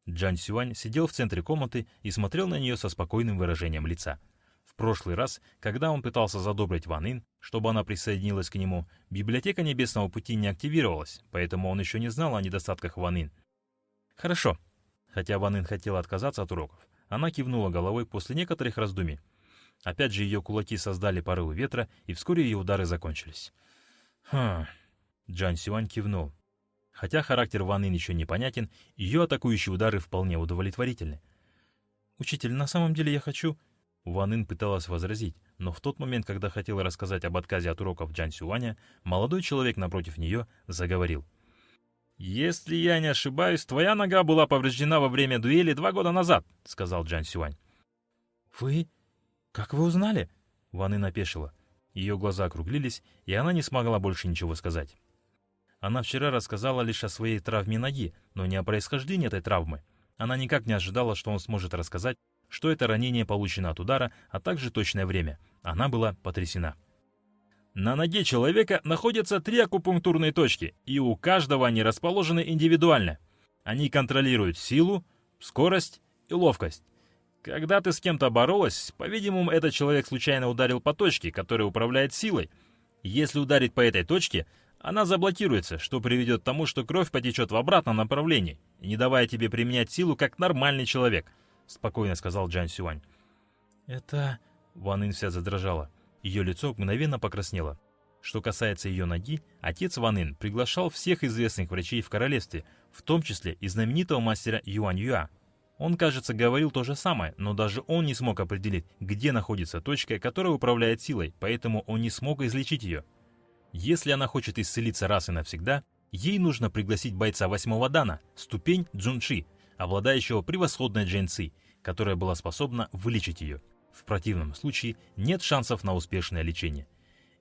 Джан Сюань сидел в центре комнаты и смотрел на нее со спокойным выражением лица. В прошлый раз, когда он пытался задобрить Ван Ин, чтобы она присоединилась к нему, библиотека Небесного Пути не активировалась, поэтому он еще не знал о недостатках Ван Ин. «Хорошо», Хотя Ван Ин хотела отказаться от уроков, она кивнула головой после некоторых раздумий. Опять же ее кулаки создали порывы ветра, и вскоре ее удары закончились. Хм... Джан Сюань кивнул. Хотя характер Ван Ин еще непонятен, ее атакующие удары вполне удовлетворительны. «Учитель, на самом деле я хочу...» Ван Ин пыталась возразить, но в тот момент, когда хотела рассказать об отказе от уроков Джан Сюаня, молодой человек напротив нее заговорил. «Если я не ошибаюсь, твоя нога была повреждена во время дуэли два года назад», — сказал Джан Сюань. «Вы? Как вы узнали?» Ван Ин опешила. Ее глаза округлились, и она не смогла больше ничего сказать. Она вчера рассказала лишь о своей травме ноги, но не о происхождении этой травмы. Она никак не ожидала, что он сможет рассказать, что это ранение получено от удара, а также точное время. Она была потрясена. На ноге человека находятся три акупунктурные точки, и у каждого они расположены индивидуально. Они контролируют силу, скорость и ловкость. Когда ты с кем-то боролась, по-видимому, этот человек случайно ударил по точке, которая управляет силой. Если ударить по этой точке, она заблокируется, что приведет к тому, что кровь потечет в обратном направлении, не давая тебе применять силу как нормальный человек», — спокойно сказал Джан Сюань. «Это...» — Ван Ин вся задрожала. Ее лицо мгновенно покраснело. Что касается ее ноги, отец Ван Ин приглашал всех известных врачей в королевстве, в том числе и знаменитого мастера Юань Юа. Он, кажется, говорил то же самое, но даже он не смог определить, где находится точка, которая управляет силой, поэтому он не смог излечить ее. Если она хочет исцелиться раз и навсегда, ей нужно пригласить бойца восьмого дана, ступень Джунши, обладающего превосходной джинци, которая была способна вылечить ее. В противном случае нет шансов на успешное лечение.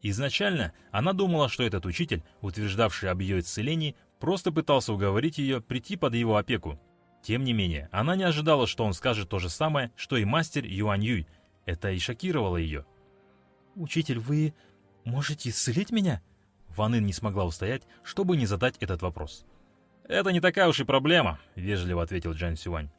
Изначально она думала, что этот учитель, утверждавший об ее исцелении, просто пытался уговорить ее прийти под его опеку. Тем не менее, она не ожидала, что он скажет то же самое, что и мастер Юань Юй. Это и шокировало ее. «Учитель, вы «Можете исцелить меня?» Ван Ин не смогла устоять, чтобы не задать этот вопрос. «Это не такая уж и проблема», — вежливо ответил Джан Сюань.